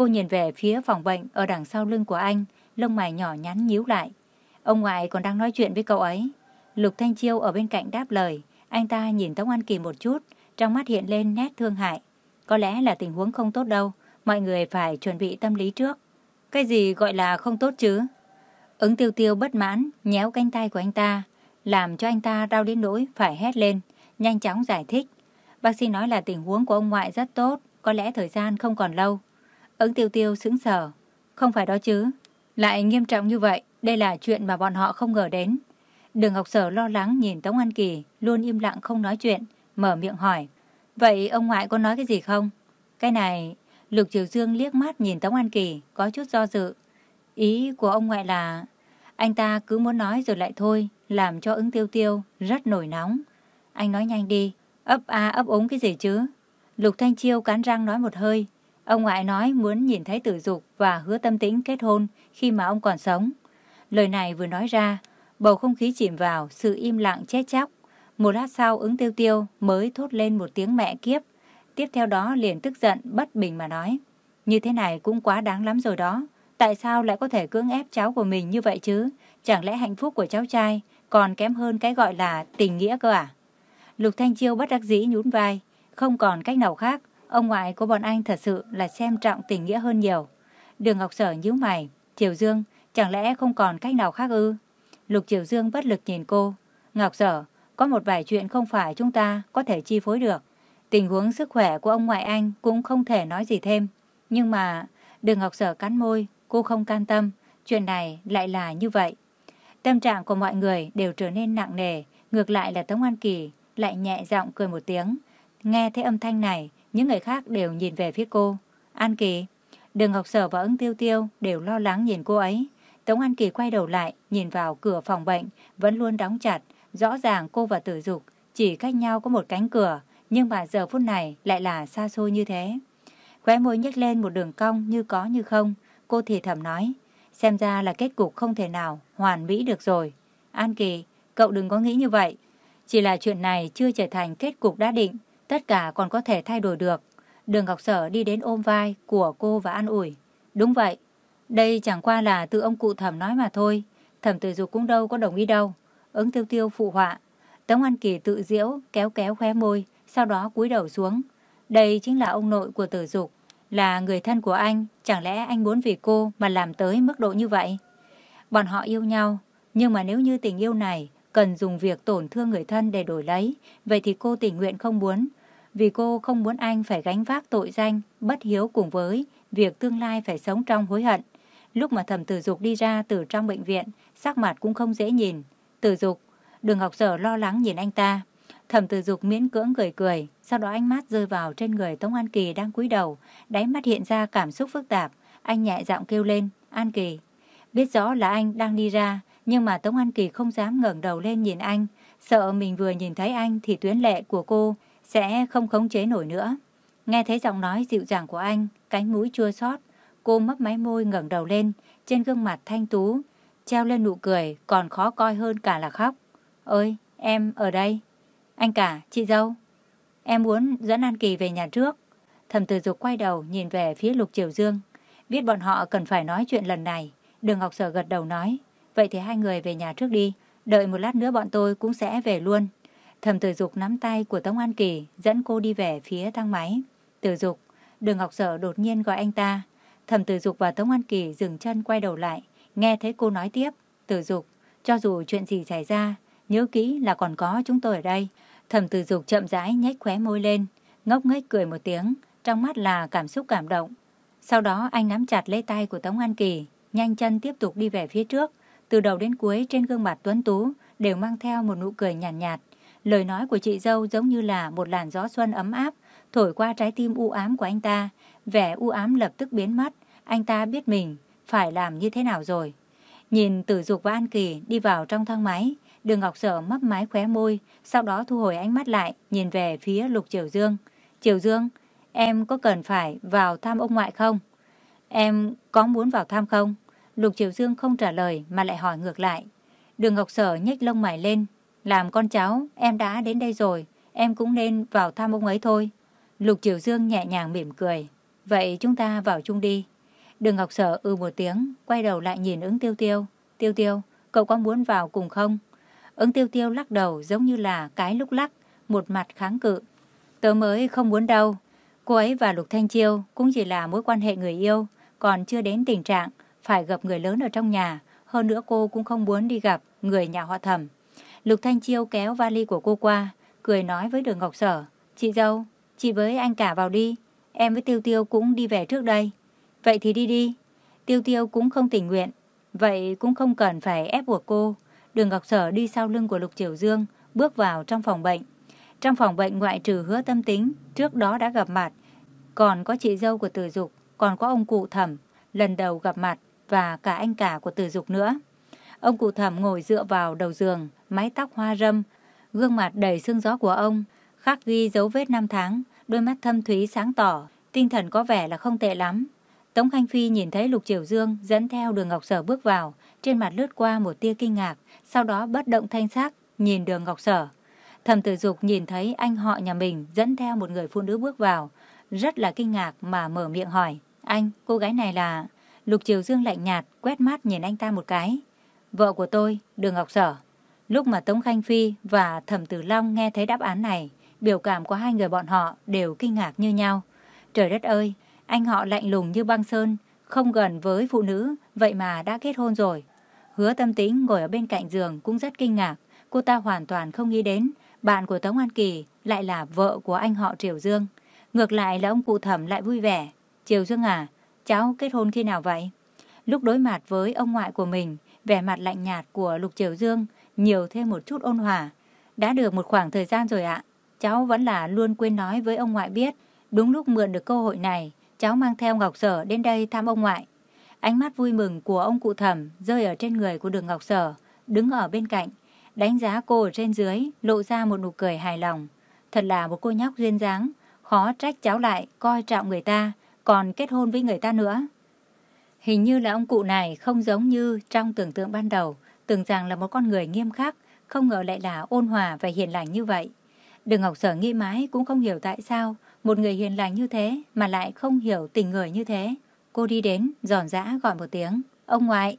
Cô nhìn về phía phòng bệnh ở đằng sau lưng của anh, lông mày nhỏ nhắn nhíu lại. Ông ngoại còn đang nói chuyện với cậu ấy. Lục Thanh Chiêu ở bên cạnh đáp lời. Anh ta nhìn Tống An Kỳ một chút, trong mắt hiện lên nét thương hại. Có lẽ là tình huống không tốt đâu, mọi người phải chuẩn bị tâm lý trước. Cái gì gọi là không tốt chứ? Ứng tiêu tiêu bất mãn, nhéo cánh tay của anh ta, làm cho anh ta đau đến nỗi phải hét lên, nhanh chóng giải thích. Bác sĩ nói là tình huống của ông ngoại rất tốt, có lẽ thời gian không còn lâu. Ứng tiêu tiêu sững sờ, không phải đó chứ. Lại nghiêm trọng như vậy, đây là chuyện mà bọn họ không ngờ đến. Đường Ngọc Sở lo lắng nhìn Tống An Kỳ, luôn im lặng không nói chuyện, mở miệng hỏi. Vậy ông ngoại có nói cái gì không? Cái này, Lục Triều Dương liếc mắt nhìn Tống An Kỳ, có chút do dự. Ý của ông ngoại là, anh ta cứ muốn nói rồi lại thôi, làm cho ứng tiêu tiêu rất nổi nóng. Anh nói nhanh đi, ấp a ấp ống cái gì chứ? Lục Thanh Chiêu cắn răng nói một hơi. Ông ngoại nói muốn nhìn thấy tử dục và hứa tâm tĩnh kết hôn khi mà ông còn sống. Lời này vừa nói ra, bầu không khí chìm vào sự im lặng chết chóc. Một lát sau ứng tiêu tiêu mới thốt lên một tiếng mẹ kiếp. Tiếp theo đó liền tức giận bất bình mà nói. Như thế này cũng quá đáng lắm rồi đó. Tại sao lại có thể cưỡng ép cháu của mình như vậy chứ? Chẳng lẽ hạnh phúc của cháu trai còn kém hơn cái gọi là tình nghĩa cơ à? Lục Thanh Chiêu bất đắc dĩ nhún vai. Không còn cách nào khác. Ông ngoại của bọn anh thật sự là xem trọng tình nghĩa hơn nhiều. Đường Ngọc Sở nhíu mày. Triều Dương, chẳng lẽ không còn cách nào khác ư? Lục Triều Dương bất lực nhìn cô. Ngọc Sở, có một vài chuyện không phải chúng ta có thể chi phối được. Tình huống sức khỏe của ông ngoại anh cũng không thể nói gì thêm. Nhưng mà, đường Ngọc Sở cắn môi, cô không can tâm. Chuyện này lại là như vậy. Tâm trạng của mọi người đều trở nên nặng nề. Ngược lại là Tống An Kỳ lại nhẹ giọng cười một tiếng. Nghe thấy âm thanh này, những người khác đều nhìn về phía cô. An Kỳ, đường Ngọc Sở và ứng tiêu tiêu đều lo lắng nhìn cô ấy. Tống An Kỳ quay đầu lại, nhìn vào cửa phòng bệnh, vẫn luôn đóng chặt. Rõ ràng cô và tử dục chỉ cách nhau có một cánh cửa, nhưng mà giờ phút này lại là xa xôi như thế. Khóe môi nhếch lên một đường cong như có như không, cô thì thầm nói, xem ra là kết cục không thể nào hoàn mỹ được rồi. An Kỳ, cậu đừng có nghĩ như vậy. Chỉ là chuyện này chưa trở thành kết cục đã định, tất cả còn có thể thay đổi được. Đường Ngọc Sở đi đến ôm vai của cô và an ủi. Đúng vậy, đây chẳng qua là từ ông cụ thẩm nói mà thôi. Thẩm tử dục cũng đâu có đồng ý đâu. Ứng tiêu tiêu phụ họa. Tống An Kỳ tự diễu, kéo kéo khóe môi, sau đó cúi đầu xuống. Đây chính là ông nội của tử dục, là người thân của anh. Chẳng lẽ anh muốn vì cô mà làm tới mức độ như vậy? Bọn họ yêu nhau, nhưng mà nếu như tình yêu này cần dùng việc tổn thương người thân để đổi lấy, vậy thì cô tình nguyện không muốn. Vì cô không muốn anh phải gánh vác tội danh, bất hiếu cùng với việc tương lai phải sống trong hối hận. Lúc mà thẩm tử dục đi ra từ trong bệnh viện, sắc mặt cũng không dễ nhìn. Tử dục, đường học Sở lo lắng nhìn anh ta. Thẩm tử dục miễn cưỡng cười cười, sau đó ánh mắt rơi vào trên người Tống An Kỳ đang cúi đầu, đáy mắt hiện ra cảm xúc phức tạp. Anh nhẹ giọng kêu lên, An Kỳ. Biết rõ là anh đang đi ra, nhưng mà Tống An Kỳ không dám ngẩng đầu lên nhìn anh, sợ mình vừa nhìn thấy anh thì tuyến lệ của cô sẽ không khống chế nổi nữa. Nghe thấy giọng nói dịu dàng của anh, cánh mũi chua xót, cô mấp máy môi ngẩng đầu lên, trên gương mặt thanh tú, treo lên nụ cười còn khó coi hơn cả là khóc. Ơi, em ở đây. Anh cả, chị dâu. Em muốn dẫn An Kỳ về nhà trước. Thẩm tử dục quay đầu nhìn về phía Lục Triều Dương. Biết bọn họ cần phải nói chuyện lần này. Đường Ngọc Sở gật đầu nói. Vậy thì hai người về nhà trước đi. Đợi một lát nữa bọn tôi cũng sẽ về luôn. Thẩm tử dục nắm tay của Tống An Kỳ dẫn cô đi về phía thang máy. Tử dục, đường Ngọc Sở đột nhiên gọi anh ta. Thẩm tử dục và Tống An Kỳ dừng chân quay đầu lại. Nghe thấy cô nói tiếp. Tử dục, cho dù chuyện gì xảy ra, nhớ kỹ là còn có chúng tôi ở đây. Thẩm tử dục chậm rãi nhếch khóe môi lên, ngốc nghếch cười một tiếng, trong mắt là cảm xúc cảm động. Sau đó anh nắm chặt lấy tay của Tống An Kỳ, nhanh chân tiếp tục đi về phía trước. Từ đầu đến cuối trên gương mặt tuấn tú đều mang theo một nụ cười nhàn nhạt, nhạt. Lời nói của chị dâu giống như là một làn gió xuân ấm áp, thổi qua trái tim u ám của anh ta. Vẻ u ám lập tức biến mất, anh ta biết mình phải làm như thế nào rồi. Nhìn Tử Dục và An Kỳ đi vào trong thang máy, Đường Ngọc Sở mấp máy khóe môi, sau đó thu hồi ánh mắt lại, nhìn về phía Lục Triều Dương. Triều Dương, em có cần phải vào thăm ông ngoại không? Em có muốn vào thăm không? Lục Triều Dương không trả lời mà lại hỏi ngược lại. Đường Ngọc Sở nhếch lông mày lên. Làm con cháu, em đã đến đây rồi, em cũng nên vào thăm ông ấy thôi. Lục Triều Dương nhẹ nhàng mỉm cười. Vậy chúng ta vào chung đi. Đường Ngọc Sở ư một tiếng, quay đầu lại nhìn ứng tiêu tiêu. Tiêu tiêu, cậu có muốn vào cùng không? Ứng tiêu tiêu lắc đầu giống như là cái lúc lắc, một mặt kháng cự. Tớ mới không muốn đâu. Cô ấy và Lục Thanh Chiêu cũng chỉ là mối quan hệ người yêu, còn chưa đến tình trạng phải gặp người lớn ở trong nhà. Hơn nữa cô cũng không muốn đi gặp người nhà họ thẩm. Lục Thanh Chiêu kéo vali của cô qua, cười nói với đường Ngọc Sở. Chị dâu, chị với anh cả vào đi. Em với Tiêu Tiêu cũng đi về trước đây. Vậy thì đi đi. Tiêu Tiêu cũng không tình nguyện. Vậy cũng không cần phải ép buộc cô. Đường Ngọc Sở đi sau lưng của Lục Triều Dương, bước vào trong phòng bệnh. Trong phòng bệnh ngoại trừ hứa tâm tính, trước đó đã gặp mặt. Còn có chị dâu của Từ Dục, còn có ông cụ thẩm, lần đầu gặp mặt, và cả anh cả của Từ Dục nữa. Ông cụ thẩm ngồi dựa vào đầu giường, mái tóc hoa râm, gương mặt đầy sương gió của ông, khắc ghi dấu vết năm tháng, đôi mắt thâm thúy sáng tỏ, tinh thần có vẻ là không tệ lắm. Tống Khanh Phi nhìn thấy Lục Triều Dương dẫn theo đường Ngọc Sở bước vào, trên mặt lướt qua một tia kinh ngạc, sau đó bất động thanh sắc, nhìn đường Ngọc Sở. Thẩm tử dục nhìn thấy anh họ nhà mình dẫn theo một người phụ nữ bước vào, rất là kinh ngạc mà mở miệng hỏi. Anh, cô gái này là... Lục Triều Dương lạnh nhạt, quét mắt nhìn anh ta một cái. Vợ của tôi, Đường Ngọc Sở. Lúc mà Tống Khanh Phi và Thẩm Tử Long nghe thấy đáp án này, biểu cảm của hai người bọn họ đều kinh ngạc như nhau. Trời đất ơi, anh họ lạnh lùng như băng sơn, không gần với phụ nữ, vậy mà đã kết hôn rồi. Hứa tâm tính ngồi ở bên cạnh giường cũng rất kinh ngạc. Cô ta hoàn toàn không nghĩ đến bạn của Tống An Kỳ lại là vợ của anh họ Triều Dương. Ngược lại là ông cụ thẩm lại vui vẻ. Triều Dương à, cháu kết hôn khi nào vậy? Lúc đối mặt với ông ngoại của mình, vẻ mặt lạnh nhạt của Lục Triều Dương nhiều thêm một chút ôn hòa. Đã được một khoảng thời gian rồi ạ. Cháu vẫn là luôn quên nói với ông ngoại biết. Đúng lúc mượn được cơ hội này, cháu mang theo Ngọc Sở đến đây thăm ông ngoại. Ánh mắt vui mừng của ông cụ thẩm rơi ở trên người của đường Ngọc Sở, đứng ở bên cạnh, đánh giá cô ở trên dưới, lộ ra một nụ cười hài lòng. Thật là một cô nhóc duyên dáng, khó trách cháu lại coi trọng người ta, còn kết hôn với người ta nữa. Hình như là ông cụ này không giống như trong tưởng tượng ban đầu, tưởng rằng là một con người nghiêm khắc, không ngờ lại là ôn hòa và hiền lành như vậy. Đường Ngọc Sở nghi mãi cũng không hiểu tại sao một người hiền lành như thế mà lại không hiểu tình người như thế. Cô đi đến, giòn giã gọi một tiếng, ông ngoại.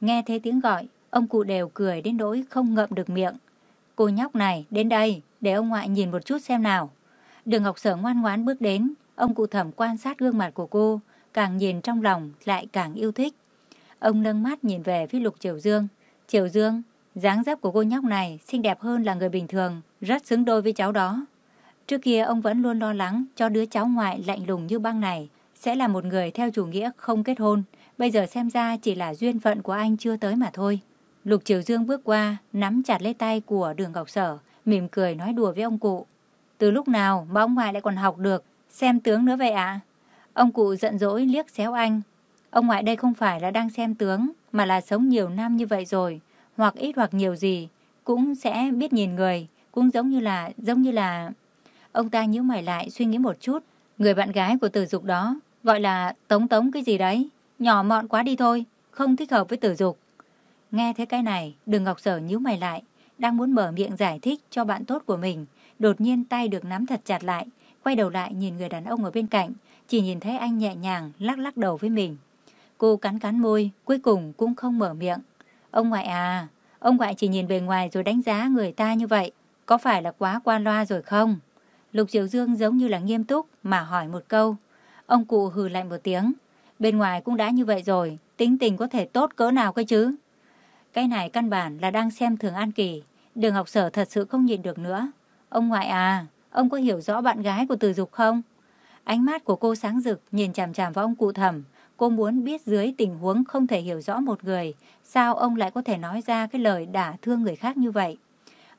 Nghe thấy tiếng gọi, ông cụ đều cười đến nỗi không ngậm được miệng. Cô nhóc này, đến đây, để ông ngoại nhìn một chút xem nào. Đường Ngọc Sở ngoan ngoãn bước đến, ông cụ thẩm quan sát gương mặt của cô, càng nhìn trong lòng lại càng yêu thích. Ông nâng mắt nhìn về phía lục Triều Dương. Triều Dương, dáng dấp của cô nhóc này xinh đẹp hơn là người bình thường, rất xứng đôi với cháu đó. Trước kia ông vẫn luôn lo lắng cho đứa cháu ngoại lạnh lùng như băng này sẽ là một người theo chủ nghĩa không kết hôn. Bây giờ xem ra chỉ là duyên phận của anh chưa tới mà thôi. Lục Triều Dương bước qua, nắm chặt lấy tay của đường Ngọc Sở, mỉm cười nói đùa với ông cụ. Từ lúc nào mà ông ngoại lại còn học được, xem tướng nữa vậy ạ? Ông cụ giận dỗi liếc xéo anh. Ông ngoại đây không phải là đang xem tướng, mà là sống nhiều năm như vậy rồi, hoặc ít hoặc nhiều gì, cũng sẽ biết nhìn người, cũng giống như là, giống như là... Ông ta nhíu mày lại suy nghĩ một chút, người bạn gái của tử dục đó Gọi là tống tống cái gì đấy. Nhỏ mọn quá đi thôi. Không thích hợp với tử dục. Nghe thấy cái này, đường ngọc sở nhíu mày lại. Đang muốn mở miệng giải thích cho bạn tốt của mình. Đột nhiên tay được nắm thật chặt lại. Quay đầu lại nhìn người đàn ông ở bên cạnh. Chỉ nhìn thấy anh nhẹ nhàng lắc lắc đầu với mình. Cô cắn cắn môi, cuối cùng cũng không mở miệng. Ông ngoại à, ông ngoại chỉ nhìn bề ngoài rồi đánh giá người ta như vậy. Có phải là quá qua loa rồi không? Lục Diệu Dương giống như là nghiêm túc mà hỏi một câu. Ông cụ hừ lạnh một tiếng. Bên ngoài cũng đã như vậy rồi, tính tình có thể tốt cỡ nào cơ chứ? Cái này căn bản là đang xem thường An Kỳ. Đường học sở thật sự không nhịn được nữa. Ông ngoại à, ông có hiểu rõ bạn gái của Từ Dục không? Ánh mắt của cô sáng rực nhìn chằm chằm vào ông cụ thẩm cô muốn biết dưới tình huống không thể hiểu rõ một người, sao ông lại có thể nói ra cái lời đả thương người khác như vậy.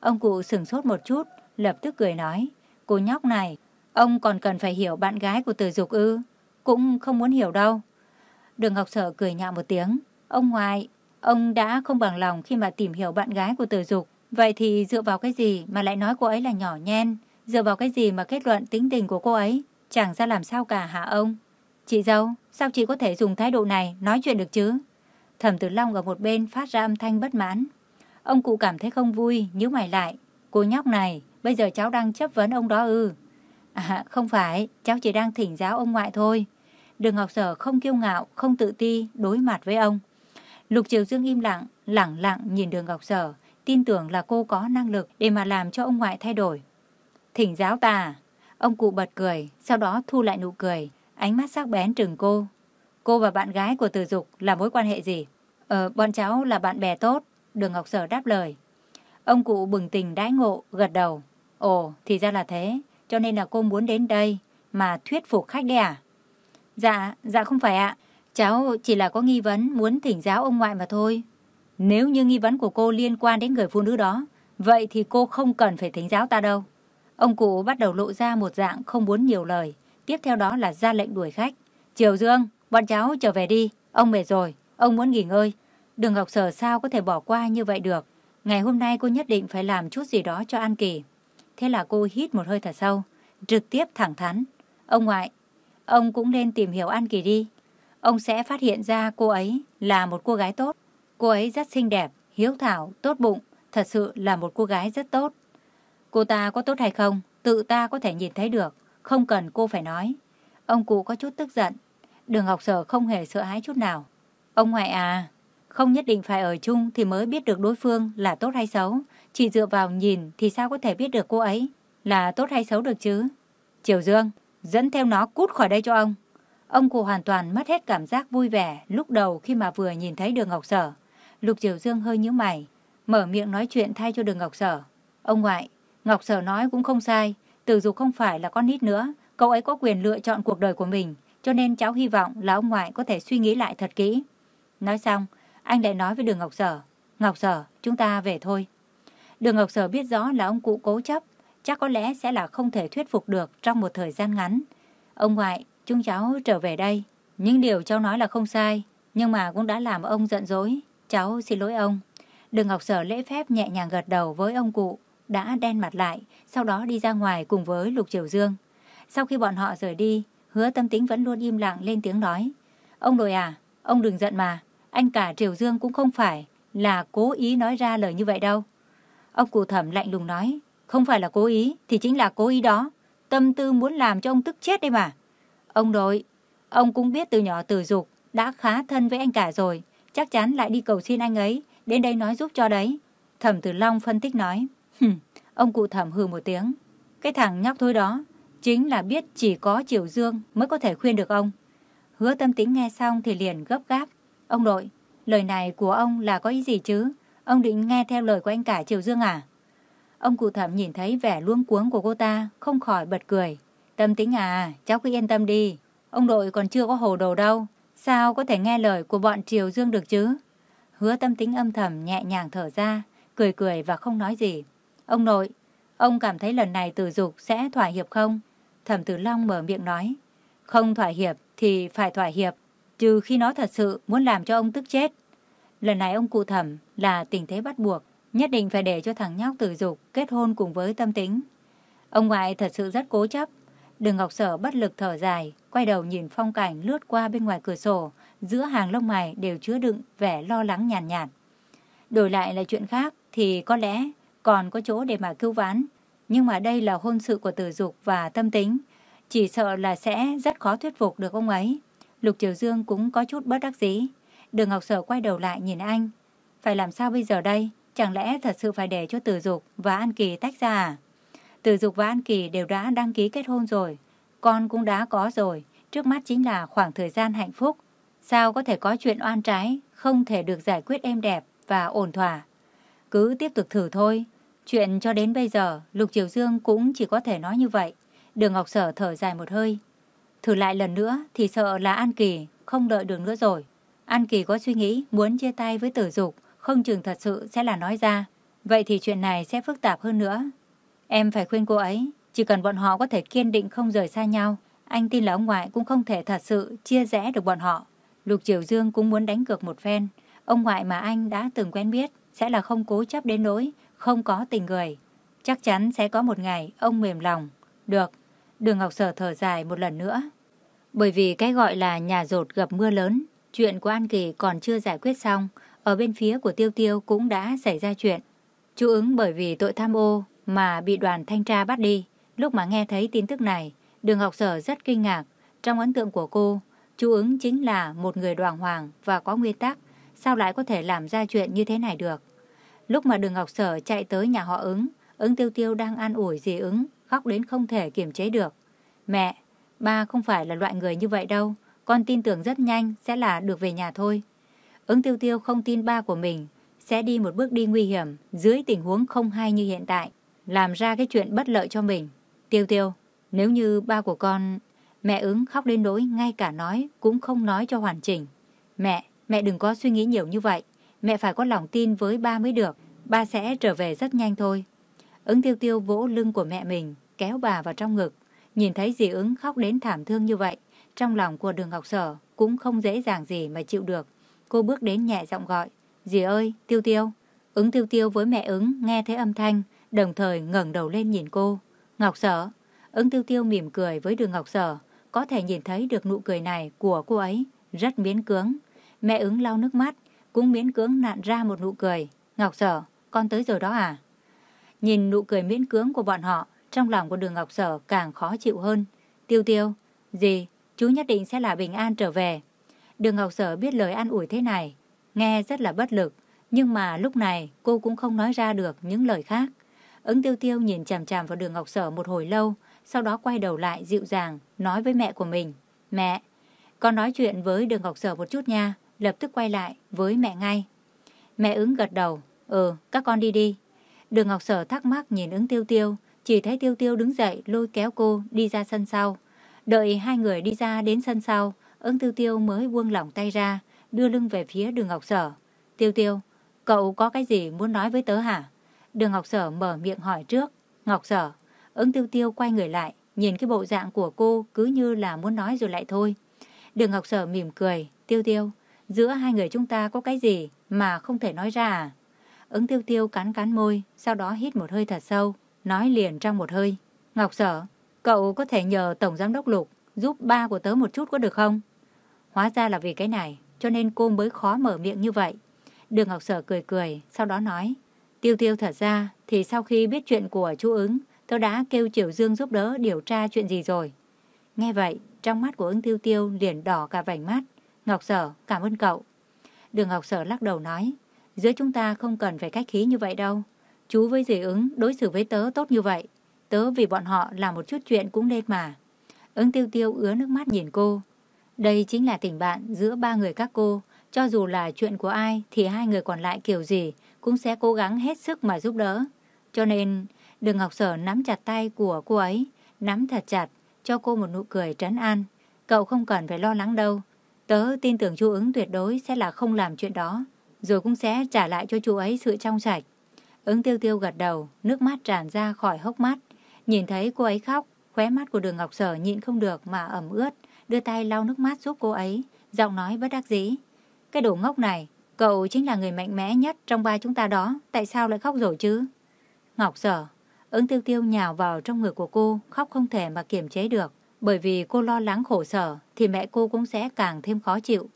Ông cụ sừng sốt một chút, lập tức cười nói, cô nhóc này, ông còn cần phải hiểu bạn gái của từ dục ư, cũng không muốn hiểu đâu. Đường Ngọc Sở cười nhạo một tiếng, ông ngoại, ông đã không bằng lòng khi mà tìm hiểu bạn gái của từ dục, vậy thì dựa vào cái gì mà lại nói cô ấy là nhỏ nhen, dựa vào cái gì mà kết luận tính tình của cô ấy, chẳng ra làm sao cả hả ông? Chị dâu, sao chị có thể dùng thái độ này nói chuyện được chứ? Thẩm Tử Long ở một bên phát ra âm thanh bất mãn. Ông cụ cảm thấy không vui, nhíu mày lại. Cô nhóc này, bây giờ cháu đang chấp vấn ông đó ư. À, không phải, cháu chỉ đang thỉnh giáo ông ngoại thôi. Đường Ngọc Sở không kiêu ngạo, không tự ti, đối mặt với ông. Lục Triều Dương im lặng, lẳng lặng nhìn đường Ngọc Sở, tin tưởng là cô có năng lực để mà làm cho ông ngoại thay đổi. Thỉnh giáo ta. À? Ông cụ bật cười, sau đó thu lại nụ cười, ánh mắt sắc bén trừng cô. Cô và bạn gái của Từ Dục là mối quan hệ gì? Ờ, bọn cháu là bạn bè tốt, Đường Ngọc Sở đáp lời. Ông cụ bừng tỉnh đãi ngộ, gật đầu. Ồ, thì ra là thế, cho nên là cô muốn đến đây mà thuyết phục khách đấy à? Dạ, dạ không phải ạ. Cháu chỉ là có nghi vấn muốn thỉnh giáo ông ngoại mà thôi. Nếu như nghi vấn của cô liên quan đến người phụ nữ đó, vậy thì cô không cần phải thỉnh giáo ta đâu. Ông cụ bắt đầu lộ ra một dạng không muốn nhiều lời. Tiếp theo đó là ra lệnh đuổi khách. Triều Dương, bọn cháu trở về đi. Ông mệt rồi, ông muốn nghỉ ngơi. Đường Ngọc Sở sao có thể bỏ qua như vậy được. Ngày hôm nay cô nhất định phải làm chút gì đó cho An Kỳ. Thế là cô hít một hơi thật sâu, trực tiếp thẳng thắn. Ông ngoại, ông cũng nên tìm hiểu An Kỳ đi. Ông sẽ phát hiện ra cô ấy là một cô gái tốt. Cô ấy rất xinh đẹp, hiếu thảo, tốt bụng, thật sự là một cô gái rất tốt. Cô ta có tốt hay không, tự ta có thể nhìn thấy được, không cần cô phải nói. Ông cụ có chút tức giận, đường Ngọc Sở không hề sợ hãi chút nào. Ông ngoại à, không nhất định phải ở chung thì mới biết được đối phương là tốt hay xấu. Chỉ dựa vào nhìn thì sao có thể biết được cô ấy là tốt hay xấu được chứ? Triều Dương, dẫn theo nó cút khỏi đây cho ông. Ông cụ hoàn toàn mất hết cảm giác vui vẻ lúc đầu khi mà vừa nhìn thấy đường Ngọc Sở. Lục Triều Dương hơi nhíu mày, mở miệng nói chuyện thay cho đường Ngọc Sở. Ông ngoại, Ngọc Sở nói cũng không sai, từ dục không phải là con nít nữa, cậu ấy có quyền lựa chọn cuộc đời của mình, cho nên cháu hy vọng là ông ngoại có thể suy nghĩ lại thật kỹ. Nói xong, anh lại nói với đường Ngọc Sở, Ngọc Sở, chúng ta về thôi. Đường Ngọc Sở biết rõ là ông cụ cố chấp, chắc có lẽ sẽ là không thể thuyết phục được trong một thời gian ngắn. Ông ngoại, chúng cháu trở về đây. Những điều cháu nói là không sai, nhưng mà cũng đã làm ông giận dỗi. Cháu xin lỗi ông. Đường Ngọc Sở lễ phép nhẹ nhàng gật đầu với ông cụ, đã đen mặt lại, sau đó đi ra ngoài cùng với Lục Triều Dương. Sau khi bọn họ rời đi, hứa tâm tính vẫn luôn im lặng lên tiếng nói. Ông đội à, ông đừng giận mà, anh cả Triều Dương cũng không phải là cố ý nói ra lời như vậy đâu. Ông cụ thẩm lạnh lùng nói, không phải là cố ý thì chính là cố ý đó. Tâm tư muốn làm cho ông tức chết đây mà. Ông đội, ông cũng biết từ nhỏ từ dục đã khá thân với anh cả rồi, chắc chắn lại đi cầu xin anh ấy, đến đây nói giúp cho đấy. Thẩm Tử Long phân tích nói, Hừm, ông cụ thẩm hừ một tiếng. Cái thằng nhóc thôi đó, chính là biết chỉ có Triều Dương mới có thể khuyên được ông. Hứa tâm tính nghe xong thì liền gấp gáp. Ông nội, lời này của ông là có ý gì chứ? Ông định nghe theo lời của anh cả Triều Dương à? Ông cụ thẩm nhìn thấy vẻ luống cuống của cô ta, không khỏi bật cười. Tâm tính à, cháu cứ yên tâm đi. Ông nội còn chưa có hồ đồ đâu. Sao có thể nghe lời của bọn Triều Dương được chứ? Hứa tâm tính âm thầm nhẹ nhàng thở ra, cười cười và không nói gì. Ông nội, ông cảm thấy lần này tử dục sẽ thỏa hiệp không? Thẩm Tử Long mở miệng nói. Không thỏa hiệp thì phải thỏa hiệp, trừ khi nó thật sự muốn làm cho ông tức chết. Lần này ông cụ thẩm là tình thế bắt buộc, nhất định phải để cho thằng nhóc tử dục kết hôn cùng với tâm tính. Ông ngoại thật sự rất cố chấp. Đường Ngọc Sở bất lực thở dài, quay đầu nhìn phong cảnh lướt qua bên ngoài cửa sổ, giữa hàng lông mày đều chứa đựng vẻ lo lắng nhàn nhạt, nhạt. Đổi lại là chuyện khác thì có lẽ còn có chỗ để mà cứu vãn. Nhưng mà đây là hôn sự của tử dục và tâm tính, chỉ sợ là sẽ rất khó thuyết phục được ông ấy. Lục Triều Dương cũng có chút bất đắc dĩ. Đường Ngọc Sở quay đầu lại nhìn anh. Phải làm sao bây giờ đây? Chẳng lẽ thật sự phải để cho Tử Dục và An Kỳ tách ra à? Tử Dục và An Kỳ đều đã đăng ký kết hôn rồi. Con cũng đã có rồi. Trước mắt chính là khoảng thời gian hạnh phúc. Sao có thể có chuyện oan trái, không thể được giải quyết êm đẹp và ổn thỏa. Cứ tiếp tục thử thôi. Chuyện cho đến bây giờ, Lục Triều Dương cũng chỉ có thể nói như vậy. Đường Ngọc Sở thở dài một hơi. Thử lại lần nữa thì sợ là An Kỳ không đợi được nữa rồi. An Kỳ có suy nghĩ muốn chia tay với tử dục, không chừng thật sự sẽ là nói ra. Vậy thì chuyện này sẽ phức tạp hơn nữa. Em phải khuyên cô ấy, chỉ cần bọn họ có thể kiên định không rời xa nhau, anh tin là ông ngoại cũng không thể thật sự chia rẽ được bọn họ. Lục Triều Dương cũng muốn đánh cược một phen. Ông ngoại mà anh đã từng quen biết sẽ là không cố chấp đến nỗi, không có tình người. Chắc chắn sẽ có một ngày ông mềm lòng. Được, đường Ngọc Sở thở dài một lần nữa. Bởi vì cái gọi là nhà rột gặp mưa lớn, chuyện của An Kỳ còn chưa giải quyết xong, ở bên phía của Tiêu Tiêu cũng đã xảy ra chuyện. Chú ứng bởi vì tội tham ô mà bị đoàn thanh tra bắt đi. Lúc mà nghe thấy tin tức này, đường Ngọc Sở rất kinh ngạc. Trong ấn tượng của cô, chú ứng chính là một người đoàn hoàng và có nguyên tắc. Sao lại có thể làm ra chuyện như thế này được? Lúc mà đường Ngọc Sở chạy tới nhà họ ứng, ứng tiêu tiêu đang an ủi dì ứng, khóc đến không thể kiềm chế được. Mẹ, ba không phải là loại người như vậy đâu, con tin tưởng rất nhanh sẽ là được về nhà thôi. Ứng tiêu tiêu không tin ba của mình sẽ đi một bước đi nguy hiểm dưới tình huống không hay như hiện tại, làm ra cái chuyện bất lợi cho mình. Tiêu tiêu, nếu như ba của con... Mẹ ứng khóc đến nỗi ngay cả nói cũng không nói cho hoàn chỉnh. Mẹ, mẹ đừng có suy nghĩ nhiều như vậy. Mẹ phải có lòng tin với ba mới được. Ba sẽ trở về rất nhanh thôi. Ứng tiêu tiêu vỗ lưng của mẹ mình, kéo bà vào trong ngực. Nhìn thấy dì ứng khóc đến thảm thương như vậy, trong lòng của đường Ngọc Sở cũng không dễ dàng gì mà chịu được. Cô bước đến nhẹ giọng gọi, dì ơi, tiêu tiêu. Ứng tiêu tiêu với mẹ ứng nghe thấy âm thanh, đồng thời ngẩng đầu lên nhìn cô. Ngọc Sở, ứng tiêu tiêu mỉm cười với đường Ngọc Sở, có thể nhìn thấy được nụ cười này của cô ấy, rất miễn cưỡng. Mẹ ứng lau nước mắt, cũng miễn cưỡng nặn ra một nụ cười. Ngọc Sở, con tới rồi đó à? Nhìn nụ cười miễn cưỡng của bọn họ, trong lòng của đường Ngọc Sở càng khó chịu hơn. Tiêu tiêu, gì, chú nhất định sẽ là bình an trở về. Đường Ngọc Sở biết lời an ủi thế này, nghe rất là bất lực, nhưng mà lúc này cô cũng không nói ra được những lời khác. Ứng tiêu tiêu nhìn chằm chằm vào đường Ngọc Sở một hồi lâu, sau đó quay đầu lại dịu dàng, nói với mẹ của mình. Mẹ, con nói chuyện với đường Ngọc Sở một chút nha, lập tức quay lại với mẹ ngay. Mẹ ứng gật đầu, ừ, các con đi đi. Đường Ngọc Sở thắc mắc nhìn ứng tiêu tiêu, chỉ thấy tiêu tiêu đứng dậy lôi kéo cô đi ra sân sau. Đợi hai người đi ra đến sân sau, ứng tiêu tiêu mới buông lỏng tay ra, đưa lưng về phía đường Ngọc Sở. Tiêu tiêu, cậu có cái gì muốn nói với tớ hả? Đường Ngọc Sở mở miệng hỏi trước. Ngọc Sở, ứng tiêu tiêu quay người lại, nhìn cái bộ dạng của cô cứ như là muốn nói rồi lại thôi. Đường Ngọc Sở mỉm cười, tiêu tiêu, giữa hai người chúng ta có cái gì mà không thể nói ra à? Ứng tiêu tiêu cắn cắn môi, sau đó hít một hơi thật sâu, nói liền trong một hơi. Ngọc Sở, cậu có thể nhờ Tổng Giám đốc Lục giúp ba của tớ một chút có được không? Hóa ra là vì cái này, cho nên cô mới khó mở miệng như vậy. Đường Ngọc Sở cười cười, sau đó nói. Tiêu tiêu thật ra, thì sau khi biết chuyện của chú ứng, tớ đã kêu Triều Dương giúp đỡ điều tra chuyện gì rồi. Nghe vậy, trong mắt của ứng tiêu tiêu liền đỏ cả vành mắt. Ngọc Sở, cảm ơn cậu. Đường Ngọc Sở lắc đầu nói, giữa chúng ta không cần phải cách khí như vậy đâu. Chú với dì ứng đối xử với tớ tốt như vậy. Tớ vì bọn họ làm một chút chuyện cũng nên mà. Ứng tiêu tiêu ứa nước mắt nhìn cô. Đây chính là tình bạn giữa ba người các cô. Cho dù là chuyện của ai thì hai người còn lại kiểu gì cũng sẽ cố gắng hết sức mà giúp đỡ. Cho nên đường Ngọc Sở nắm chặt tay của cô ấy, nắm thật chặt, cho cô một nụ cười trấn an. Cậu không cần phải lo lắng đâu. Tớ tin tưởng chú ứng tuyệt đối sẽ là không làm chuyện đó, rồi cũng sẽ trả lại cho chú ấy sự trong sạch. Ứng tiêu tiêu gật đầu, nước mắt tràn ra khỏi hốc mắt. Nhìn thấy cô ấy khóc, khóe mắt của đường Ngọc Sở nhịn không được mà ẩm ướt, đưa tay lau nước mắt giúp cô ấy, giọng nói bất đắc dĩ. Cái đồ ngốc này, cậu chính là người mạnh mẽ nhất trong ba chúng ta đó, tại sao lại khóc rồi chứ? Ngọc Sở, ứng tiêu tiêu nhào vào trong người của cô, khóc không thể mà kiềm chế được. Bởi vì cô lo lắng khổ sở thì mẹ cô cũng sẽ càng thêm khó chịu.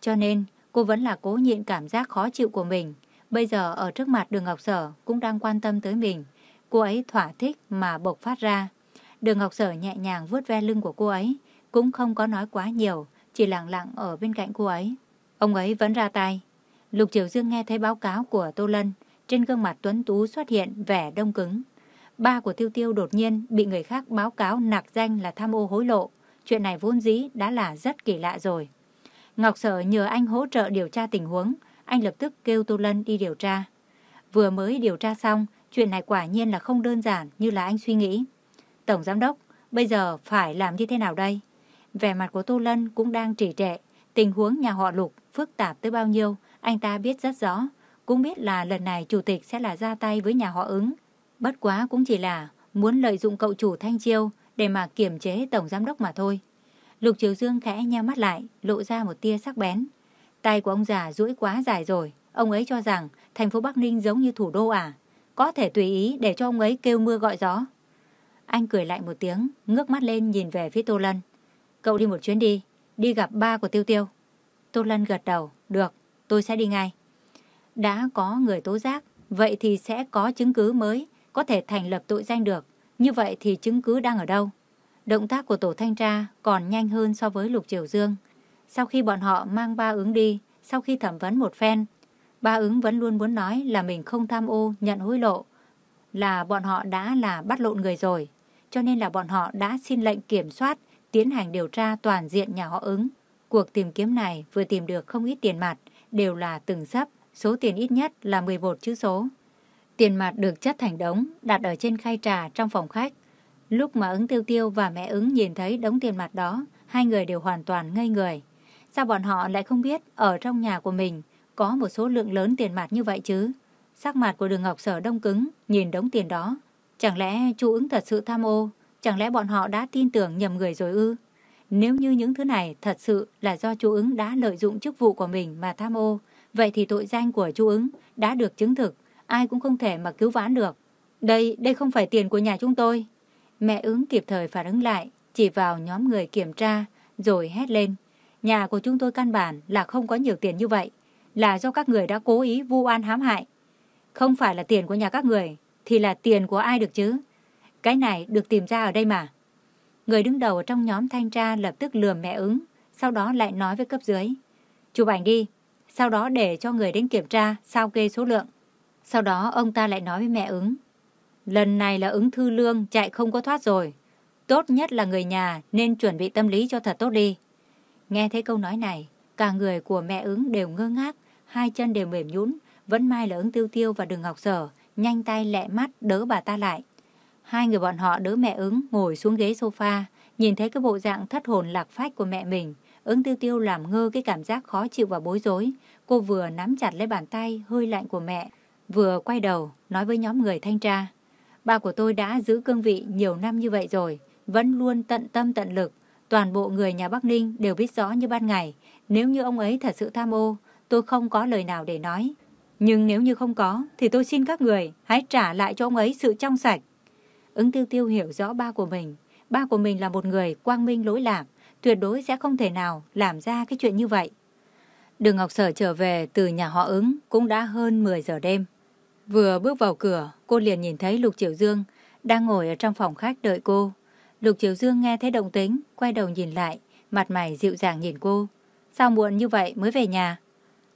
Cho nên cô vẫn là cố nhịn cảm giác khó chịu của mình. Bây giờ ở trước mặt đường Ngọc Sở cũng đang quan tâm tới mình. Cô ấy thỏa thích mà bộc phát ra. Đường Ngọc Sở nhẹ nhàng vuốt ve lưng của cô ấy. Cũng không có nói quá nhiều, chỉ lặng lặng ở bên cạnh cô ấy. Ông ấy vẫn ra tay. Lục Triều Dương nghe thấy báo cáo của Tô Lân. Trên gương mặt Tuấn Tú xuất hiện vẻ đông cứng. Ba của Tiêu Tiêu đột nhiên bị người khác báo cáo nạc danh là tham ô hối lộ. Chuyện này vốn dĩ đã là rất kỳ lạ rồi. Ngọc Sở nhờ anh hỗ trợ điều tra tình huống, anh lập tức kêu Tô Lân đi điều tra. Vừa mới điều tra xong, chuyện này quả nhiên là không đơn giản như là anh suy nghĩ. Tổng Giám Đốc, bây giờ phải làm như thế nào đây? Vẻ mặt của Tô Lân cũng đang trì trệ, Tình huống nhà họ Lục phức tạp tới bao nhiêu, anh ta biết rất rõ. Cũng biết là lần này chủ tịch sẽ là ra tay với nhà họ ứng. Bất quá cũng chỉ là muốn lợi dụng cậu chủ Thanh Chiêu để mà kiểm chế tổng giám đốc mà thôi. Lục Triều Dương khẽ nheo mắt lại, lộ ra một tia sắc bén. Tay của ông già duỗi quá dài rồi, ông ấy cho rằng thành phố Bắc Ninh giống như thủ đô à, có thể tùy ý để cho ông ấy kêu mưa gọi gió. Anh cười lại một tiếng, ngước mắt lên nhìn về phía Tô Lân. Cậu đi một chuyến đi, đi gặp ba của Tiêu Tiêu. Tô Lân gật đầu, được, tôi sẽ đi ngay. Đã có người tố giác, vậy thì sẽ có chứng cứ mới, có thể thành lập tội danh được. Như vậy thì chứng cứ đang ở đâu? Động tác của tổ thanh tra còn nhanh hơn so với Lục Triều Dương. Sau khi bọn họ mang ba ứng đi, sau khi thẩm vấn một phen, ba ứng vẫn luôn muốn nói là mình không tham ô, nhận hối lộ, là bọn họ đã là bắt lộn người rồi. Cho nên là bọn họ đã xin lệnh kiểm soát, tiến hành điều tra toàn diện nhà họ ứng. Cuộc tìm kiếm này vừa tìm được không ít tiền mặt, đều là từng sấp, số tiền ít nhất là 11 chữ số. Tiền mặt được chất thành đống, đặt ở trên khay trà trong phòng khách. Lúc mà ứng tiêu tiêu và mẹ ứng nhìn thấy đống tiền mặt đó, hai người đều hoàn toàn ngây người. Sao bọn họ lại không biết ở trong nhà của mình có một số lượng lớn tiền mặt như vậy chứ? Sắc mặt của đường Ngọc Sở đông cứng, nhìn đống tiền đó. Chẳng lẽ chú ứng thật sự tham ô? Chẳng lẽ bọn họ đã tin tưởng nhầm người rồi ư? Nếu như những thứ này thật sự là do chú ứng đã lợi dụng chức vụ của mình mà tham ô, vậy thì tội danh của chú ứng đã được chứng thực, ai cũng không thể mà cứu vãn được. Đây, đây không phải tiền của nhà chúng tôi. Mẹ ứng kịp thời phản ứng lại, chỉ vào nhóm người kiểm tra, rồi hét lên. Nhà của chúng tôi căn bản là không có nhiều tiền như vậy, là do các người đã cố ý vu oan hãm hại. Không phải là tiền của nhà các người, thì là tiền của ai được chứ? Cái này được tìm ra ở đây mà. Người đứng đầu trong nhóm thanh tra lập tức lườm mẹ ứng, sau đó lại nói với cấp dưới. Chụp ảnh đi, sau đó để cho người đến kiểm tra, sao kê số lượng. Sau đó ông ta lại nói với mẹ ứng. Lần này là ứng thư lương chạy không có thoát rồi. Tốt nhất là người nhà nên chuẩn bị tâm lý cho thật tốt đi. Nghe thấy câu nói này, cả người của mẹ ứng đều ngơ ngác, hai chân đều mềm nhũn, vẫn mai là ứng tiêu tiêu và đừng ngọc sở, nhanh tay lẹ mắt đỡ bà ta lại. Hai người bọn họ đỡ mẹ ứng ngồi xuống ghế sofa, nhìn thấy cái bộ dạng thất hồn lạc phách của mẹ mình. Ứng tiêu tiêu làm ngơ cái cảm giác khó chịu và bối rối. Cô vừa nắm chặt lấy bàn tay hơi lạnh của mẹ, vừa quay đầu nói với nhóm người thanh tra. Ba của tôi đã giữ cương vị nhiều năm như vậy rồi, vẫn luôn tận tâm tận lực. Toàn bộ người nhà Bắc Ninh đều biết rõ như ban ngày. Nếu như ông ấy thật sự tham ô, tôi không có lời nào để nói. Nhưng nếu như không có, thì tôi xin các người hãy trả lại cho ông ấy sự trong sạch. Ứng tiêu tiêu hiểu rõ ba của mình. Ba của mình là một người quang minh lỗi lạc, tuyệt đối sẽ không thể nào làm ra cái chuyện như vậy. Đường Ngọc Sở trở về từ nhà họ ứng cũng đã hơn 10 giờ đêm. Vừa bước vào cửa, cô liền nhìn thấy Lục Triều Dương đang ngồi ở trong phòng khách đợi cô. Lục Triều Dương nghe thấy động tính, quay đầu nhìn lại, mặt mày dịu dàng nhìn cô. Sao muộn như vậy mới về nhà?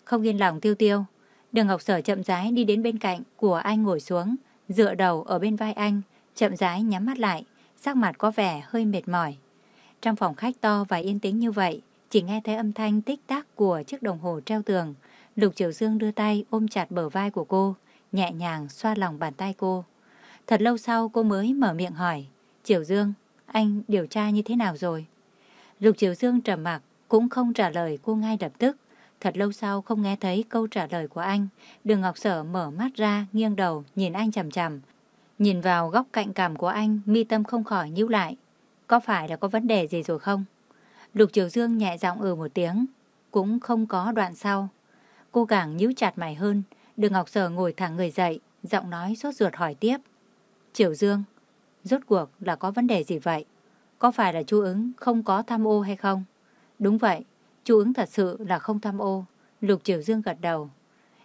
Không yên lòng tiêu tiêu. Đường Ngọc Sở chậm rãi đi đến bên cạnh của anh ngồi xuống, dựa đầu ở bên vai anh, chậm rãi nhắm mắt lại, sắc mặt có vẻ hơi mệt mỏi. Trong phòng khách to và yên tĩnh như vậy, chỉ nghe thấy âm thanh tích tắc của chiếc đồng hồ treo tường. Lục Triều Dương đưa tay ôm chặt bờ vai của cô, nhẹ nhàng xoa lòng bàn tay cô. Thật lâu sau cô mới mở miệng hỏi, Triều Dương, anh điều tra như thế nào rồi? Lục Triều Dương trầm mặc, cũng không trả lời cô ngay lập tức. Thật lâu sau không nghe thấy câu trả lời của anh, Đường Ngọc Sở mở mắt ra, nghiêng đầu, nhìn anh chằm chằm. Nhìn vào góc cạnh cằm của anh, mi tâm không khỏi nhíu lại. Có phải là có vấn đề gì rồi không? Lục Triều Dương nhẹ giọng ừ một tiếng, cũng không có đoạn sau. Cô càng nhíu chặt mày hơn, Đường Ngọc Sở ngồi thẳng người dậy, giọng nói sốt ruột hỏi tiếp. Triều Dương, rốt cuộc là có vấn đề gì vậy? Có phải là chú ứng không có tham ô hay không? Đúng vậy, chú ứng thật sự là không tham ô. Lục Triều Dương gật đầu.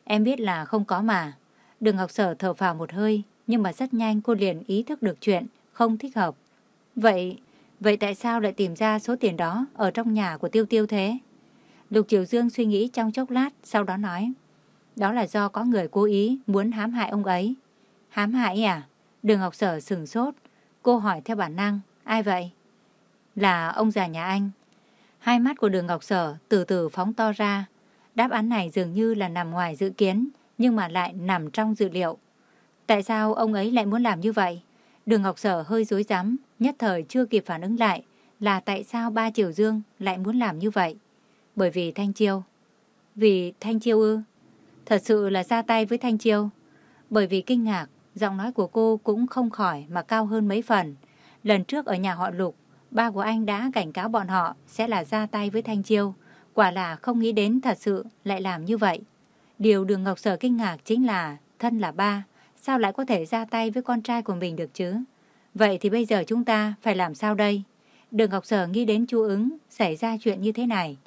Em biết là không có mà. Đường Ngọc Sở thở phào một hơi, nhưng mà rất nhanh cô liền ý thức được chuyện, không thích hợp. Vậy, vậy tại sao lại tìm ra số tiền đó ở trong nhà của Tiêu Tiêu thế? Lục Triều Dương suy nghĩ trong chốc lát, sau đó nói. Đó là do có người cố ý muốn hãm hại ông ấy. Hãm hại à? Đường Ngọc Sở sừng sốt. Cô hỏi theo bản năng. Ai vậy? Là ông già nhà anh. Hai mắt của đường Ngọc Sở từ từ phóng to ra. Đáp án này dường như là nằm ngoài dự kiến, nhưng mà lại nằm trong dự liệu. Tại sao ông ấy lại muốn làm như vậy? Đường Ngọc Sở hơi dối rắm nhất thời chưa kịp phản ứng lại là tại sao ba Triều Dương lại muốn làm như vậy. Bởi vì Thanh Chiêu. Vì Thanh Chiêu ư? Thật sự là ra tay với Thanh Chiêu. Bởi vì kinh ngạc, giọng nói của cô cũng không khỏi mà cao hơn mấy phần. Lần trước ở nhà họ Lục, ba của anh đã cảnh cáo bọn họ sẽ là ra tay với Thanh Chiêu. Quả là không nghĩ đến thật sự lại làm như vậy. Điều đường Ngọc Sở kinh ngạc chính là thân là ba, sao lại có thể ra tay với con trai của mình được chứ? Vậy thì bây giờ chúng ta phải làm sao đây? Đường Ngọc Sở nghĩ đến chú ứng, xảy ra chuyện như thế này.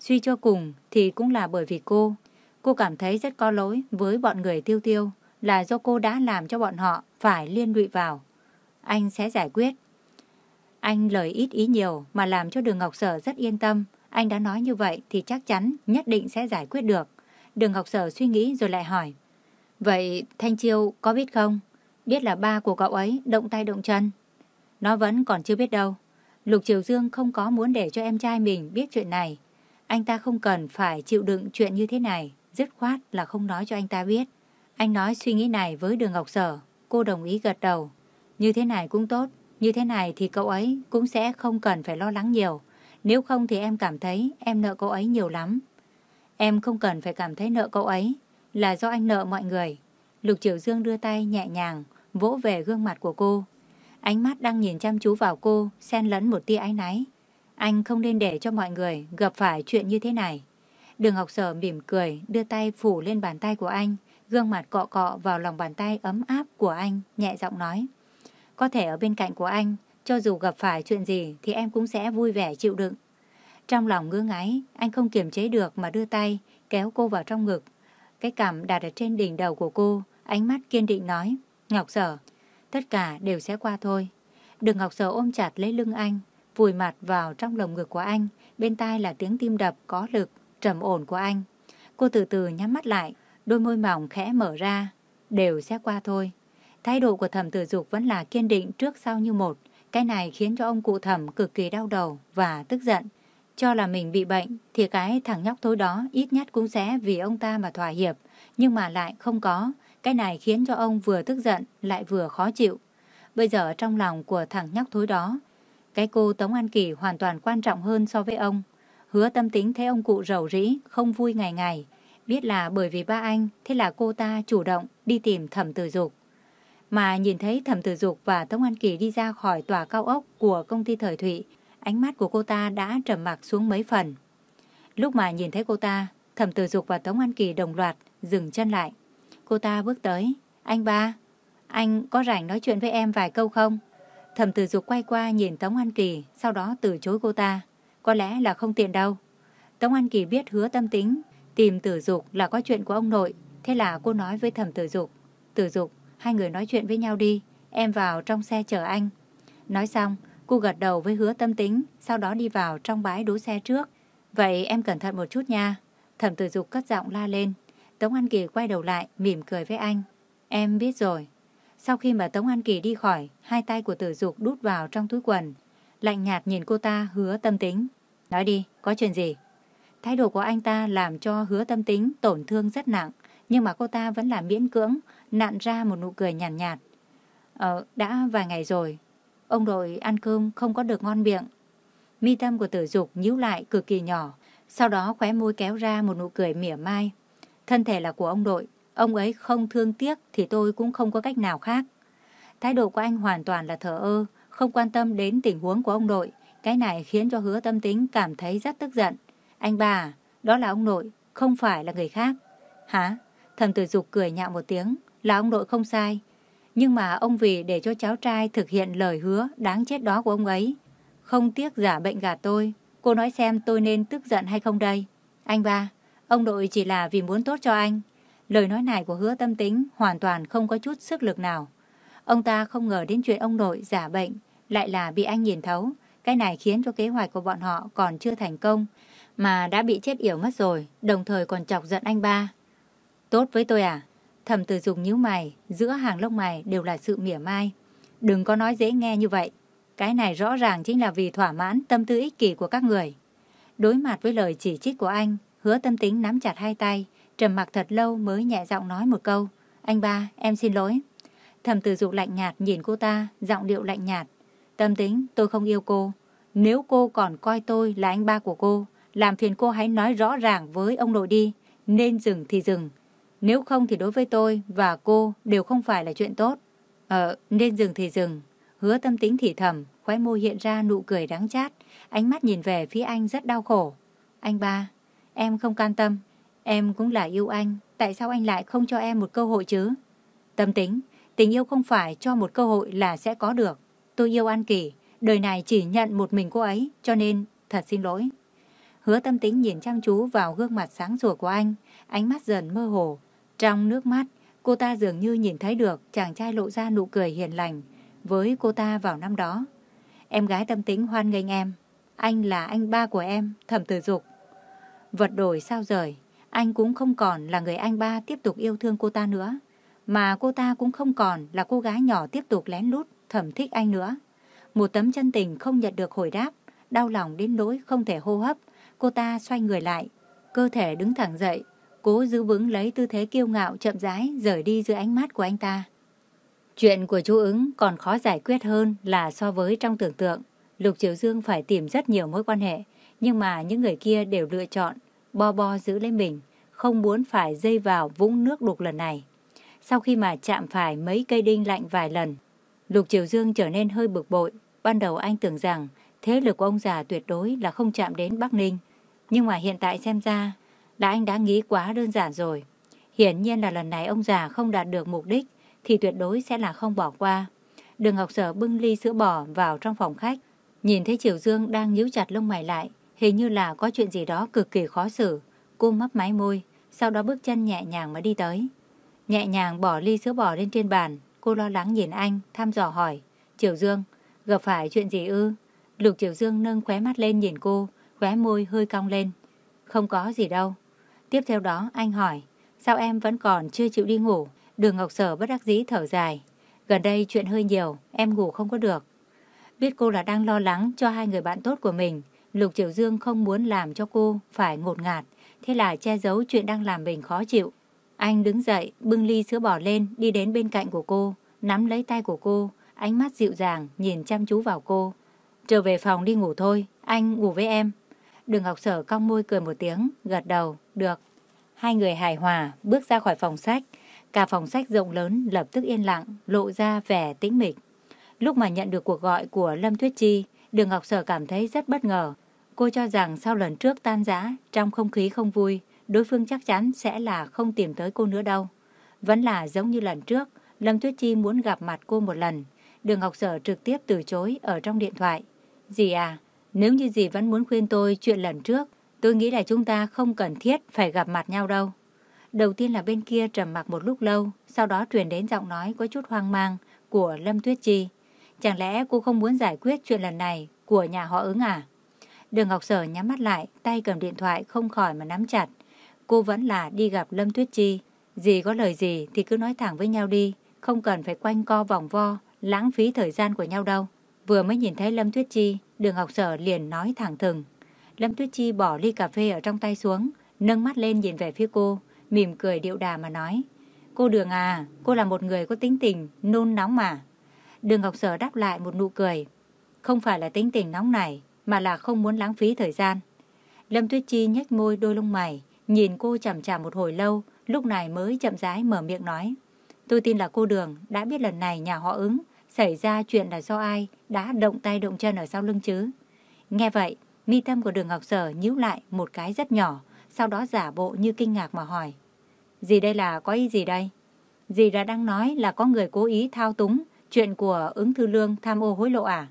Suy cho cùng thì cũng là bởi vì cô. Cô cảm thấy rất có lỗi với bọn người tiêu tiêu, là do cô đã làm cho bọn họ phải liên lụy vào. Anh sẽ giải quyết. Anh lời ít ý nhiều mà làm cho đường Ngọc Sở rất yên tâm. Anh đã nói như vậy thì chắc chắn nhất định sẽ giải quyết được. Đường Ngọc Sở suy nghĩ rồi lại hỏi. Vậy Thanh Chiêu có biết không? Biết là ba của cậu ấy động tay động chân. Nó vẫn còn chưa biết đâu. Lục Triều Dương không có muốn để cho em trai mình biết chuyện này. Anh ta không cần phải chịu đựng chuyện như thế này. Dứt khoát là không nói cho anh ta biết. Anh nói suy nghĩ này với đường Ngọc Sở. Cô đồng ý gật đầu. Như thế này cũng tốt. Như thế này thì cậu ấy cũng sẽ không cần phải lo lắng nhiều. Nếu không thì em cảm thấy em nợ cậu ấy nhiều lắm. Em không cần phải cảm thấy nợ cậu ấy. Là do anh nợ mọi người. Lục Triều Dương đưa tay nhẹ nhàng vỗ về gương mặt của cô. Ánh mắt đang nhìn chăm chú vào cô, xen lẫn một tia áy náy. Anh không nên để cho mọi người gặp phải chuyện như thế này. Đường học Sở mỉm cười, đưa tay phủ lên bàn tay của anh, gương mặt cọ cọ vào lòng bàn tay ấm áp của anh, nhẹ giọng nói. Có thể ở bên cạnh của anh, cho dù gặp phải chuyện gì thì em cũng sẽ vui vẻ chịu đựng. Trong lòng ngứa ngáy, anh không kiềm chế được mà đưa tay, kéo cô vào trong ngực. Cái cằm đặt ở trên đỉnh đầu của cô, ánh mắt kiên định nói. Ngọc Sở, tất cả đều sẽ qua thôi. Đường Ngọc Sở ôm chặt lấy lưng anh, vùi mặt vào trong lồng ngực của anh, bên tai là tiếng tim đập có lực, trầm ổn của anh. Cô từ từ nhắm mắt lại, đôi môi mỏng khẽ mở ra, đều sẽ qua thôi. Thái độ của thẩm tử dục vẫn là kiên định trước sau như một. Cái này khiến cho ông cụ thẩm cực kỳ đau đầu và tức giận. Cho là mình bị bệnh thì cái thằng nhóc thối đó ít nhất cũng sẽ vì ông ta mà thỏa hiệp. Nhưng mà lại không có. Cái này khiến cho ông vừa tức giận lại vừa khó chịu. Bây giờ trong lòng của thằng nhóc thối đó, cái cô Tống An Kỳ hoàn toàn quan trọng hơn so với ông. Hứa tâm tính thấy ông cụ rầu rĩ, không vui ngày ngày. Biết là bởi vì ba anh, thế là cô ta chủ động đi tìm thẩm tử dục. Mà nhìn thấy thẩm tử dục và Tống An Kỳ đi ra khỏi tòa cao ốc của công ty thời thụy, ánh mắt của cô ta đã trầm mặc xuống mấy phần. Lúc mà nhìn thấy cô ta, thẩm tử dục và Tống An Kỳ đồng loạt dừng chân lại. Cô ta bước tới. Anh ba, anh có rảnh nói chuyện với em vài câu không? Thẩm tử dục quay qua nhìn Tống An Kỳ, sau đó từ chối cô ta. Có lẽ là không tiện đâu. Tống An Kỳ biết hứa tâm tính, tìm tử dục là có chuyện của ông nội. Thế là cô nói với thẩm tử dục. Tử dục, hai người nói chuyện với nhau đi. Em vào trong xe chờ anh. Nói xong, cô gật đầu với hứa tâm tính, sau đó đi vào trong bãi đỗ xe trước. Vậy em cẩn thận một chút nha. Thẩm tử dục cất giọng la lên. Tống An Kỳ quay đầu lại, mỉm cười với anh. Em biết rồi. Sau khi mà Tống An Kỳ đi khỏi, hai tay của tử dục đút vào trong túi quần. Lạnh nhạt nhìn cô ta hứa tâm tính. Nói đi, có chuyện gì? Thái độ của anh ta làm cho hứa tâm tính tổn thương rất nặng. Nhưng mà cô ta vẫn là miễn cưỡng, nặn ra một nụ cười nhàn nhạt, nhạt. Ờ, đã vài ngày rồi. Ông đội ăn cơm không có được ngon miệng. Mi tâm của tử dục nhíu lại cực kỳ nhỏ. Sau đó khóe môi kéo ra một nụ cười mỉa mai. Thân thể là của ông đội, ông ấy không thương tiếc thì tôi cũng không có cách nào khác. Thái độ của anh hoàn toàn là thờ ơ, không quan tâm đến tình huống của ông nội. Cái này khiến cho hứa tâm tính cảm thấy rất tức giận. Anh bà, đó là ông nội, không phải là người khác. Hả? Thầm tử dục cười nhạo một tiếng, là ông nội không sai. Nhưng mà ông vì để cho cháu trai thực hiện lời hứa đáng chết đó của ông ấy. Không tiếc giả bệnh gạt tôi. Cô nói xem tôi nên tức giận hay không đây? Anh ba, à. Ông đội chỉ là vì muốn tốt cho anh. Lời nói này của hứa tâm tính hoàn toàn không có chút sức lực nào. Ông ta không ngờ đến chuyện ông nội giả bệnh, lại là bị anh nhìn thấu. Cái này khiến cho kế hoạch của bọn họ còn chưa thành công, mà đã bị chết yểu mất rồi, đồng thời còn chọc giận anh ba. Tốt với tôi à? Thầm từ dùng nhíu mày, giữa hàng lông mày đều là sự mỉa mai. Đừng có nói dễ nghe như vậy. Cái này rõ ràng chính là vì thỏa mãn tâm tư ích kỷ của các người. Đối mặt với lời chỉ trích của anh, Hứa tâm tính nắm chặt hai tay, trầm mặc thật lâu mới nhẹ giọng nói một câu. Anh ba, em xin lỗi. Thầm tử dục lạnh nhạt nhìn cô ta, giọng điệu lạnh nhạt. Tâm tính, tôi không yêu cô. Nếu cô còn coi tôi là anh ba của cô, làm phiền cô hãy nói rõ ràng với ông nội đi, nên dừng thì dừng. Nếu không thì đối với tôi và cô đều không phải là chuyện tốt. Ờ, nên dừng thì dừng. Hứa tâm tính thì thầm, khóe môi hiện ra nụ cười đáng chát, ánh mắt nhìn về phía anh rất đau khổ. Anh ba, em không can tâm, em cũng là yêu anh, tại sao anh lại không cho em một cơ hội chứ? Tâm tính, tình yêu không phải cho một cơ hội là sẽ có được. Tôi yêu An Kỳ, đời này chỉ nhận một mình cô ấy, cho nên thật xin lỗi. Hứa tâm tính nhìn chăm chú vào gương mặt sáng rủa của anh, ánh mắt dần mơ hồ. Trong nước mắt, cô ta dường như nhìn thấy được chàng trai lộ ra nụ cười hiền lành với cô ta vào năm đó. Em gái tâm tính hoan nghênh em. Anh là anh ba của em, thẩm tử dục. Vật đổi sao rời, anh cũng không còn là người anh ba tiếp tục yêu thương cô ta nữa. Mà cô ta cũng không còn là cô gái nhỏ tiếp tục lén lút thẩm thích anh nữa. Một tấm chân tình không nhận được hồi đáp, đau lòng đến nỗi không thể hô hấp. Cô ta xoay người lại, cơ thể đứng thẳng dậy, cố giữ vững lấy tư thế kiêu ngạo chậm rãi rời đi dưới ánh mắt của anh ta. Chuyện của chú ứng còn khó giải quyết hơn là so với trong tưởng tượng. Lục Triều Dương phải tìm rất nhiều mối quan hệ, nhưng mà những người kia đều lựa chọn bo bo giữ lấy mình, không muốn phải dây vào vũng nước đục lần này. Sau khi mà chạm phải mấy cây đinh lạnh vài lần, Lục Triều Dương trở nên hơi bực bội. Ban đầu anh tưởng rằng thế lực của ông già tuyệt đối là không chạm đến Bắc Ninh. Nhưng mà hiện tại xem ra là anh đã nghĩ quá đơn giản rồi. Hiển nhiên là lần này ông già không đạt được mục đích thì tuyệt đối sẽ là không bỏ qua. Đường Ngọc Sở bưng ly sữa bò vào trong phòng khách. Nhìn thấy Triều Dương đang nhíu chặt lông mày lại, hình như là có chuyện gì đó cực kỳ khó xử. Cô mấp máy môi, sau đó bước chân nhẹ nhàng mà đi tới. Nhẹ nhàng bỏ ly sữa bò lên trên bàn, cô lo lắng nhìn anh, thăm dò hỏi. Triều Dương, gặp phải chuyện gì ư? Lục Triều Dương nâng khóe mắt lên nhìn cô, khóe môi hơi cong lên. Không có gì đâu. Tiếp theo đó anh hỏi, sao em vẫn còn chưa chịu đi ngủ? Đường Ngọc Sở bất đắc dĩ thở dài. Gần đây chuyện hơi nhiều, em ngủ không có được. Biết cô là đang lo lắng cho hai người bạn tốt của mình, Lục Triều Dương không muốn làm cho cô phải ngột ngạt, thế là che giấu chuyện đang làm mình khó chịu. Anh đứng dậy, bưng ly sữa bò lên, đi đến bên cạnh của cô, nắm lấy tay của cô, ánh mắt dịu dàng, nhìn chăm chú vào cô. Trở về phòng đi ngủ thôi, anh ngủ với em. Đường Ngọc Sở cong môi cười một tiếng, gật đầu, được. Hai người hài hòa, bước ra khỏi phòng sách. Cả phòng sách rộng lớn lập tức yên lặng, lộ ra vẻ tĩnh mịch. Lúc mà nhận được cuộc gọi của Lâm Tuyết Chi, Đường Ngọc Sở cảm thấy rất bất ngờ. Cô cho rằng sau lần trước tan rã, trong không khí không vui, đối phương chắc chắn sẽ là không tìm tới cô nữa đâu. Vẫn là giống như lần trước, Lâm Tuyết Chi muốn gặp mặt cô một lần. Đường Ngọc Sở trực tiếp từ chối ở trong điện thoại. Dì à, nếu như dì vẫn muốn khuyên tôi chuyện lần trước, tôi nghĩ là chúng ta không cần thiết phải gặp mặt nhau đâu. Đầu tiên là bên kia trầm mặc một lúc lâu, sau đó truyền đến giọng nói có chút hoang mang của Lâm Tuyết Chi. Chẳng lẽ cô không muốn giải quyết chuyện lần này của nhà họ ứng à? Đường Ngọc Sở nhắm mắt lại, tay cầm điện thoại không khỏi mà nắm chặt. Cô vẫn là đi gặp Lâm Tuyết Chi. Gì có lời gì thì cứ nói thẳng với nhau đi, không cần phải quanh co vòng vo, lãng phí thời gian của nhau đâu. Vừa mới nhìn thấy Lâm Tuyết Chi, đường Ngọc Sở liền nói thẳng thừng. Lâm Tuyết Chi bỏ ly cà phê ở trong tay xuống, nâng mắt lên nhìn về phía cô, mỉm cười điệu đà mà nói. Cô Đường à, cô là một người có tính tình, nôn nóng mà. Đường Ngọc Sở đáp lại một nụ cười. Không phải là tính tình nóng này, mà là không muốn lãng phí thời gian. Lâm Tuyết Chi nhếch môi đôi lông mày, nhìn cô chằm chằm một hồi lâu, lúc này mới chậm rãi mở miệng nói. Tôi tin là cô Đường đã biết lần này nhà họ ứng xảy ra chuyện là do ai đã động tay động chân ở sau lưng chứ. Nghe vậy, mi tâm của đường Ngọc Sở nhíu lại một cái rất nhỏ, sau đó giả bộ như kinh ngạc mà hỏi. Gì đây là có ý gì đây? Dì đã đang nói là có người cố ý thao túng chuyện của ứng thư lương tham ô hối lộ à?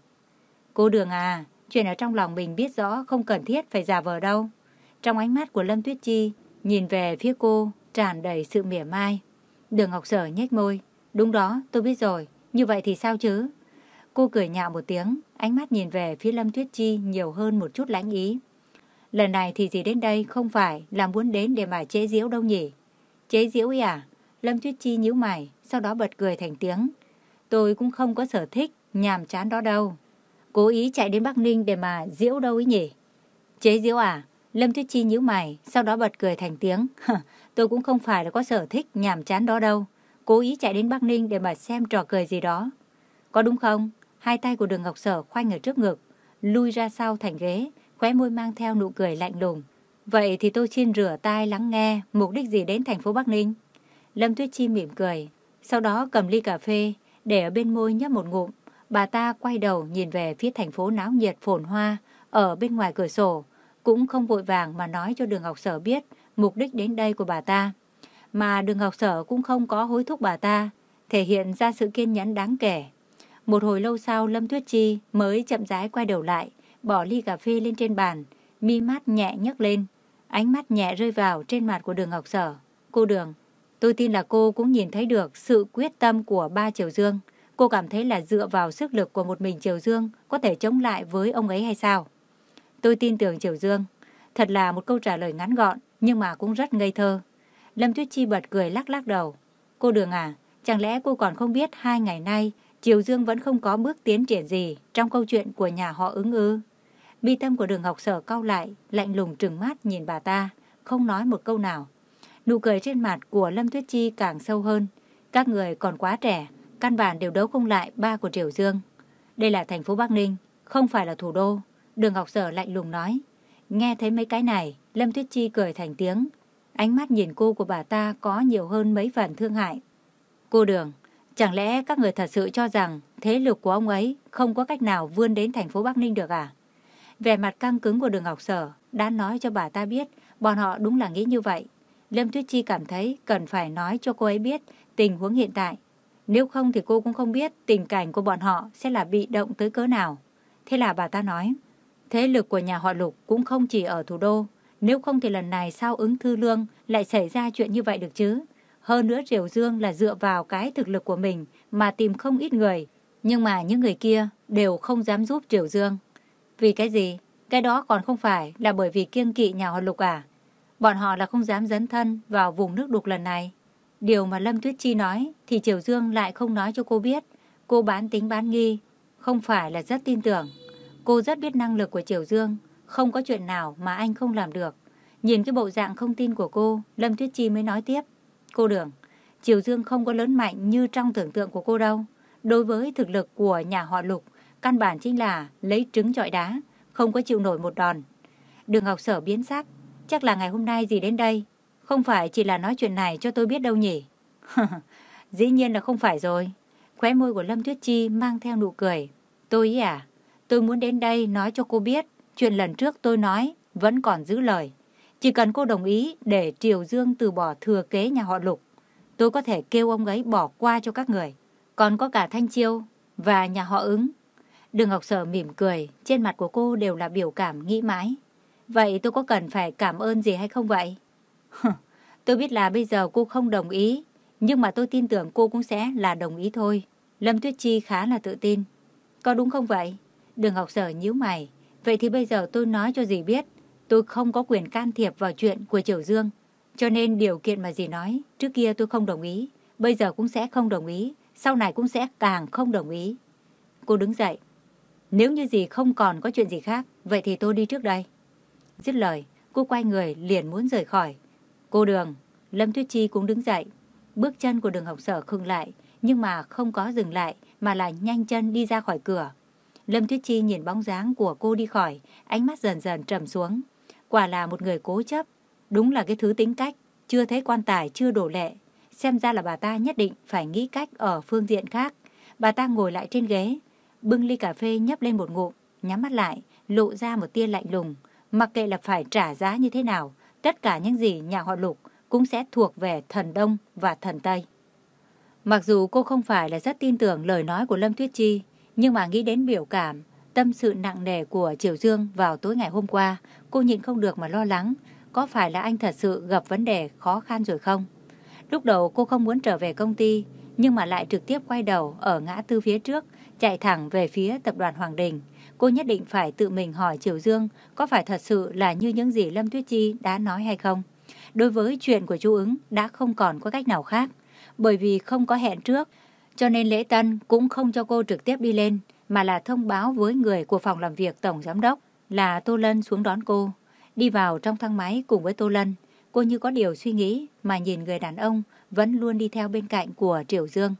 Cô Đường à, chuyện ở trong lòng mình biết rõ không cần thiết phải giả vờ đâu. Trong ánh mắt của Lâm Tuyết Chi, nhìn về phía cô, tràn đầy sự mỉa mai. Đường Ngọc Sở nhếch môi. Đúng đó, tôi biết rồi. Như vậy thì sao chứ? Cô cười nhạo một tiếng, ánh mắt nhìn về phía Lâm Tuyết Chi nhiều hơn một chút lãnh ý. Lần này thì gì đến đây không phải là muốn đến để mà chế giễu đâu nhỉ? Chế giễu ý à? Lâm Tuyết Chi nhíu mày, sau đó bật cười thành tiếng. Tôi cũng không có sở thích, nhàm chán đó đâu. Cố ý chạy đến Bắc Ninh để mà diễu đâu ấy nhỉ? Chế diễu à? Lâm Tuyết Chi nhíu mày, sau đó bật cười thành tiếng. Tôi cũng không phải là có sở thích nhàm chán đó đâu. Cố ý chạy đến Bắc Ninh để mà xem trò cười gì đó. Có đúng không? Hai tay của đường Ngọc Sở khoanh ở trước ngực, lui ra sau thành ghế, khóe môi mang theo nụ cười lạnh lùng. Vậy thì tôi xin rửa tai lắng nghe mục đích gì đến thành phố Bắc Ninh. Lâm Tuyết Chi mỉm cười, sau đó cầm ly cà phê, để ở bên môi nhấp một ngụm. Bà ta quay đầu nhìn về phía thành phố náo nhiệt phồn hoa ở bên ngoài cửa sổ, cũng không vội vàng mà nói cho đường ngọc sở biết mục đích đến đây của bà ta. Mà đường ngọc sở cũng không có hối thúc bà ta, thể hiện ra sự kiên nhẫn đáng kể. Một hồi lâu sau Lâm Tuyết Chi mới chậm rãi quay đầu lại, bỏ ly cà phê lên trên bàn, mi mắt nhẹ nhấc lên. Ánh mắt nhẹ rơi vào trên mặt của đường ngọc sở. Cô đường, tôi tin là cô cũng nhìn thấy được sự quyết tâm của ba Triều Dương. Cô cảm thấy là dựa vào sức lực của một mình Triều Dương có thể chống lại với ông ấy hay sao? Tôi tin tưởng Triều Dương. Thật là một câu trả lời ngắn gọn, nhưng mà cũng rất ngây thơ. Lâm Tuyết Chi bật cười lắc lắc đầu. Cô Đường à, chẳng lẽ cô còn không biết hai ngày nay Triều Dương vẫn không có bước tiến triển gì trong câu chuyện của nhà họ ứng ư? Bi tâm của đường học sở cau lại, lạnh lùng trừng mắt nhìn bà ta, không nói một câu nào. Nụ cười trên mặt của Lâm Tuyết Chi càng sâu hơn. Các người còn quá trẻ, căn bản đều đấu không lại ba của Triều Dương. Đây là thành phố Bắc Ninh, không phải là thủ đô. Đường ngọc sở lạnh lùng nói. Nghe thấy mấy cái này, Lâm Tuyết Chi cười thành tiếng. Ánh mắt nhìn cô của bà ta có nhiều hơn mấy phần thương hại. Cô Đường, chẳng lẽ các người thật sự cho rằng thế lực của ông ấy không có cách nào vươn đến thành phố Bắc Ninh được à? Vẻ mặt căng cứng của đường ngọc sở đã nói cho bà ta biết bọn họ đúng là nghĩ như vậy. Lâm Tuyết Chi cảm thấy cần phải nói cho cô ấy biết tình huống hiện tại. Nếu không thì cô cũng không biết tình cảnh của bọn họ sẽ là bị động tới cỡ nào. Thế là bà ta nói, thế lực của nhà họ Lục cũng không chỉ ở thủ đô. Nếu không thì lần này sao ứng thư lương lại xảy ra chuyện như vậy được chứ? Hơn nữa Triều Dương là dựa vào cái thực lực của mình mà tìm không ít người. Nhưng mà những người kia đều không dám giúp Triều Dương. Vì cái gì? Cái đó còn không phải là bởi vì kiêng kỵ nhà họ Lục à? Bọn họ là không dám dấn thân vào vùng nước đục lần này. Điều mà Lâm Tuyết Chi nói thì Triều Dương lại không nói cho cô biết. Cô bán tính bán nghi, không phải là rất tin tưởng. Cô rất biết năng lực của Triều Dương, không có chuyện nào mà anh không làm được. Nhìn cái bộ dạng không tin của cô, Lâm Tuyết Chi mới nói tiếp. Cô Đường, Triều Dương không có lớn mạnh như trong tưởng tượng của cô đâu. Đối với thực lực của nhà họ Lục, căn bản chính là lấy trứng trọi đá, không có chịu nổi một đòn. Đường học sở biến sắc, chắc là ngày hôm nay gì đến đây. Không phải chỉ là nói chuyện này cho tôi biết đâu nhỉ. Dĩ nhiên là không phải rồi. Khóe môi của Lâm Tuyết Chi mang theo nụ cười. Tôi ý à, tôi muốn đến đây nói cho cô biết chuyện lần trước tôi nói vẫn còn giữ lời. Chỉ cần cô đồng ý để Triều Dương từ bỏ thừa kế nhà họ Lục, tôi có thể kêu ông ấy bỏ qua cho các người. Còn có cả Thanh Chiêu và nhà họ ứng. Đường Ngọc Sở mỉm cười, trên mặt của cô đều là biểu cảm nghĩ mãi. Vậy tôi có cần phải cảm ơn gì hay không vậy? tôi biết là bây giờ cô không đồng ý, nhưng mà tôi tin tưởng cô cũng sẽ là đồng ý thôi. Lâm Tuyết Chi khá là tự tin. Có đúng không vậy? Đường Ngọc Sở nhíu mày. Vậy thì bây giờ tôi nói cho dì biết, tôi không có quyền can thiệp vào chuyện của Triều Dương. Cho nên điều kiện mà dì nói, trước kia tôi không đồng ý, bây giờ cũng sẽ không đồng ý, sau này cũng sẽ càng không đồng ý. Cô đứng dậy. Nếu như dì không còn có chuyện gì khác, vậy thì tôi đi trước đây. Dứt lời, cô quay người liền muốn rời khỏi. Cô Đường, Lâm Tuyết Chi cũng đứng dậy. Bước chân của đường học sở khưng lại, nhưng mà không có dừng lại, mà là nhanh chân đi ra khỏi cửa. Lâm Tuyết Chi nhìn bóng dáng của cô đi khỏi, ánh mắt dần dần trầm xuống. Quả là một người cố chấp, đúng là cái thứ tính cách, chưa thấy quan tài chưa đổ lệ. Xem ra là bà ta nhất định phải nghĩ cách ở phương diện khác. Bà ta ngồi lại trên ghế, bưng ly cà phê nhấp lên một ngụm, nhắm mắt lại, lộ ra một tia lạnh lùng. Mặc kệ là phải trả giá như thế nào, tất cả những gì nhà họ Lục cũng sẽ thuộc về thần Đông và thần Tây. Mặc dù cô không phải là rất tin tưởng lời nói của Lâm Tuyết Chi, nhưng mà nghĩ đến biểu cảm, tâm sự nặng nề của Triều Dương vào tối ngày hôm qua, cô nhịn không được mà lo lắng, có phải là anh thật sự gặp vấn đề khó khăn rồi không? Lúc đầu cô không muốn trở về công ty, nhưng mà lại trực tiếp quay đầu ở ngã tư phía trước, chạy thẳng về phía tập đoàn Hoàng Đình. Cô nhất định phải tự mình hỏi Triều Dương có phải thật sự là như những gì Lâm Tuyết Chi đã nói hay không. Đối với chuyện của chú ứng đã không còn có cách nào khác, bởi vì không có hẹn trước, cho nên lễ tân cũng không cho cô trực tiếp đi lên, mà là thông báo với người của phòng làm việc Tổng Giám Đốc là Tô Lân xuống đón cô. Đi vào trong thang máy cùng với Tô Lân, cô như có điều suy nghĩ mà nhìn người đàn ông vẫn luôn đi theo bên cạnh của Triều Dương.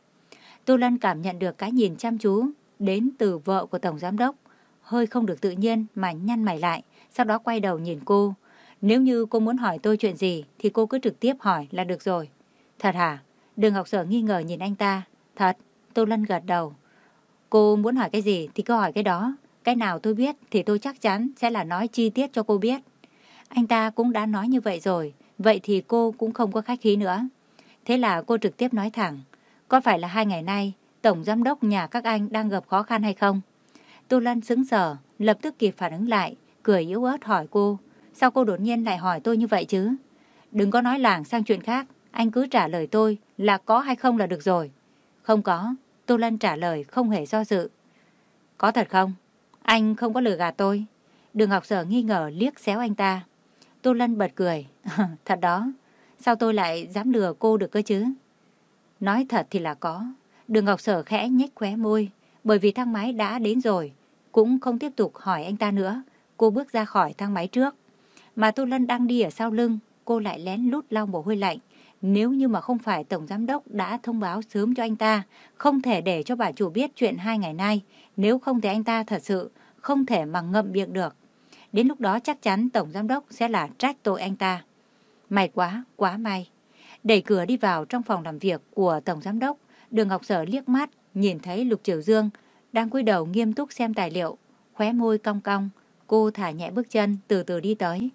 Tô Lân cảm nhận được cái nhìn chăm chú đến từ vợ của Tổng Giám Đốc, hơi không được tự nhiên mà nhăn mày lại, sau đó quay đầu nhìn cô. Nếu như cô muốn hỏi tôi chuyện gì thì cô cứ trực tiếp hỏi là được rồi. Thật hả? Đường học Sở nghi ngờ nhìn anh ta. Thật, Tô Lân gật đầu. Cô muốn hỏi cái gì thì cứ hỏi cái đó. Cái nào tôi biết thì tôi chắc chắn sẽ là nói chi tiết cho cô biết. Anh ta cũng đã nói như vậy rồi, vậy thì cô cũng không có khách khí nữa. Thế là cô trực tiếp nói thẳng, có phải là hai ngày nay Tổng Giám đốc nhà các anh đang gặp khó khăn hay không? Tô Lân sững sờ, lập tức kịp phản ứng lại, cười yếu ớt hỏi cô, sao cô đột nhiên lại hỏi tôi như vậy chứ? Đừng có nói làng sang chuyện khác, anh cứ trả lời tôi là có hay không là được rồi. Không có, Tô Lân trả lời không hề do dự. Có thật không? Anh không có lừa gạt tôi. Đường học sở nghi ngờ liếc xéo anh ta. Tô Lân bật cười. thật đó, sao tôi lại dám lừa cô được cơ chứ? Nói thật thì là có. Đường Ngọc Sở khẽ nhếch khóe môi, bởi vì thang máy đã đến rồi, cũng không tiếp tục hỏi anh ta nữa. Cô bước ra khỏi thang máy trước. Mà Tô Lân đang đi ở sau lưng, cô lại lén lút lau mồ hôi lạnh. Nếu như mà không phải Tổng Giám Đốc đã thông báo sớm cho anh ta, không thể để cho bà chủ biết chuyện hai ngày nay, nếu không thì anh ta thật sự không thể mà ngậm miệng được. Đến lúc đó chắc chắn Tổng Giám Đốc sẽ là trách tội anh ta. May quá, quá may. Đẩy cửa đi vào trong phòng làm việc của Tổng Giám Đốc, đường Ngọc Sở liếc mắt, nhìn thấy Lục Triều Dương đang cúi đầu nghiêm túc xem tài liệu, khóe môi cong cong. Cô thả nhẹ bước chân, từ từ đi tới.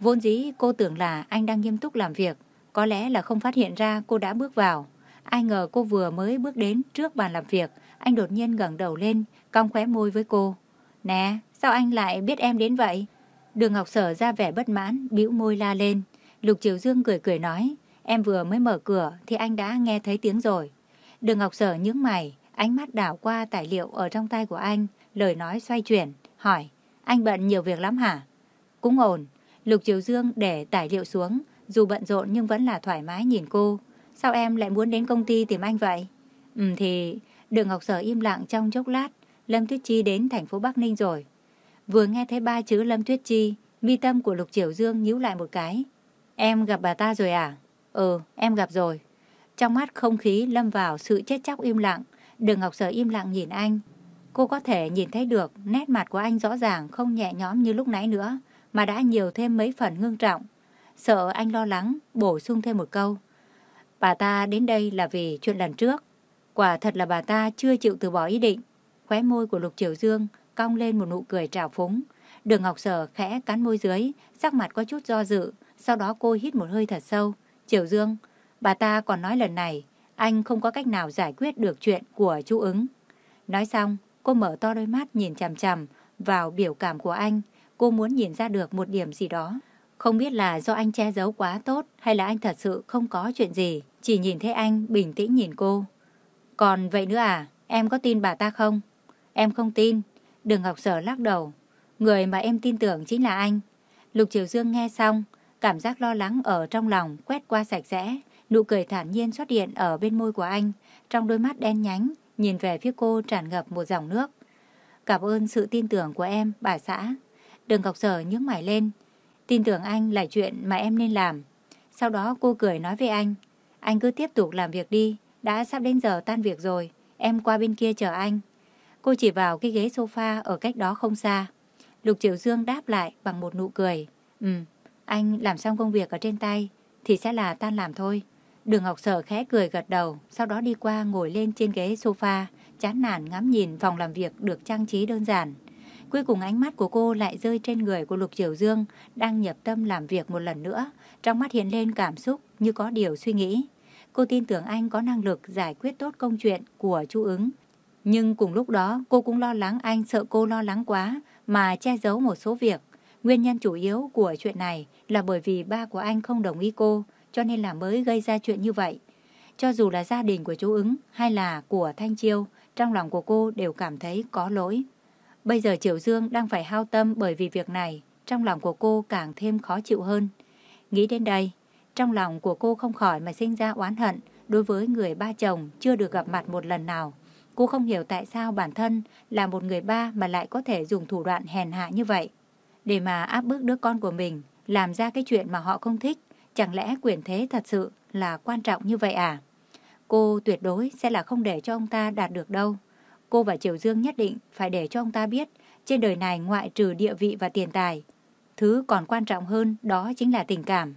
Vốn dĩ cô tưởng là anh đang nghiêm túc làm việc, có lẽ là không phát hiện ra cô đã bước vào. Ai ngờ cô vừa mới bước đến trước bàn làm việc, anh đột nhiên ngẩng đầu lên, cong khóe môi với cô. Nè, sao anh lại biết em đến vậy? Đường Ngọc Sở ra vẻ bất mãn, bĩu môi la lên. Lục Triều Dương cười cười nói, em vừa mới mở cửa thì anh đã nghe thấy tiếng rồi. Đường Ngọc Sở nhướng mày, ánh mắt đảo qua tài liệu ở trong tay của anh, lời nói xoay chuyển, hỏi, anh bận nhiều việc lắm hả? Cũng ổn, Lục Triều Dương để tài liệu xuống, dù bận rộn nhưng vẫn là thoải mái nhìn cô. Sao em lại muốn đến công ty tìm anh vậy? Ừ thì, Đường Ngọc Sở im lặng trong chốc lát, Lâm Tuyết Chi đến thành phố Bắc Ninh rồi. Vừa nghe thấy ba chữ Lâm Tuyết Chi, mi tâm của Lục Triều Dương nhíu lại một cái. Em gặp bà ta rồi à? Ừ, em gặp rồi. Trong mắt không khí lâm vào sự chết chóc im lặng, Đường Ngọc Sở im lặng nhìn anh. Cô có thể nhìn thấy được nét mặt của anh rõ ràng không nhẹ nhõm như lúc nãy nữa, mà đã nhiều thêm mấy phần ngưng trọng. Sợ anh lo lắng, bổ sung thêm một câu. Bà ta đến đây là vì chuyện lần trước. Quả thật là bà ta chưa chịu từ bỏ ý định. Khóe môi của Lục Triều Dương cong lên một nụ cười trào phúng. Đường Ngọc Sở khẽ cắn môi dưới, sắc mặt có chút do dự. Sau đó cô hít một hơi thật sâu. Triều Dương, bà ta còn nói lần này, anh không có cách nào giải quyết được chuyện của chú ứng. Nói xong, cô mở to đôi mắt nhìn chằm chằm vào biểu cảm của anh. Cô muốn nhìn ra được một điểm gì đó. Không biết là do anh che giấu quá tốt hay là anh thật sự không có chuyện gì. Chỉ nhìn thấy anh bình tĩnh nhìn cô. Còn vậy nữa à, em có tin bà ta không? Em không tin. Đường Ngọc Sở lắc đầu. Người mà em tin tưởng chính là anh. Lục Triều Dương nghe xong, cảm giác lo lắng ở trong lòng quét qua sạch sẽ. Nụ cười thản nhiên xuất hiện ở bên môi của anh, trong đôi mắt đen nhánh, nhìn về phía cô tràn ngập một dòng nước. Cảm ơn sự tin tưởng của em, bà xã. Đường Ngọc Sở nhướng mày lên. Tin tưởng anh là chuyện mà em nên làm. Sau đó cô cười nói với anh. Anh cứ tiếp tục làm việc đi, đã sắp đến giờ tan việc rồi, em qua bên kia chờ anh. Cô chỉ vào cái ghế sofa ở cách đó không xa. Lục Triều Dương đáp lại bằng một nụ cười. Ừ, anh làm xong công việc ở trên tay thì sẽ là tan làm thôi. Đường Ngọc Sở khẽ cười gật đầu, sau đó đi qua ngồi lên trên ghế sofa, chán nản ngắm nhìn phòng làm việc được trang trí đơn giản. Cuối cùng ánh mắt của cô lại rơi trên người của Lục Triều Dương, đang nhập tâm làm việc một lần nữa. Trong mắt hiện lên cảm xúc như có điều suy nghĩ. Cô tin tưởng anh có năng lực giải quyết tốt công chuyện của chú ứng. Nhưng cùng lúc đó cô cũng lo lắng anh sợ cô lo lắng quá mà che giấu một số việc. Nguyên nhân chủ yếu của chuyện này là bởi vì ba của anh không đồng ý cô, cho nên là mới gây ra chuyện như vậy. Cho dù là gia đình của chú ứng hay là của Thanh Chiêu, trong lòng của cô đều cảm thấy có lỗi. Bây giờ triệu Dương đang phải hao tâm bởi vì việc này, trong lòng của cô càng thêm khó chịu hơn. Nghĩ đến đây, trong lòng của cô không khỏi mà sinh ra oán hận đối với người ba chồng chưa được gặp mặt một lần nào. Cô không hiểu tại sao bản thân là một người ba mà lại có thể dùng thủ đoạn hèn hạ như vậy. Để mà áp bức đứa con của mình, làm ra cái chuyện mà họ không thích, chẳng lẽ quyền thế thật sự là quan trọng như vậy à? Cô tuyệt đối sẽ là không để cho ông ta đạt được đâu. Cô và Triều Dương nhất định phải để cho ông ta biết trên đời này ngoại trừ địa vị và tiền tài, Thứ còn quan trọng hơn đó chính là tình cảm.